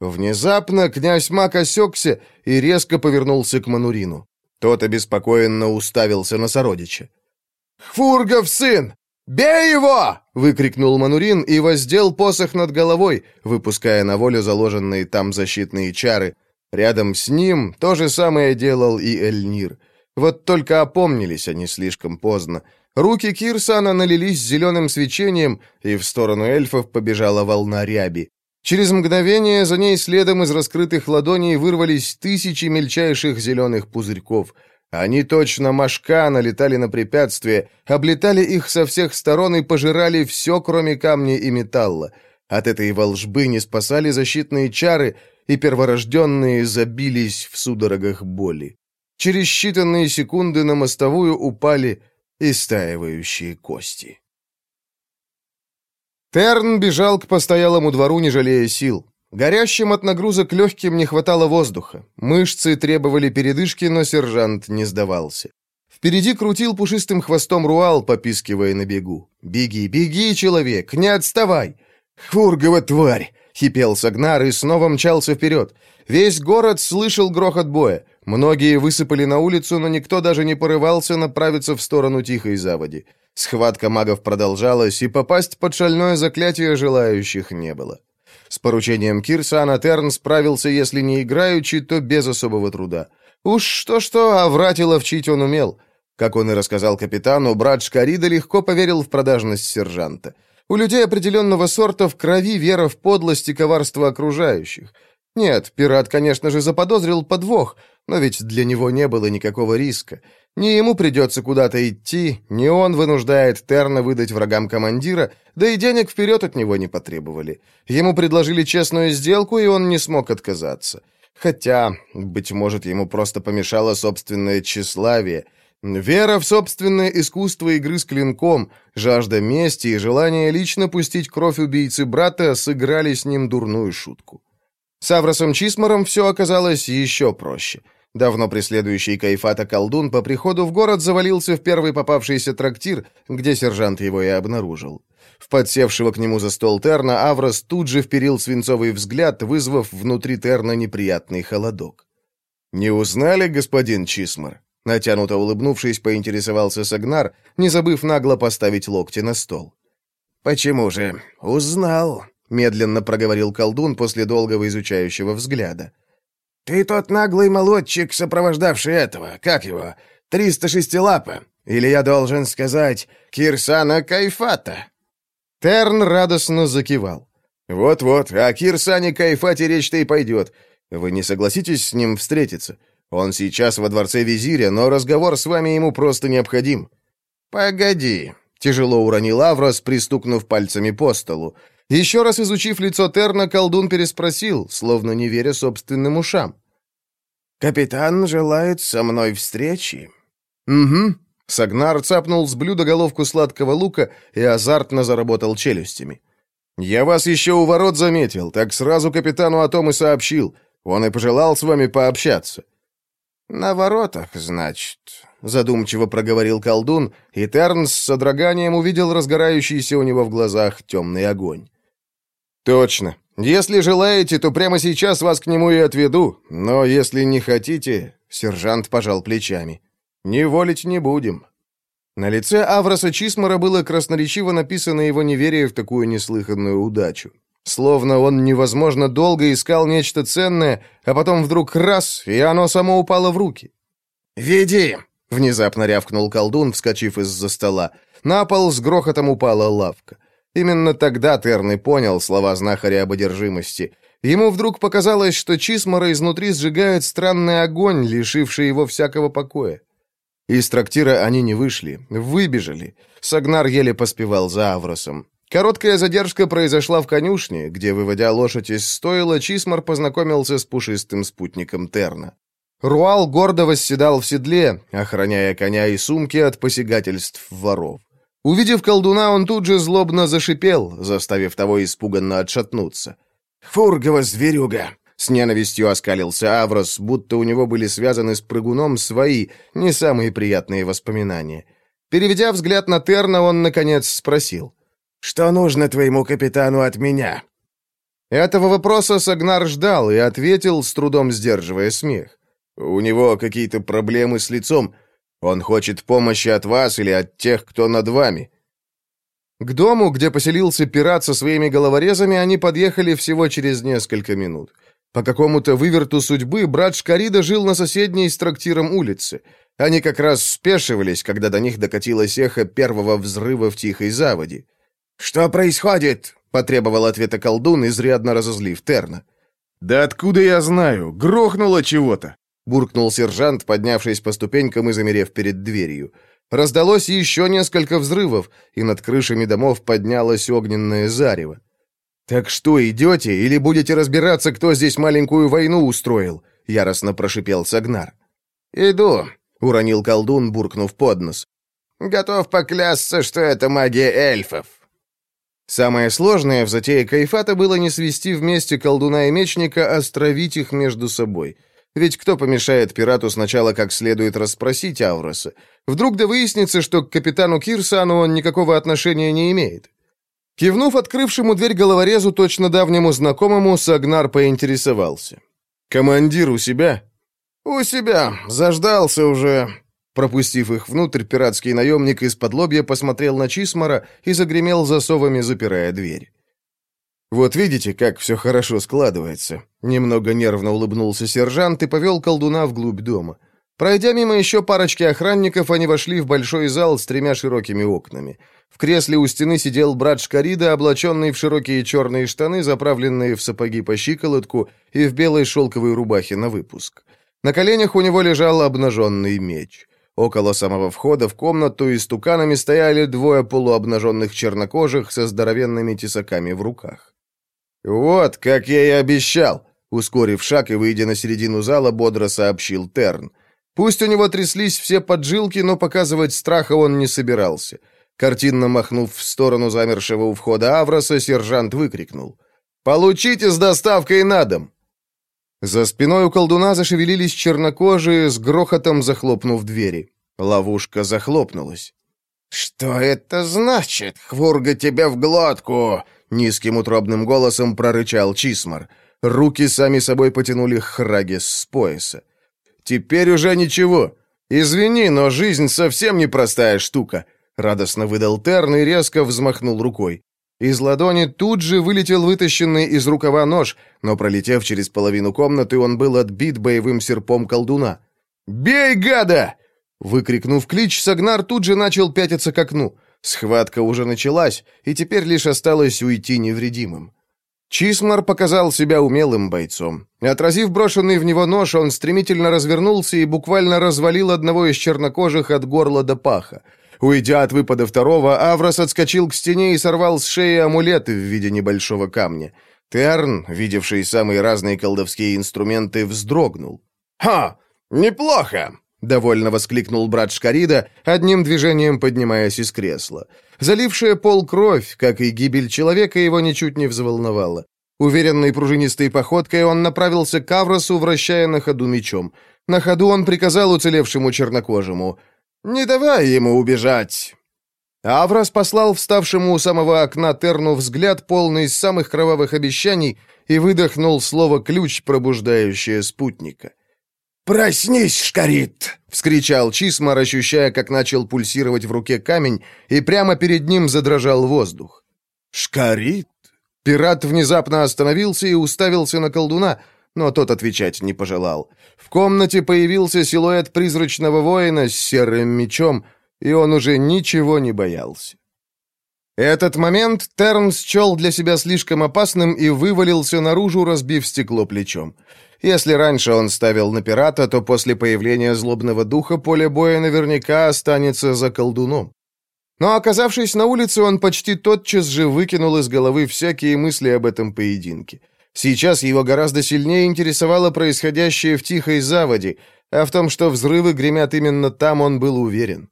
[SPEAKER 3] Внезапно князь Мак осекся и резко повернулся к Манурину. Тот обеспокоенно уставился на сородича. «Хфургов сын! Бей его!» — выкрикнул Манурин и воздел посох над головой, выпуская на волю заложенные там защитные чары. Рядом с ним то же самое делал и Эльнир — вот только опомнились они слишком поздно. Руки Кирсана налились зеленым свечением, и в сторону эльфов побежала волна ряби. Через мгновение за ней следом из раскрытых ладоней вырвались тысячи мельчайших зеленых пузырьков. Они точно мошка налетали на препятствия, облетали их со всех сторон и пожирали все, кроме камня и металла. От этой волжбы не спасали защитные чары, и перворожденные забились в судорогах боли. Через считанные секунды на мостовую упали истаивающие кости. Терн бежал к постоялому двору, не жалея сил. Горящим от нагрузок легким не хватало воздуха. Мышцы требовали передышки, но сержант не сдавался. Впереди крутил пушистым хвостом Руал, попискивая на бегу. «Беги, беги, человек, не отставай!» «Хургова тварь!» — хипел Сагнар и снова мчался вперед. Весь город слышал грохот боя. Многие высыпали на улицу, но никто даже не порывался направиться в сторону тихой заводи. Схватка магов продолжалась, и попасть под шальное заклятие желающих не было. С поручением Кирса Анатерн справился, если не играючи, то без особого труда. Уж что-что, а врать и ловчить он умел. Как он и рассказал капитану, брат Шкарида легко поверил в продажность сержанта. У людей определенного сорта в крови вера в подлость и коварство окружающих. Нет, пират, конечно же, заподозрил подвох, но ведь для него не было никакого риска. Не ему придется куда-то идти, не он вынуждает Терна выдать врагам командира, да и денег вперед от него не потребовали. Ему предложили честную сделку, и он не смог отказаться. Хотя, быть может, ему просто помешало собственное тщеславие. Вера в собственное искусство игры с клинком, жажда мести и желание лично пустить кровь убийцы брата сыграли с ним дурную шутку. С Авросом Чисмором все оказалось еще проще — Давно преследующий Кайфата колдун по приходу в город завалился в первый попавшийся трактир, где сержант его и обнаружил. В подсевшего к нему за стол Терна Аврос тут же вперил свинцовый взгляд, вызвав внутри Терна неприятный холодок. «Не узнали, господин Чисмар?» Натянуто улыбнувшись, поинтересовался Сагнар, не забыв нагло поставить локти на стол. «Почему же? Узнал», — медленно проговорил колдун после долгого изучающего взгляда. «Ты тот наглый молодчик, сопровождавший этого, как его, 306 лапа, или я должен сказать, Кирсана Кайфата?» Терн радостно закивал. «Вот-вот, о Кирсане Кайфате речь-то и пойдет. Вы не согласитесь с ним встретиться? Он сейчас во дворце визиря, но разговор с вами ему просто необходим». «Погоди», — тяжело уронил Аврос, пристукнув пальцами по столу. Еще раз изучив лицо Терна, колдун переспросил, словно не веря собственным ушам. «Капитан желает со мной встречи». «Угу». Сагнар цапнул с блюда головку сладкого лука и азартно заработал челюстями. «Я вас еще у ворот заметил, так сразу капитану о том и сообщил. Он и пожелал с вами пообщаться». «На воротах, значит», — задумчиво проговорил колдун, и Терн с содроганием увидел разгорающийся у него в глазах темный огонь. «Точно. Если желаете, то прямо сейчас вас к нему и отведу, но если не хотите...» Сержант пожал плечами. «Не волить не будем». На лице Авроса Чисмара было красноречиво написано его неверие в такую неслыханную удачу. Словно он невозможно долго искал нечто ценное, а потом вдруг раз, и оно само упало в руки. «Веди!» — внезапно рявкнул колдун, вскочив из-за стола. На пол с грохотом упала лавка. Именно тогда Терн понял слова знахаря об одержимости. Ему вдруг показалось, что Чисмара изнутри сжигает странный огонь, лишивший его всякого покоя. Из трактира они не вышли, выбежали. Сагнар еле поспевал за Авросом. Короткая задержка произошла в конюшне, где, выводя лошадь из стойла, Чисмар познакомился с пушистым спутником Терна. Руал гордо восседал в седле, охраняя коня и сумки от посягательств воров. Увидев колдуна, он тут же злобно зашипел, заставив того испуганно отшатнуться. «Фургова зверюга!» С ненавистью оскалился Аврос, будто у него были связаны с прыгуном свои, не самые приятные воспоминания. Переведя взгляд на Терна, он, наконец, спросил. «Что нужно твоему капитану от меня?» Этого вопроса Сагнар ждал и ответил, с трудом сдерживая смех. «У него какие-то проблемы с лицом. Он хочет помощи от вас или от тех, кто над вами». К дому, где поселился пират со своими головорезами, они подъехали всего через несколько минут. По какому-то выверту судьбы брат Шкарида жил на соседней с трактиром улице. Они как раз спешивались, когда до них докатилось эхо первого взрыва в тихой заводе.
[SPEAKER 2] «Что происходит?» — потребовал ответа колдун, изрядно разозлив Терна.
[SPEAKER 1] «Да откуда я знаю? Грохнуло чего-то!»
[SPEAKER 3] — буркнул сержант, поднявшись по ступенькам и замерев перед дверью. Раздалось еще несколько взрывов, и над крышами домов поднялось огненное зарево. «Так что, идете или будете разбираться, кто здесь маленькую войну устроил?» — яростно прошипел Сагнар.
[SPEAKER 2] «Иду», —
[SPEAKER 3] уронил колдун, буркнув под нос.
[SPEAKER 2] «Готов поклясться, что это магия эльфов».
[SPEAKER 3] Самое сложное в затее Кайфата было не свести вместе колдуна и мечника, а стравить их между собой. Ведь кто помешает пирату сначала как следует расспросить Авроса? Вдруг да выяснится, что к капитану Кирсану он никакого отношения не имеет. Кивнув открывшему дверь головорезу, точно давнему знакомому, Сагнар поинтересовался. «Командир у себя?»
[SPEAKER 2] «У себя. Заждался уже».
[SPEAKER 3] Пропустив их внутрь, пиратский наемник из-под лобья посмотрел на Чисмара и загремел засовами, запирая дверь. «Вот видите, как все хорошо складывается». Немного нервно улыбнулся сержант и повел колдуна вглубь дома. Пройдя мимо еще парочки охранников, они вошли в большой зал с тремя широкими окнами. В кресле у стены сидел брат Шкарида, облаченный в широкие черные штаны, заправленные в сапоги по щиколотку и в белой шелковой рубахе на выпуск. На коленях у него лежал обнаженный меч. Около самого входа в комнату истуканами стояли двое полуобнаженных чернокожих со здоровенными тесаками в руках. «Вот, как я и обещал!» Ускорив шаг и выйдя на середину зала, бодро сообщил Терн. Пусть у него тряслись все поджилки, но показывать страха он не собирался. Картинно махнув в сторону замершего у входа Авроса, сержант выкрикнул. «Получите с доставкой на дом!» За спиной у колдуна зашевелились чернокожие, с грохотом захлопнув двери. Ловушка захлопнулась.
[SPEAKER 2] «Что это значит? Хвурга тебя в глотку!»
[SPEAKER 3] Низким утробным голосом прорычал Чисмар. Руки сами собой потянули Храгис с пояса. «Теперь уже ничего. Извини, но жизнь совсем непростая штука», — радостно выдал Терн и резко взмахнул рукой. Из ладони тут же вылетел вытащенный из рукава нож, но, пролетев через половину комнаты, он был отбит боевым серпом колдуна. «Бей, гада!» Выкрикнув клич, Сагнар тут же начал пятиться к окну. Схватка уже началась, и теперь лишь осталось уйти невредимым. Чисмар показал себя умелым бойцом. Отразив брошенный в него нож, он стремительно развернулся и буквально развалил одного из чернокожих от горла до паха. Уйдя от выпада второго, Аврос отскочил к стене и сорвал с шеи амулеты в виде небольшого камня. Терн, видевший самые разные колдовские инструменты, вздрогнул.
[SPEAKER 2] «Ха! Неплохо!»
[SPEAKER 3] — довольно воскликнул брат Шкарида, одним движением поднимаясь из кресла. Залившая пол кровь, как и гибель человека, его ничуть не взволновала. Уверенной пружинистой походкой он направился к Авросу, вращая на ходу мечом. На ходу он приказал уцелевшему чернокожему «Не давай ему убежать!» Аврос послал вставшему у самого окна Терну взгляд, полный самых кровавых обещаний, и выдохнул слово «ключ», пробуждающее спутника.
[SPEAKER 2] «Проснись, Шкарит!»
[SPEAKER 3] — вскричал Чисмар, ощущая, как начал пульсировать в руке камень, и прямо перед ним задрожал воздух. «Шкарит?» Пират внезапно остановился и уставился на колдуна, но тот отвечать не пожелал. В комнате появился силуэт призрачного воина с серым мечом, и он уже ничего не боялся. Этот момент Терн счел для себя слишком опасным и вывалился наружу, разбив стекло плечом. Если раньше он ставил на пирата, то после появления злобного духа поле боя наверняка останется за колдуном. Но оказавшись на улице, он почти тотчас же выкинул из головы всякие мысли об этом поединке. Сейчас его гораздо сильнее интересовало происходящее в тихой заводе, а в том, что взрывы гремят именно там, он был уверен.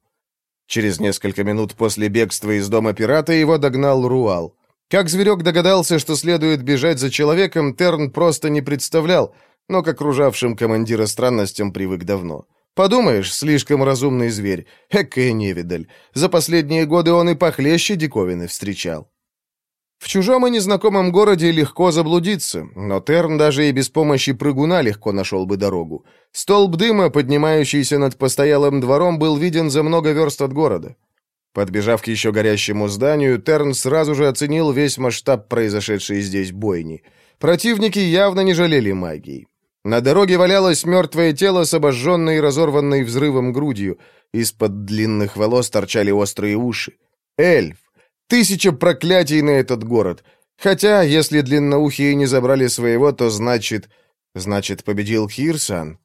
[SPEAKER 3] Через несколько минут после бегства из дома пирата его догнал Руал. Как зверек догадался, что следует бежать за человеком, Терн просто не представлял, но к окружавшим командира странностям привык давно. Подумаешь, слишком разумный зверь. Экая невидаль. За последние годы он и похлеще диковины встречал. В чужом и незнакомом городе легко заблудиться, но Терн даже и без помощи прыгуна легко нашел бы дорогу. Столб дыма, поднимающийся над постоялым двором, был виден за много верст от города. Подбежав к еще горящему зданию, Терн сразу же оценил весь масштаб произошедшей здесь бойни. Противники явно не жалели магии. На дороге валялось мертвое тело с обожженной и разорванной взрывом грудью. Из-под длинных волос торчали острые уши. Эльф! Тысяча проклятий на этот город! Хотя, если длинноухие не забрали своего, то значит... Значит, победил Хирсан.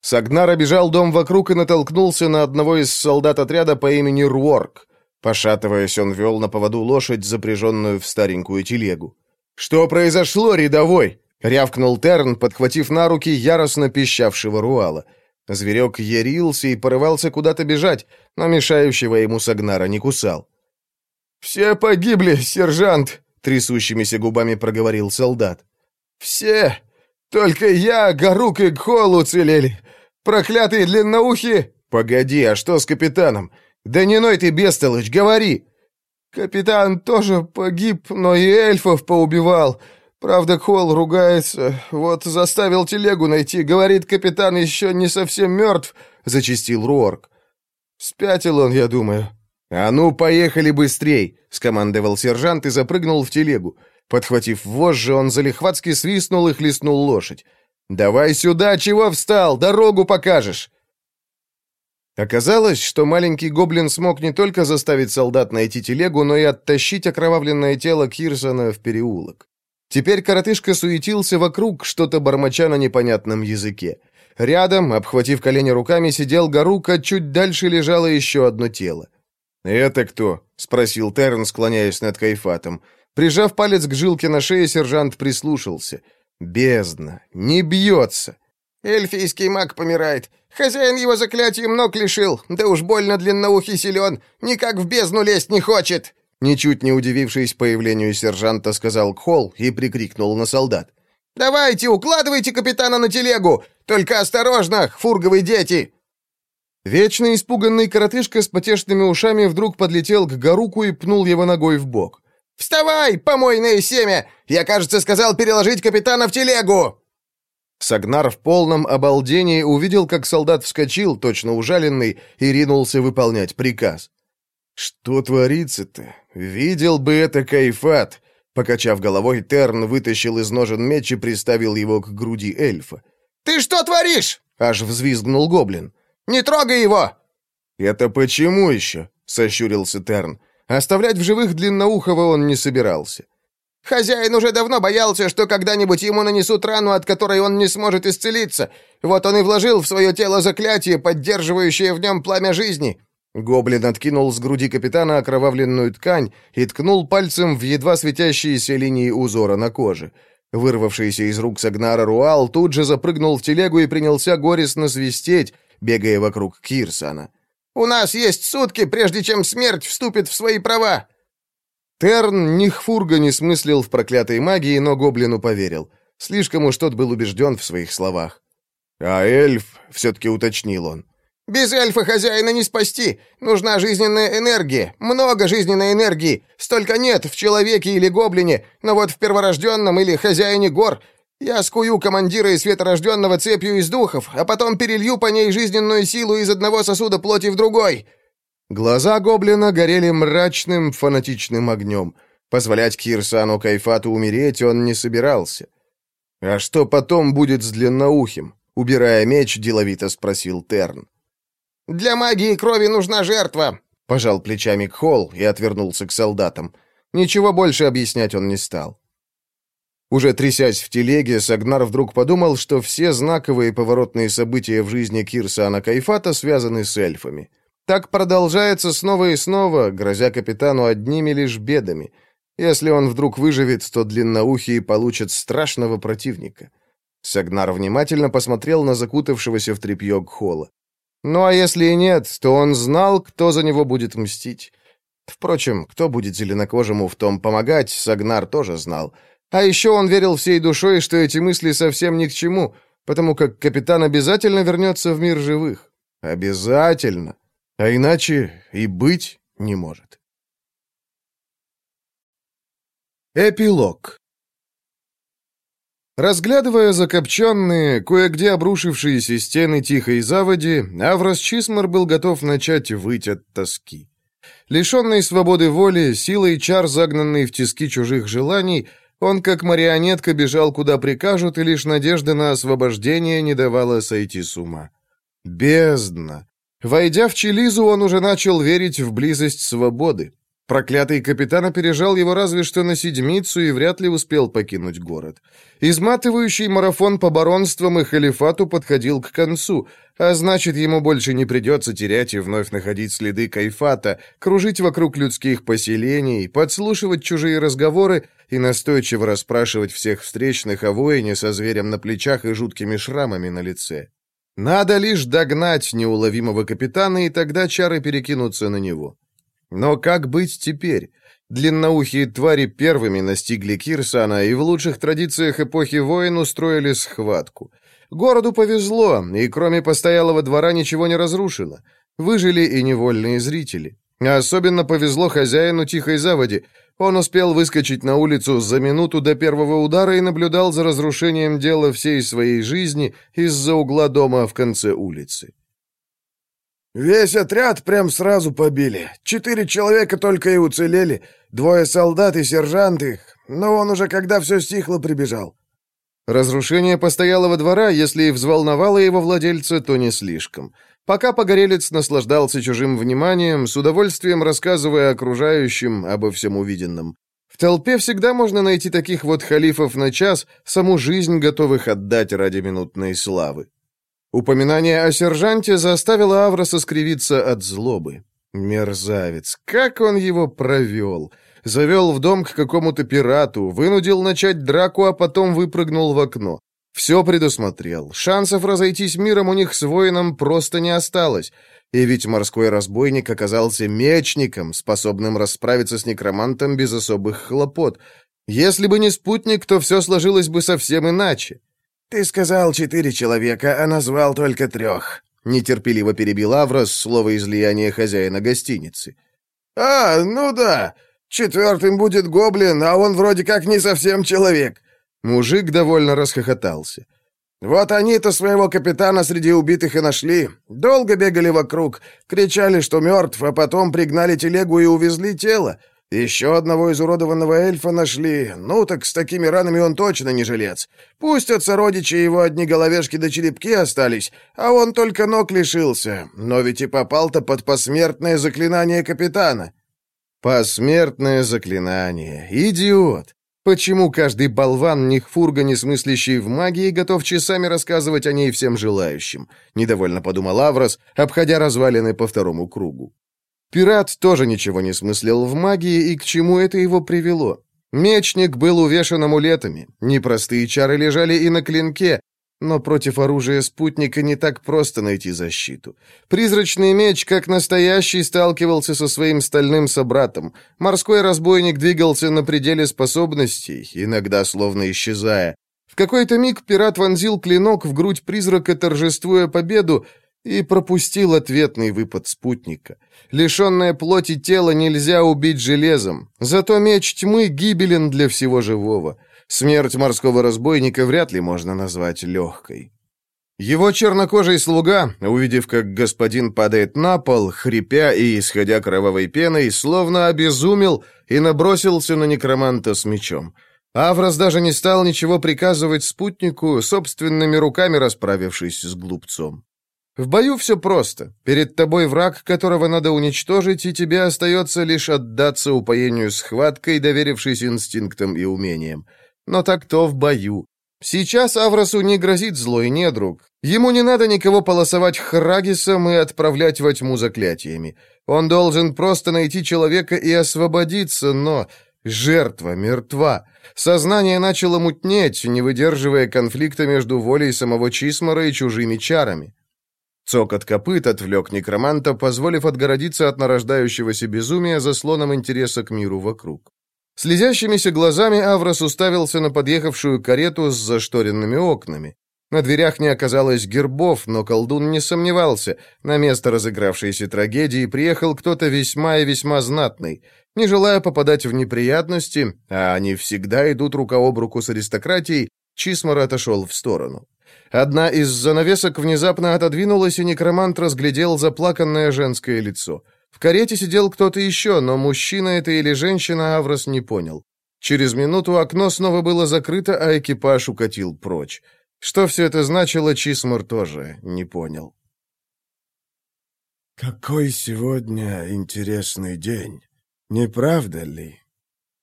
[SPEAKER 3] Сагнар обежал дом вокруг и натолкнулся на одного из солдат отряда по имени Руорк. Пошатываясь, он вел на поводу лошадь, запряженную в старенькую телегу. «Что произошло, рядовой?» — рявкнул Терн, подхватив на руки яростно пищавшего Руала. Зверек ярился и порывался куда-то бежать, но мешающего ему Сагнара не кусал. «Все погибли, сержант!» — трясущимися губами проговорил солдат. «Все! Только я, Гарук и Гхол уцелели! Проклятые длинноухие!» «Погоди, а что с капитаном? Да не ной ты, бестолочь, говори!» «Капитан тоже погиб, но и эльфов поубивал. Правда, Холл ругается. Вот заставил телегу найти. Говорит, капитан еще не совсем мертв», — зачистил Руорк. «Спятил он, я думаю». «А ну, поехали быстрей!» — скомандовал сержант и запрыгнул в телегу. Подхватив вожжи, он залихватски свистнул и хлестнул лошадь. «Давай сюда, чего встал? Дорогу покажешь!» Оказалось, что маленький гоблин смог не только заставить солдат найти телегу, но и оттащить окровавленное тело Кирсона в переулок. Теперь коротышка суетился вокруг, что-то бормоча на непонятном языке. Рядом, обхватив колени руками, сидел Гарук, чуть дальше лежало еще одно тело. «Это кто?» — спросил Терн, склоняясь над Кайфатом. Прижав палец к жилке на шее, сержант прислушался. «Бездна! Не бьется!»
[SPEAKER 2] «Эльфийский маг помирает. Хозяин его заклятием ног лишил. Да уж больно длинноухий силен. Никак в бездну лезть не хочет!»
[SPEAKER 3] Ничуть не удивившись появлению сержанта, сказал Кхол и прикрикнул на солдат.
[SPEAKER 2] «Давайте, укладывайте капитана на телегу! Только осторожно, фурговые дети!»
[SPEAKER 3] Вечно испуганный коротышка с потешными ушами вдруг подлетел к Гаруку и пнул его ногой в бок.
[SPEAKER 2] «Вставай, помойное семя! Я, кажется, сказал переложить капитана в телегу!»
[SPEAKER 3] Сагнар в полном обалдении увидел, как солдат вскочил, точно ужаленный, и ринулся выполнять приказ. «Что творится-то? Видел бы это Кайфат!» Покачав головой, Терн вытащил из ножен меч и приставил его к груди эльфа.
[SPEAKER 2] «Ты что творишь?»
[SPEAKER 3] — аж взвизгнул гоблин.
[SPEAKER 2] «Не трогай его!»
[SPEAKER 3] «Это почему еще?» — сощурился Терн. Оставлять в живых длинноухого он не собирался.
[SPEAKER 2] «Хозяин уже давно боялся, что когда-нибудь ему нанесут рану, от которой он не сможет исцелиться. Вот он и вложил в свое тело заклятие, поддерживающее в нем пламя жизни».
[SPEAKER 3] Гоблин откинул с груди капитана окровавленную ткань и ткнул пальцем в едва светящиеся линии узора на коже. Вырвавшийся из рук Сагнара Руал тут же запрыгнул в телегу и принялся горестно свистеть, бегая вокруг Кирсана.
[SPEAKER 2] У нас есть сутки, прежде чем смерть вступит в свои права!»
[SPEAKER 3] Терн ни хфурга не смыслил в проклятой магии, но гоблину поверил. Слишком уж тот был убежден в своих словах. «А эльф?» — все-таки уточнил он.
[SPEAKER 2] «Без эльфа хозяина не спасти. Нужна жизненная энергия. Много жизненной энергии. Столько нет в человеке или гоблине, но вот в перворожденном или хозяине гор я скую командира и светорожденного цепью из духов, а потом перелью по ней жизненную силу из одного сосуда плоти в другой».
[SPEAKER 3] Глаза гоблина горели мрачным, фанатичным огнем. Позволять Кирсану Кайфату умереть он не собирался. «А что потом будет с длинноухим?» Убирая меч, деловито спросил Терн.
[SPEAKER 2] «Для магии крови нужна жертва», —
[SPEAKER 3] пожал плечами Кхол и отвернулся к солдатам. Ничего больше объяснять он не стал. Уже трясясь в телеге, Сагнар вдруг подумал, что все знаковые поворотные события в жизни Кирса Анакайфата связаны с эльфами. Так продолжается снова и снова, грозя капитану одними лишь бедами. Если он вдруг выживет, то длинноухие получат страшного противника. Сагнар внимательно посмотрел на закутавшегося в тряпье Гхола. Ну а если и нет, то он знал, кто за него будет мстить. Впрочем, кто будет зеленокожему в том помогать, Сагнар тоже знал — а еще он верил всей душой, что эти мысли совсем ни к чему, потому как капитан обязательно вернется в мир живых. Обязательно. А иначе и быть не может. Эпилог Разглядывая закопченные, кое-где обрушившиеся стены тихой заводи, Аврос Чисмар был готов начать выть от тоски. Лишенный свободы воли, силой чар, загнанный в тиски чужих желаний, Он, как марионетка, бежал, куда прикажут, и лишь надежда на освобождение не давала сойти с ума. Бездна! Войдя в Челизу, он уже начал верить в близость свободы. Проклятый капитан опережал его разве что на седмицу и вряд ли успел покинуть город. Изматывающий марафон по баронствам и халифату подходил к концу, а значит, ему больше не придется терять и вновь находить следы кайфата, кружить вокруг людских поселений, подслушивать чужие разговоры и настойчиво расспрашивать всех встречных о воине со зверем на плечах и жуткими шрамами на лице. Надо лишь догнать неуловимого капитана, и тогда чары перекинутся на него. Но как быть теперь? Длинноухие твари первыми настигли Кирсана и в лучших традициях эпохи войн устроили схватку. Городу повезло, и кроме постоялого двора ничего не разрушено. Выжили и невольные зрители. Особенно повезло хозяину Тихой Заводи. Он успел выскочить на улицу за минуту до первого удара и наблюдал за разрушением дела всей своей жизни из-за угла дома в конце улицы.
[SPEAKER 2] «Весь отряд прям сразу побили. Четыре человека только и уцелели. Двое солдат и сержант их. Но он уже, когда все стихло, прибежал».
[SPEAKER 3] Разрушение постоялого двора, если и взволновало его владельца, то не слишком. Пока погорелец наслаждался чужим вниманием, с удовольствием рассказывая окружающим обо всем увиденном. В толпе всегда можно найти таких вот халифов на час, саму жизнь готовых отдать ради минутной славы. Упоминание о сержанте заставило Авроса скривиться от злобы. Мерзавец, как он его провел! Завел в дом к какому-то пирату, вынудил начать драку, а потом выпрыгнул в окно. Все предусмотрел. Шансов разойтись миром у них с воином просто не осталось. И ведь морской разбойник оказался мечником, способным расправиться с некромантом без особых хлопот. Если бы не спутник, то все сложилось бы совсем иначе.
[SPEAKER 2] «Ты сказал четыре человека, а назвал только трех», — нетерпеливо перебил Аврос слово излияния хозяина гостиницы. «А, ну да, четвертым будет гоблин, а он вроде как не совсем человек».
[SPEAKER 3] Мужик довольно расхохотался.
[SPEAKER 2] «Вот они-то своего капитана среди убитых и нашли. Долго бегали вокруг, кричали, что мертв, а потом пригнали телегу и увезли тело. Еще одного изуродованного эльфа нашли. Ну, так с такими ранами он точно не жилец. Пусть от сородичей его одни головешки до черепки остались, а он только ног лишился. Но ведь и попал-то под посмертное заклинание капитана».
[SPEAKER 3] «Посмертное заклинание. Идиот. Почему каждый болван, ни фурга, не смыслящий в магии, готов часами рассказывать о ней всем желающим?» — недовольно подумал Аврос, обходя развалины по второму кругу. Пират тоже ничего не смыслил в магии, и к чему это его привело. Мечник был увешан амулетами, непростые чары лежали и на клинке, но против оружия спутника не так просто найти защиту. Призрачный меч, как настоящий, сталкивался со своим стальным собратом. Морской разбойник двигался на пределе способностей, иногда словно исчезая. В какой-то миг пират вонзил клинок в грудь призрака, торжествуя победу, и пропустил ответный выпад спутника. Лишенное плоти тело нельзя убить железом, зато меч тьмы гибелен для всего живого. Смерть морского разбойника вряд ли можно назвать легкой. Его чернокожий слуга, увидев, как господин падает на пол, хрипя и исходя кровавой пеной, словно обезумел и набросился на некроманта с мечом. Аврос даже не стал ничего приказывать спутнику, собственными руками расправившись с глупцом. В бою все просто. Перед тобой враг, которого надо уничтожить, и тебе остается лишь отдаться упоению схваткой, доверившись инстинктам и умениям. Но так-то в бою. Сейчас Авросу не грозит злой недруг. Ему не надо никого полосовать храгисом и отправлять во тьму заклятиями. Он должен просто найти человека и освободиться, но... Жертва мертва. Сознание начало мутнеть, не выдерживая конфликта между волей самого Чисмара и чужими чарами. Цокот копыт отвлек некроманта, позволив отгородиться от нарождающегося безумия заслоном интереса к миру вокруг. Слезящимися глазами Аврос уставился на подъехавшую карету с зашторенными окнами. На дверях не оказалось гербов, но колдун не сомневался. На место разыгравшейся трагедии приехал кто-то весьма и весьма знатный. Не желая попадать в неприятности, а они всегда идут рука об руку с аристократией, Чисмар отошел в сторону. Одна из занавесок внезапно отодвинулась, и некромант разглядел заплаканное женское лицо. В карете сидел кто-то еще, но мужчина это или женщина Аврос не понял. Через минуту окно снова было закрыто, а экипаж укатил прочь. Что все это значило, Чисмор тоже не понял.
[SPEAKER 1] «Какой сегодня интересный день, не правда ли?»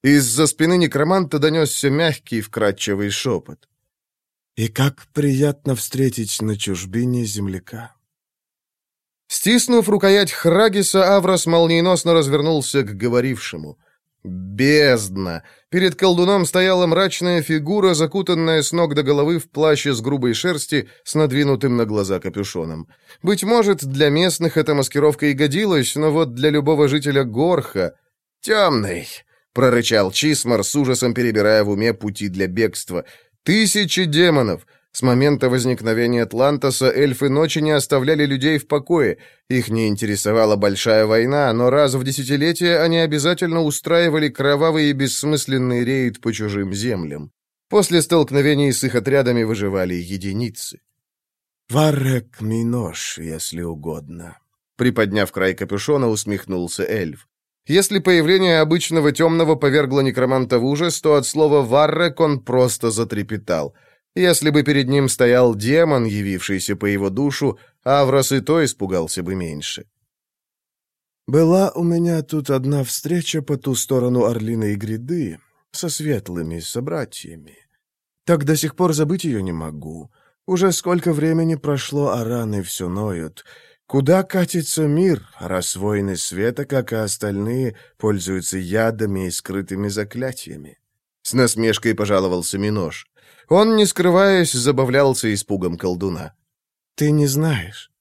[SPEAKER 3] Из-за спины некроманта донесся мягкий, вкрадчивый шепот.
[SPEAKER 1] «И как приятно встретить на чужбине земляка!»
[SPEAKER 3] Стиснув рукоять Храгиса, Аврос молниеносно развернулся к говорившему — Бездна! Перед колдуном стояла мрачная фигура, закутанная с ног до головы в плащ из грубой шерсти с надвинутым на глаза капюшоном. Быть может, для местных эта маскировка и годилась, но вот для любого жителя Горха... «Темный!» — прорычал Чисмар, с ужасом перебирая в уме пути для бегства. «Тысячи демонов! С момента возникновения Атлантоса эльфы ночи не оставляли людей в покое. Их не интересовала большая война, но раз в десятилетие они обязательно устраивали кровавый и бессмысленный рейд по чужим землям. После столкновений с их отрядами выживали единицы.
[SPEAKER 1] «Варрек Минош, если угодно», —
[SPEAKER 3] приподняв край капюшона, усмехнулся эльф. Если появление обычного темного повергло некроманта в ужас, то от слова «варрек» он просто затрепетал — если бы перед ним стоял демон, явившийся по его душу, Аврос и то испугался бы меньше.
[SPEAKER 1] «Была у меня тут одна встреча по ту сторону Орлиной гряды со светлыми собратьями. Так до сих пор забыть ее не могу. Уже сколько времени прошло, а раны все ноют. Куда катится мир, раз воины света, как и остальные, пользуются ядами и скрытыми заклятиями?»
[SPEAKER 3] С насмешкой пожаловался Минош. Он, не скрываясь, забавлялся испугом колдуна.
[SPEAKER 1] «Ты не знаешь».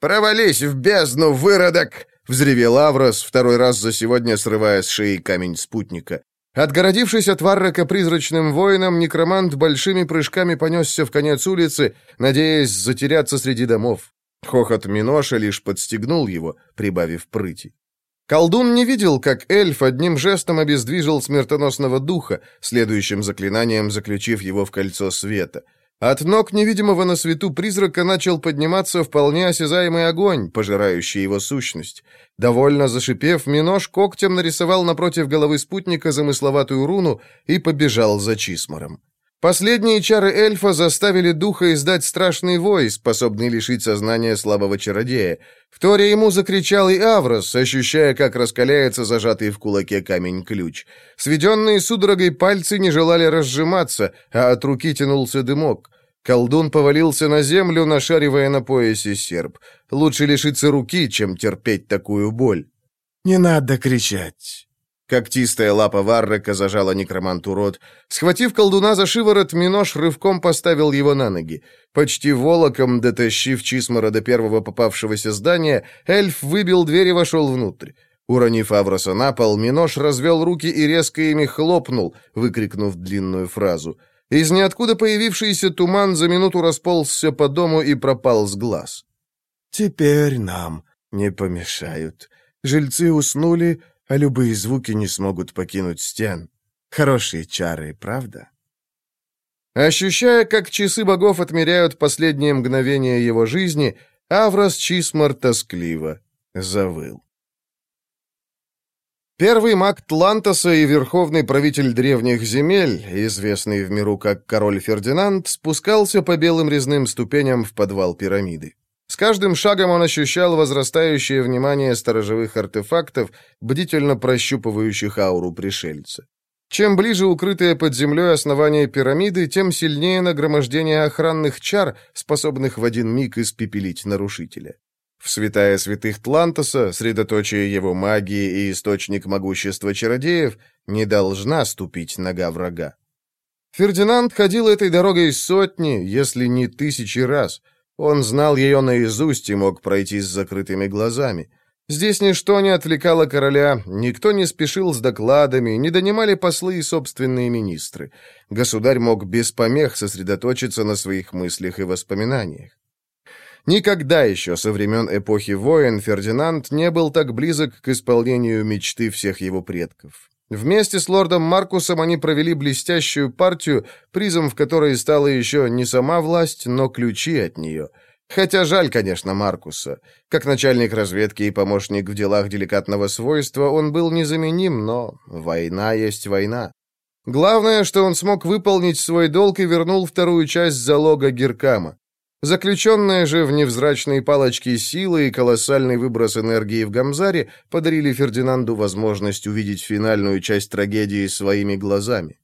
[SPEAKER 3] «Провались в бездну, выродок!» — взревел Аврос, второй раз за сегодня срывая с шеи камень спутника. Отгородившись от Варрака призрачным воином, некромант большими прыжками понесся в конец улицы, надеясь затеряться среди домов. Хохот Миноша лишь подстегнул его, прибавив прыти. Колдун не видел, как эльф одним жестом обездвижил смертоносного духа, следующим заклинанием заключив его в кольцо света. От ног невидимого на свету призрака начал подниматься вполне осязаемый огонь, пожирающий его сущность. Довольно зашипев, Минош когтем нарисовал напротив головы спутника замысловатую руну и побежал за Чисмором. Последние чары эльфа заставили духа издать страшный вой, способный лишить сознания слабого чародея. В торе ему закричал и Аврос, ощущая, как раскаляется зажатый в кулаке камень-ключ. Сведенные судорогой пальцы не желали разжиматься, а от руки тянулся дымок. Колдун повалился на землю, нашаривая на поясе серп. Лучше лишиться руки, чем терпеть такую боль.
[SPEAKER 1] «Не надо кричать!»
[SPEAKER 3] Когтистая лапа Варрека зажала некроманту рот. Схватив колдуна за шиворот, Минош рывком поставил его на ноги. Почти волоком, дотащив Чисмара до первого попавшегося здания, эльф выбил дверь и вошел внутрь. Уронив Авроса на пол, Минош развел руки и резко ими хлопнул, выкрикнув длинную фразу. Из ниоткуда появившийся туман за минуту расползся по дому и пропал с глаз.
[SPEAKER 1] «Теперь нам не помешают. Жильцы уснули, а любые звуки не смогут покинуть стен. Хорошие чары, правда?
[SPEAKER 3] Ощущая, как часы богов отмеряют последние мгновения его жизни, Аврос Чисмар тоскливо завыл. Первый маг Тлантоса и верховный правитель древних земель, известный в миру как король Фердинанд, спускался по белым резным ступеням в подвал пирамиды. С каждым шагом он ощущал возрастающее внимание сторожевых артефактов, бдительно прощупывающих ауру пришельца. Чем ближе укрытое под землей основание пирамиды, тем сильнее нагромождение охранных чар, способных в один миг испепелить нарушителя. В святая святых Тлантоса, средоточие его магии и источник могущества чародеев, не должна ступить нога врага. Фердинанд ходил этой дорогой сотни, если не тысячи раз — он знал ее наизусть и мог пройти с закрытыми глазами. Здесь ничто не отвлекало короля, никто не спешил с докладами, не донимали послы и собственные министры. Государь мог без помех сосредоточиться на своих мыслях и воспоминаниях. Никогда еще со времен эпохи войн Фердинанд не был так близок к исполнению мечты всех его предков. Вместе с лордом Маркусом они провели блестящую партию, призом в которой стала еще не сама власть, но ключи от нее. Хотя жаль, конечно, Маркуса. Как начальник разведки и помощник в делах деликатного свойства он был незаменим, но война есть война. Главное, что он смог выполнить свой долг и вернул вторую часть залога Геркама. Заключенные же в невзрачные палочки силы и колоссальный выброс энергии в Гамзаре подарили Фердинанду возможность увидеть финальную часть трагедии своими глазами.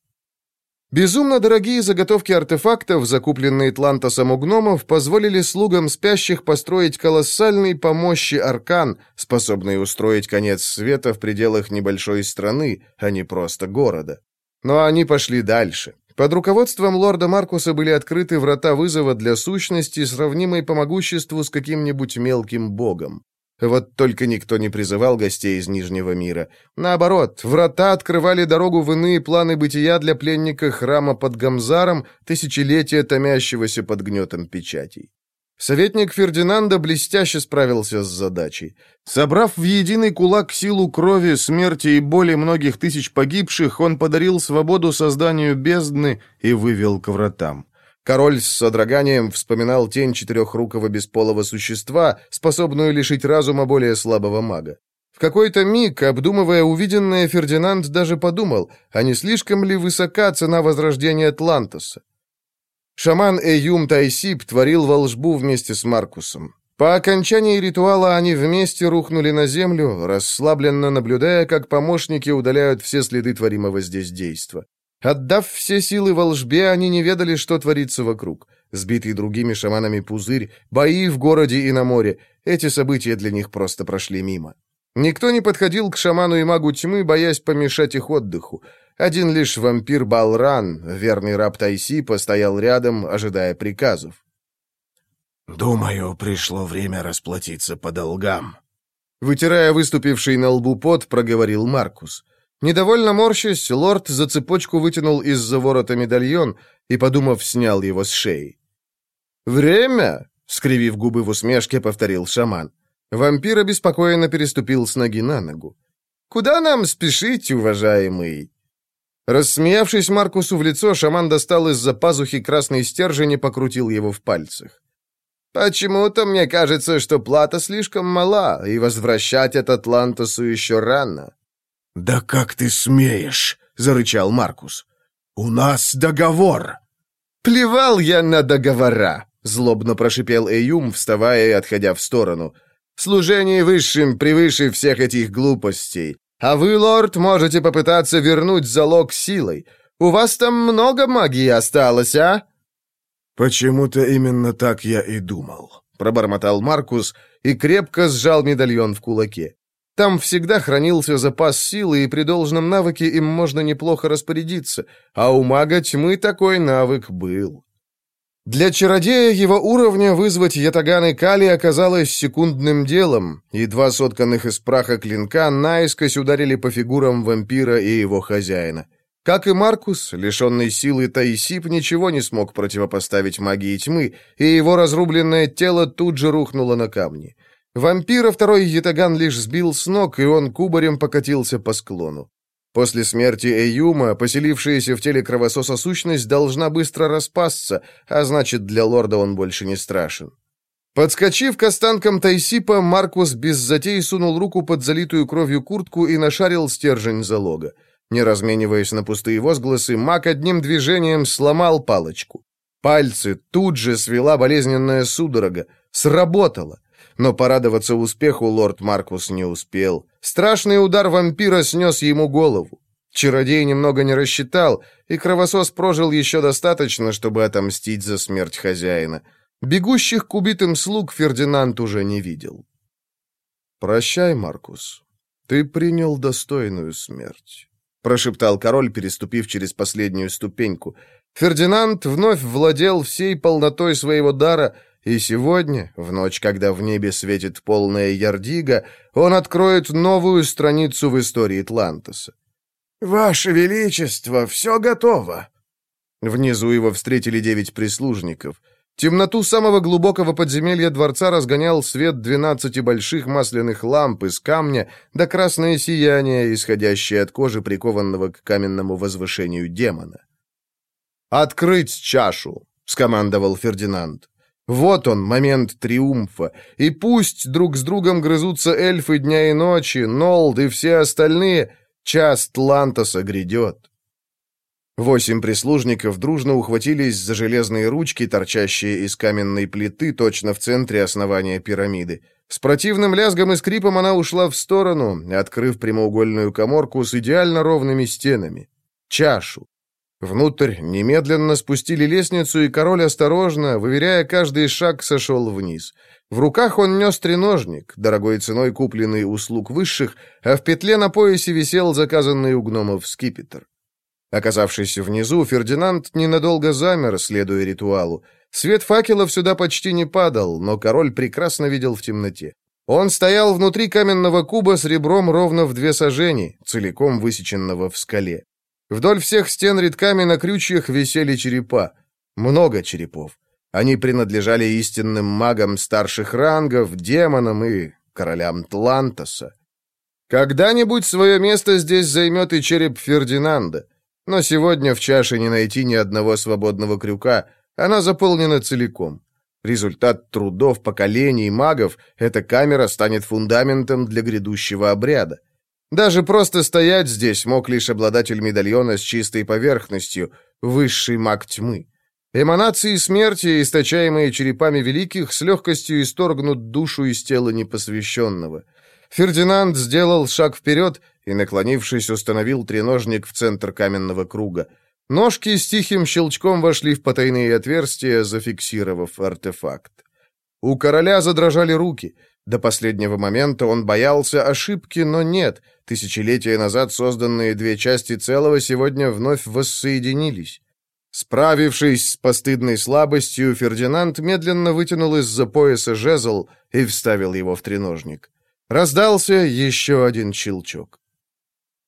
[SPEAKER 3] Безумно дорогие заготовки артефактов, закупленные Тлантосом у гномов, позволили слугам спящих построить колоссальный по мощи аркан, способный устроить конец света в пределах небольшой страны, а не просто города. Но они пошли дальше. Под руководством лорда Маркуса были открыты врата вызова для сущности, сравнимой по могуществу с каким-нибудь мелким богом. Вот только никто не призывал гостей из Нижнего мира. Наоборот, врата открывали дорогу в иные планы бытия для пленника храма под Гамзаром, тысячелетия томящегося под гнетом печатей. Советник Фердинанда блестяще справился с задачей. Собрав в единый кулак силу крови, смерти и боли многих тысяч погибших, он подарил свободу созданию бездны и вывел к вратам. Король с содроганием вспоминал тень четырехрукого бесполого существа, способную лишить разума более слабого мага. В какой-то миг, обдумывая увиденное, Фердинанд даже подумал, а не слишком ли высока цена возрождения Атлантоса. Шаман Эюм Тайсип творил волшбу вместе с Маркусом. По окончании ритуала они вместе рухнули на землю, расслабленно наблюдая, как помощники удаляют все следы творимого здесь действа. Отдав все силы волжбе, они не ведали, что творится вокруг. Сбитый другими шаманами пузырь, бои в городе и на море — эти события для них просто прошли мимо. Никто не подходил к шаману и магу тьмы, боясь помешать их отдыху. Один лишь вампир Балран, верный раб Тайси, постоял рядом, ожидая приказов.
[SPEAKER 2] «Думаю, пришло время расплатиться по долгам»,
[SPEAKER 3] Вытирая выступивший на лбу пот, проговорил Маркус. Недовольно морщась, лорд за цепочку вытянул из-за ворота медальон и, подумав, снял его с шеи. «Время?» — скривив губы в усмешке, повторил шаман. Вампир обеспокоенно переступил с ноги на ногу. «Куда нам спешить, уважаемый?» Рассмеявшись Маркусу в лицо, шаман достал из-за пазухи красный стержень и покрутил его в пальцах. «Почему-то мне кажется, что плата слишком мала, и возвращать этот Лантосу еще рано».
[SPEAKER 2] «Да как ты смеешь?» — зарычал Маркус. «У нас договор!»
[SPEAKER 3] «Плевал я на договора!» — злобно прошипел Эюм, вставая и отходя в сторону. «Служение высшим превыше всех этих глупостей. А вы, лорд, можете попытаться вернуть залог силой. У вас там много магии осталось, а?»
[SPEAKER 2] «Почему-то именно так я и думал», — пробормотал Маркус и крепко сжал медальон в кулаке. Там всегда хранился запас силы, и при должном навыке им можно неплохо распорядиться, а у мага тьмы такой навык был. Для чародея его уровня вызвать ятаганы Кали оказалось секундным делом, и два сотканных из праха клинка наискось ударили по фигурам вампира и его хозяина. Как и Маркус, лишенный силы Таисип ничего не смог противопоставить магии тьмы, и его разрубленное тело тут же рухнуло на камни. Вампира второй ятаган лишь сбил с ног, и он кубарем покатился по склону. После смерти Эюма, поселившаяся в теле кровососа сущность должна быстро распасться, а значит, для лорда он больше не страшен. Подскочив к останкам Тайсипа, Маркус без затей сунул руку под залитую кровью куртку и нашарил стержень залога. Не размениваясь на пустые возгласы, маг одним движением сломал палочку. Пальцы тут же свела болезненная судорога. Сработало. Но порадоваться успеху лорд Маркус не успел. Страшный удар вампира снес ему голову. Чародей немного не рассчитал, и кровосос прожил еще достаточно, чтобы отомстить за смерть хозяина. Бегущих к убитым слуг Фердинанд уже не видел. «Прощай, Маркус. Ты принял достойную смерть», — прошептал король, переступив через последнюю ступеньку. Фердинанд вновь владел всей полнотой своего дара — и сегодня, в ночь, когда в небе светит полная ярдига, он откроет новую страницу в истории Тлантоса. «Ваше Величество, все готово!»
[SPEAKER 3] Внизу его встретили девять прислужников. Темноту самого глубокого подземелья дворца разгонял свет двенадцати больших масляных ламп из камня да красное сияние, исходящее от кожи прикованного к каменному возвышению демона. «Открыть чашу!» — скомандовал Фердинанд. Вот он, момент триумфа. И пусть друг с другом грызутся эльфы дня и ночи, Нолд и все остальные, час Тлантоса грядет. Восемь прислужников дружно ухватились за железные ручки, торчащие из каменной плиты точно в центре основания пирамиды. С противным лязгом и скрипом она ушла в сторону, открыв прямоугольную коморку с идеально ровными стенами. Чашу. Внутрь немедленно спустили лестницу, и король осторожно, выверяя каждый шаг, сошел вниз. В руках он нес треножник, дорогой ценой купленный услуг высших, а в петле на поясе висел заказанный у гномов скипетр. Оказавшись внизу, Фердинанд ненадолго замер, следуя ритуалу. Свет факелов сюда почти не падал, но король прекрасно видел в темноте. Он стоял внутри каменного куба с ребром ровно в две сажени, целиком высеченного в скале. Вдоль всех стен редками на крючьях висели черепа. Много черепов. Они принадлежали истинным магам старших рангов, демонам и королям Тлантоса. Когда-нибудь свое место здесь займет и череп Фердинанда. Но сегодня в чаше не найти ни одного свободного крюка, она заполнена целиком. Результат трудов поколений магов, эта камера станет фундаментом для грядущего обряда. Даже просто стоять здесь мог лишь обладатель медальона с чистой поверхностью, высший маг тьмы. Эманации смерти, источаемые черепами великих, с легкостью исторгнут душу из тела непосвященного. Фердинанд сделал шаг вперед и, наклонившись, установил треножник в центр каменного круга. Ножки с тихим щелчком вошли в потайные отверстия, зафиксировав артефакт. У короля задрожали руки. До последнего момента он боялся ошибки, но нет. Тысячелетия назад созданные две части целого сегодня вновь воссоединились. Справившись с постыдной слабостью, Фердинанд медленно вытянул из-за пояса жезл и вставил его в треножник. Раздался еще один щелчок.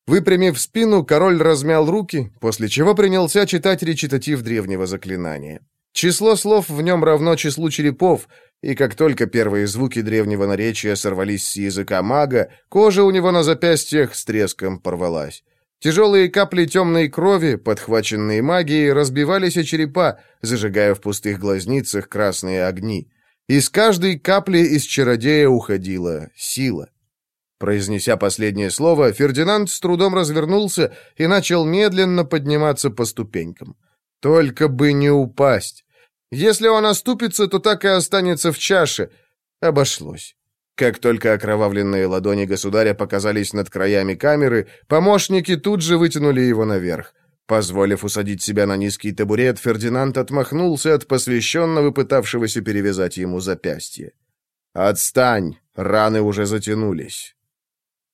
[SPEAKER 3] Выпрямив спину, король размял руки, после чего принялся читать речитатив древнего заклинания. Число слов в нем равно числу черепов, и как только первые звуки древнего наречия сорвались с языка мага, кожа у него на запястьях с треском порвалась. Тяжелые капли темной крови, подхваченные магией, разбивались о черепа, зажигая в пустых глазницах красные огни. Из каждой капли из чародея уходила сила. Произнеся последнее слово, Фердинанд с трудом развернулся и начал медленно подниматься по ступенькам. Только бы не упасть. Если он оступится, то так и останется в чаше. Обошлось. Как только окровавленные ладони государя показались над краями камеры, помощники тут же вытянули его наверх. Позволив усадить себя на низкий табурет, Фердинанд отмахнулся от посвященного, пытавшегося перевязать ему запястье. «Отстань! Раны уже затянулись!»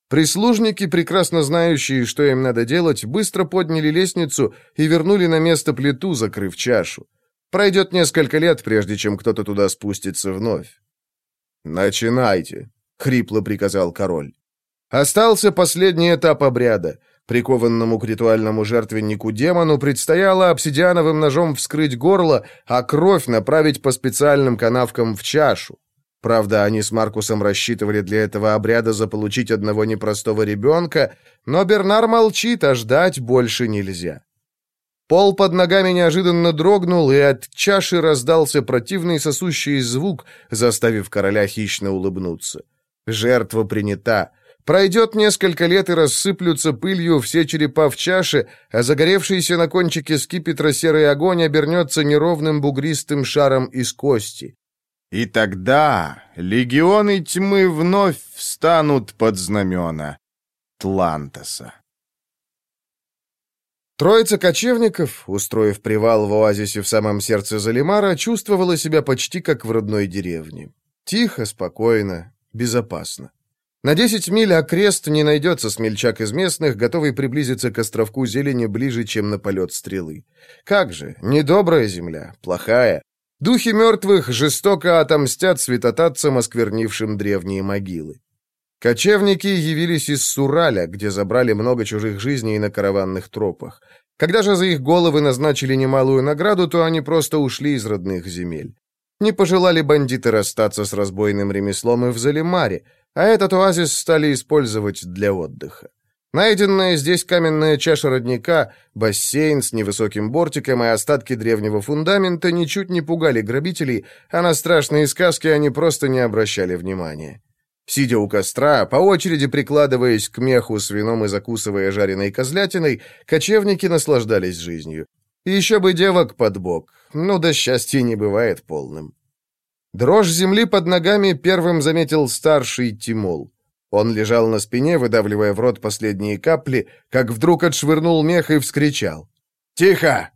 [SPEAKER 3] Прислужники, прекрасно знающие, что им надо делать, быстро подняли лестницу и вернули на место плиту, закрыв чашу. Пройдет несколько лет, прежде чем кто-то туда спустится вновь. «Начинайте», — хрипло приказал король. Остался последний этап обряда. Прикованному к ритуальному жертвеннику демону предстояло обсидиановым ножом вскрыть горло, а кровь направить по специальным канавкам в чашу. Правда, они с Маркусом рассчитывали для этого обряда заполучить одного непростого ребенка, но Бернар молчит, а ждать больше нельзя. Пол под ногами неожиданно дрогнул, и от чаши раздался противный сосущий звук, заставив короля хищно улыбнуться. Жертва принята. Пройдет несколько лет и рассыплются пылью все черепа в чаше, а загоревшийся на кончике скипетра серый огонь обернется неровным бугристым шаром из кости. И тогда легионы тьмы вновь встанут под знамена Тлантоса. Троица кочевников, устроив привал в оазисе в самом сердце Залимара, чувствовала себя почти как в родной деревне. Тихо, спокойно, безопасно. На десять миль окрест не найдется смельчак из местных, готовый приблизиться к островку зелени ближе, чем на полет стрелы. Как же, недобрая земля, плохая. Духи мертвых жестоко отомстят святотатцам, осквернившим древние могилы. Кочевники явились из Сураля, где забрали много чужих жизней на караванных тропах. Когда же за их головы назначили немалую награду, то они просто ушли из родных земель. Не пожелали бандиты расстаться с разбойным ремеслом и в Залимаре, а этот оазис стали использовать для отдыха. Найденная здесь каменная чаша родника, бассейн с невысоким бортиком и остатки древнего фундамента ничуть не пугали грабителей, а на страшные сказки они просто не обращали внимания. Сидя у костра, по очереди прикладываясь к меху с вином и закусывая жареной козлятиной, кочевники наслаждались жизнью. Еще бы девок под бок, ну да счастье не бывает полным. Дрожь земли под ногами первым заметил старший Тимол. Он лежал на спине, выдавливая в рот последние капли, как вдруг отшвырнул мех и вскричал. «Тихо!»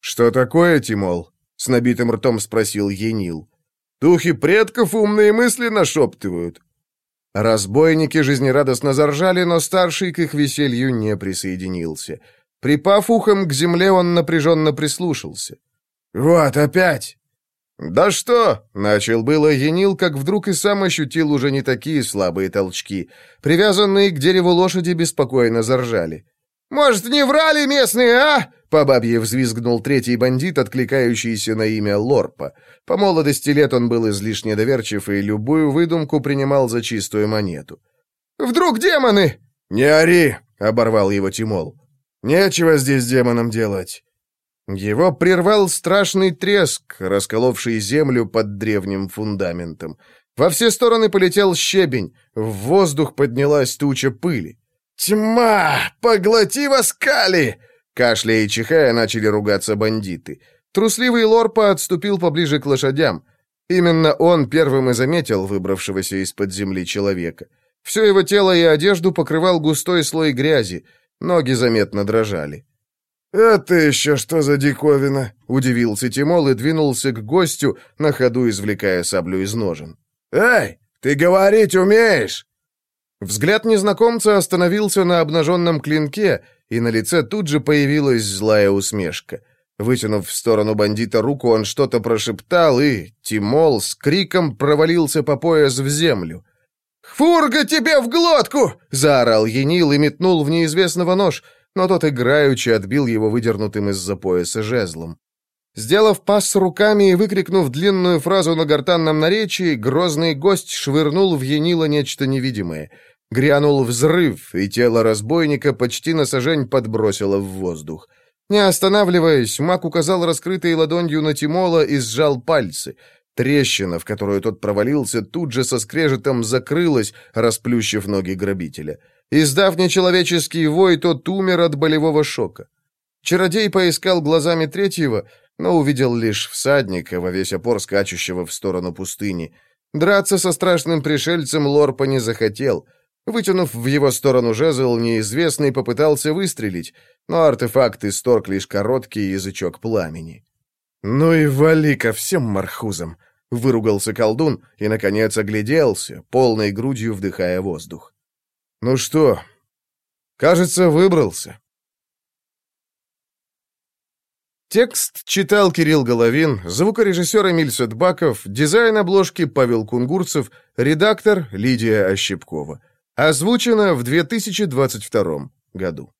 [SPEAKER 3] «Что такое, Тимол?» — с набитым ртом спросил Енил. «Духи предков умные мысли нашептывают». Разбойники жизнерадостно заржали, но старший к их веселью не присоединился. Припав ухом к земле, он напряженно прислушался. «Вот опять!» «Да что?» — начал было Енил, как вдруг и сам ощутил уже не такие слабые толчки. Привязанные к дереву лошади беспокойно заржали. «Может, не врали местные, а?» По бабье взвизгнул третий бандит, откликающийся на имя Лорпа. По молодости лет он был излишне доверчив и любую выдумку принимал за чистую монету. «Вдруг демоны?»
[SPEAKER 1] «Не ори!» — оборвал его Тимол. «Нечего здесь демонам делать». Его прервал страшный треск, расколовший землю под древним фундаментом. Во все стороны полетел щебень, в воздух поднялась туча пыли.
[SPEAKER 2] «Тьма! Поглоти вас, Кали!»
[SPEAKER 3] Кашляя и чихая, начали ругаться бандиты. Трусливый Лорпа отступил поближе к лошадям. Именно он первым и заметил выбравшегося из-под земли человека. Все его тело и одежду покрывал густой слой грязи, ноги заметно дрожали.
[SPEAKER 2] «Это еще что за диковина?»
[SPEAKER 3] — удивился Тимол и двинулся к гостю, на ходу извлекая саблю из ножен.
[SPEAKER 2] «Эй, ты говорить умеешь?»
[SPEAKER 3] Взгляд незнакомца остановился на обнаженном клинке, и на лице тут же появилась злая усмешка. Вытянув в сторону бандита руку, он что-то прошептал, и Тимол с криком провалился по пояс в землю.
[SPEAKER 2] «Фурга тебе в глотку!»
[SPEAKER 3] — заорал Енил и метнул в неизвестного нож, но тот играючи отбил его выдернутым из-за пояса жезлом. Сделав пас руками и выкрикнув длинную фразу на гортанном наречии, грозный гость швырнул в Енила нечто невидимое — Грянул взрыв, и тело разбойника почти на сажень подбросило в воздух. Не останавливаясь, маг указал раскрытой ладонью на Тимола и сжал пальцы. Трещина, в которую тот провалился, тут же со скрежетом закрылась, расплющив ноги грабителя. Издав нечеловеческий вой, тот умер от болевого шока. Чародей поискал глазами третьего, но увидел лишь всадника, во весь опор скачущего в сторону пустыни. Драться со страшным пришельцем Лорпа не захотел — Вытянув в его сторону жезл, неизвестный попытался выстрелить, но артефакт исторг лишь короткий язычок пламени. «Ну и вали ко всем мархузам!» — выругался колдун и, наконец, огляделся, полной грудью вдыхая воздух. «Ну что, кажется, выбрался». Текст читал Кирилл Головин, звукорежиссер Эмиль Садбаков, дизайн обложки Павел Кунгурцев, редактор Лидия Ощепкова. Озвучено в 2022 году.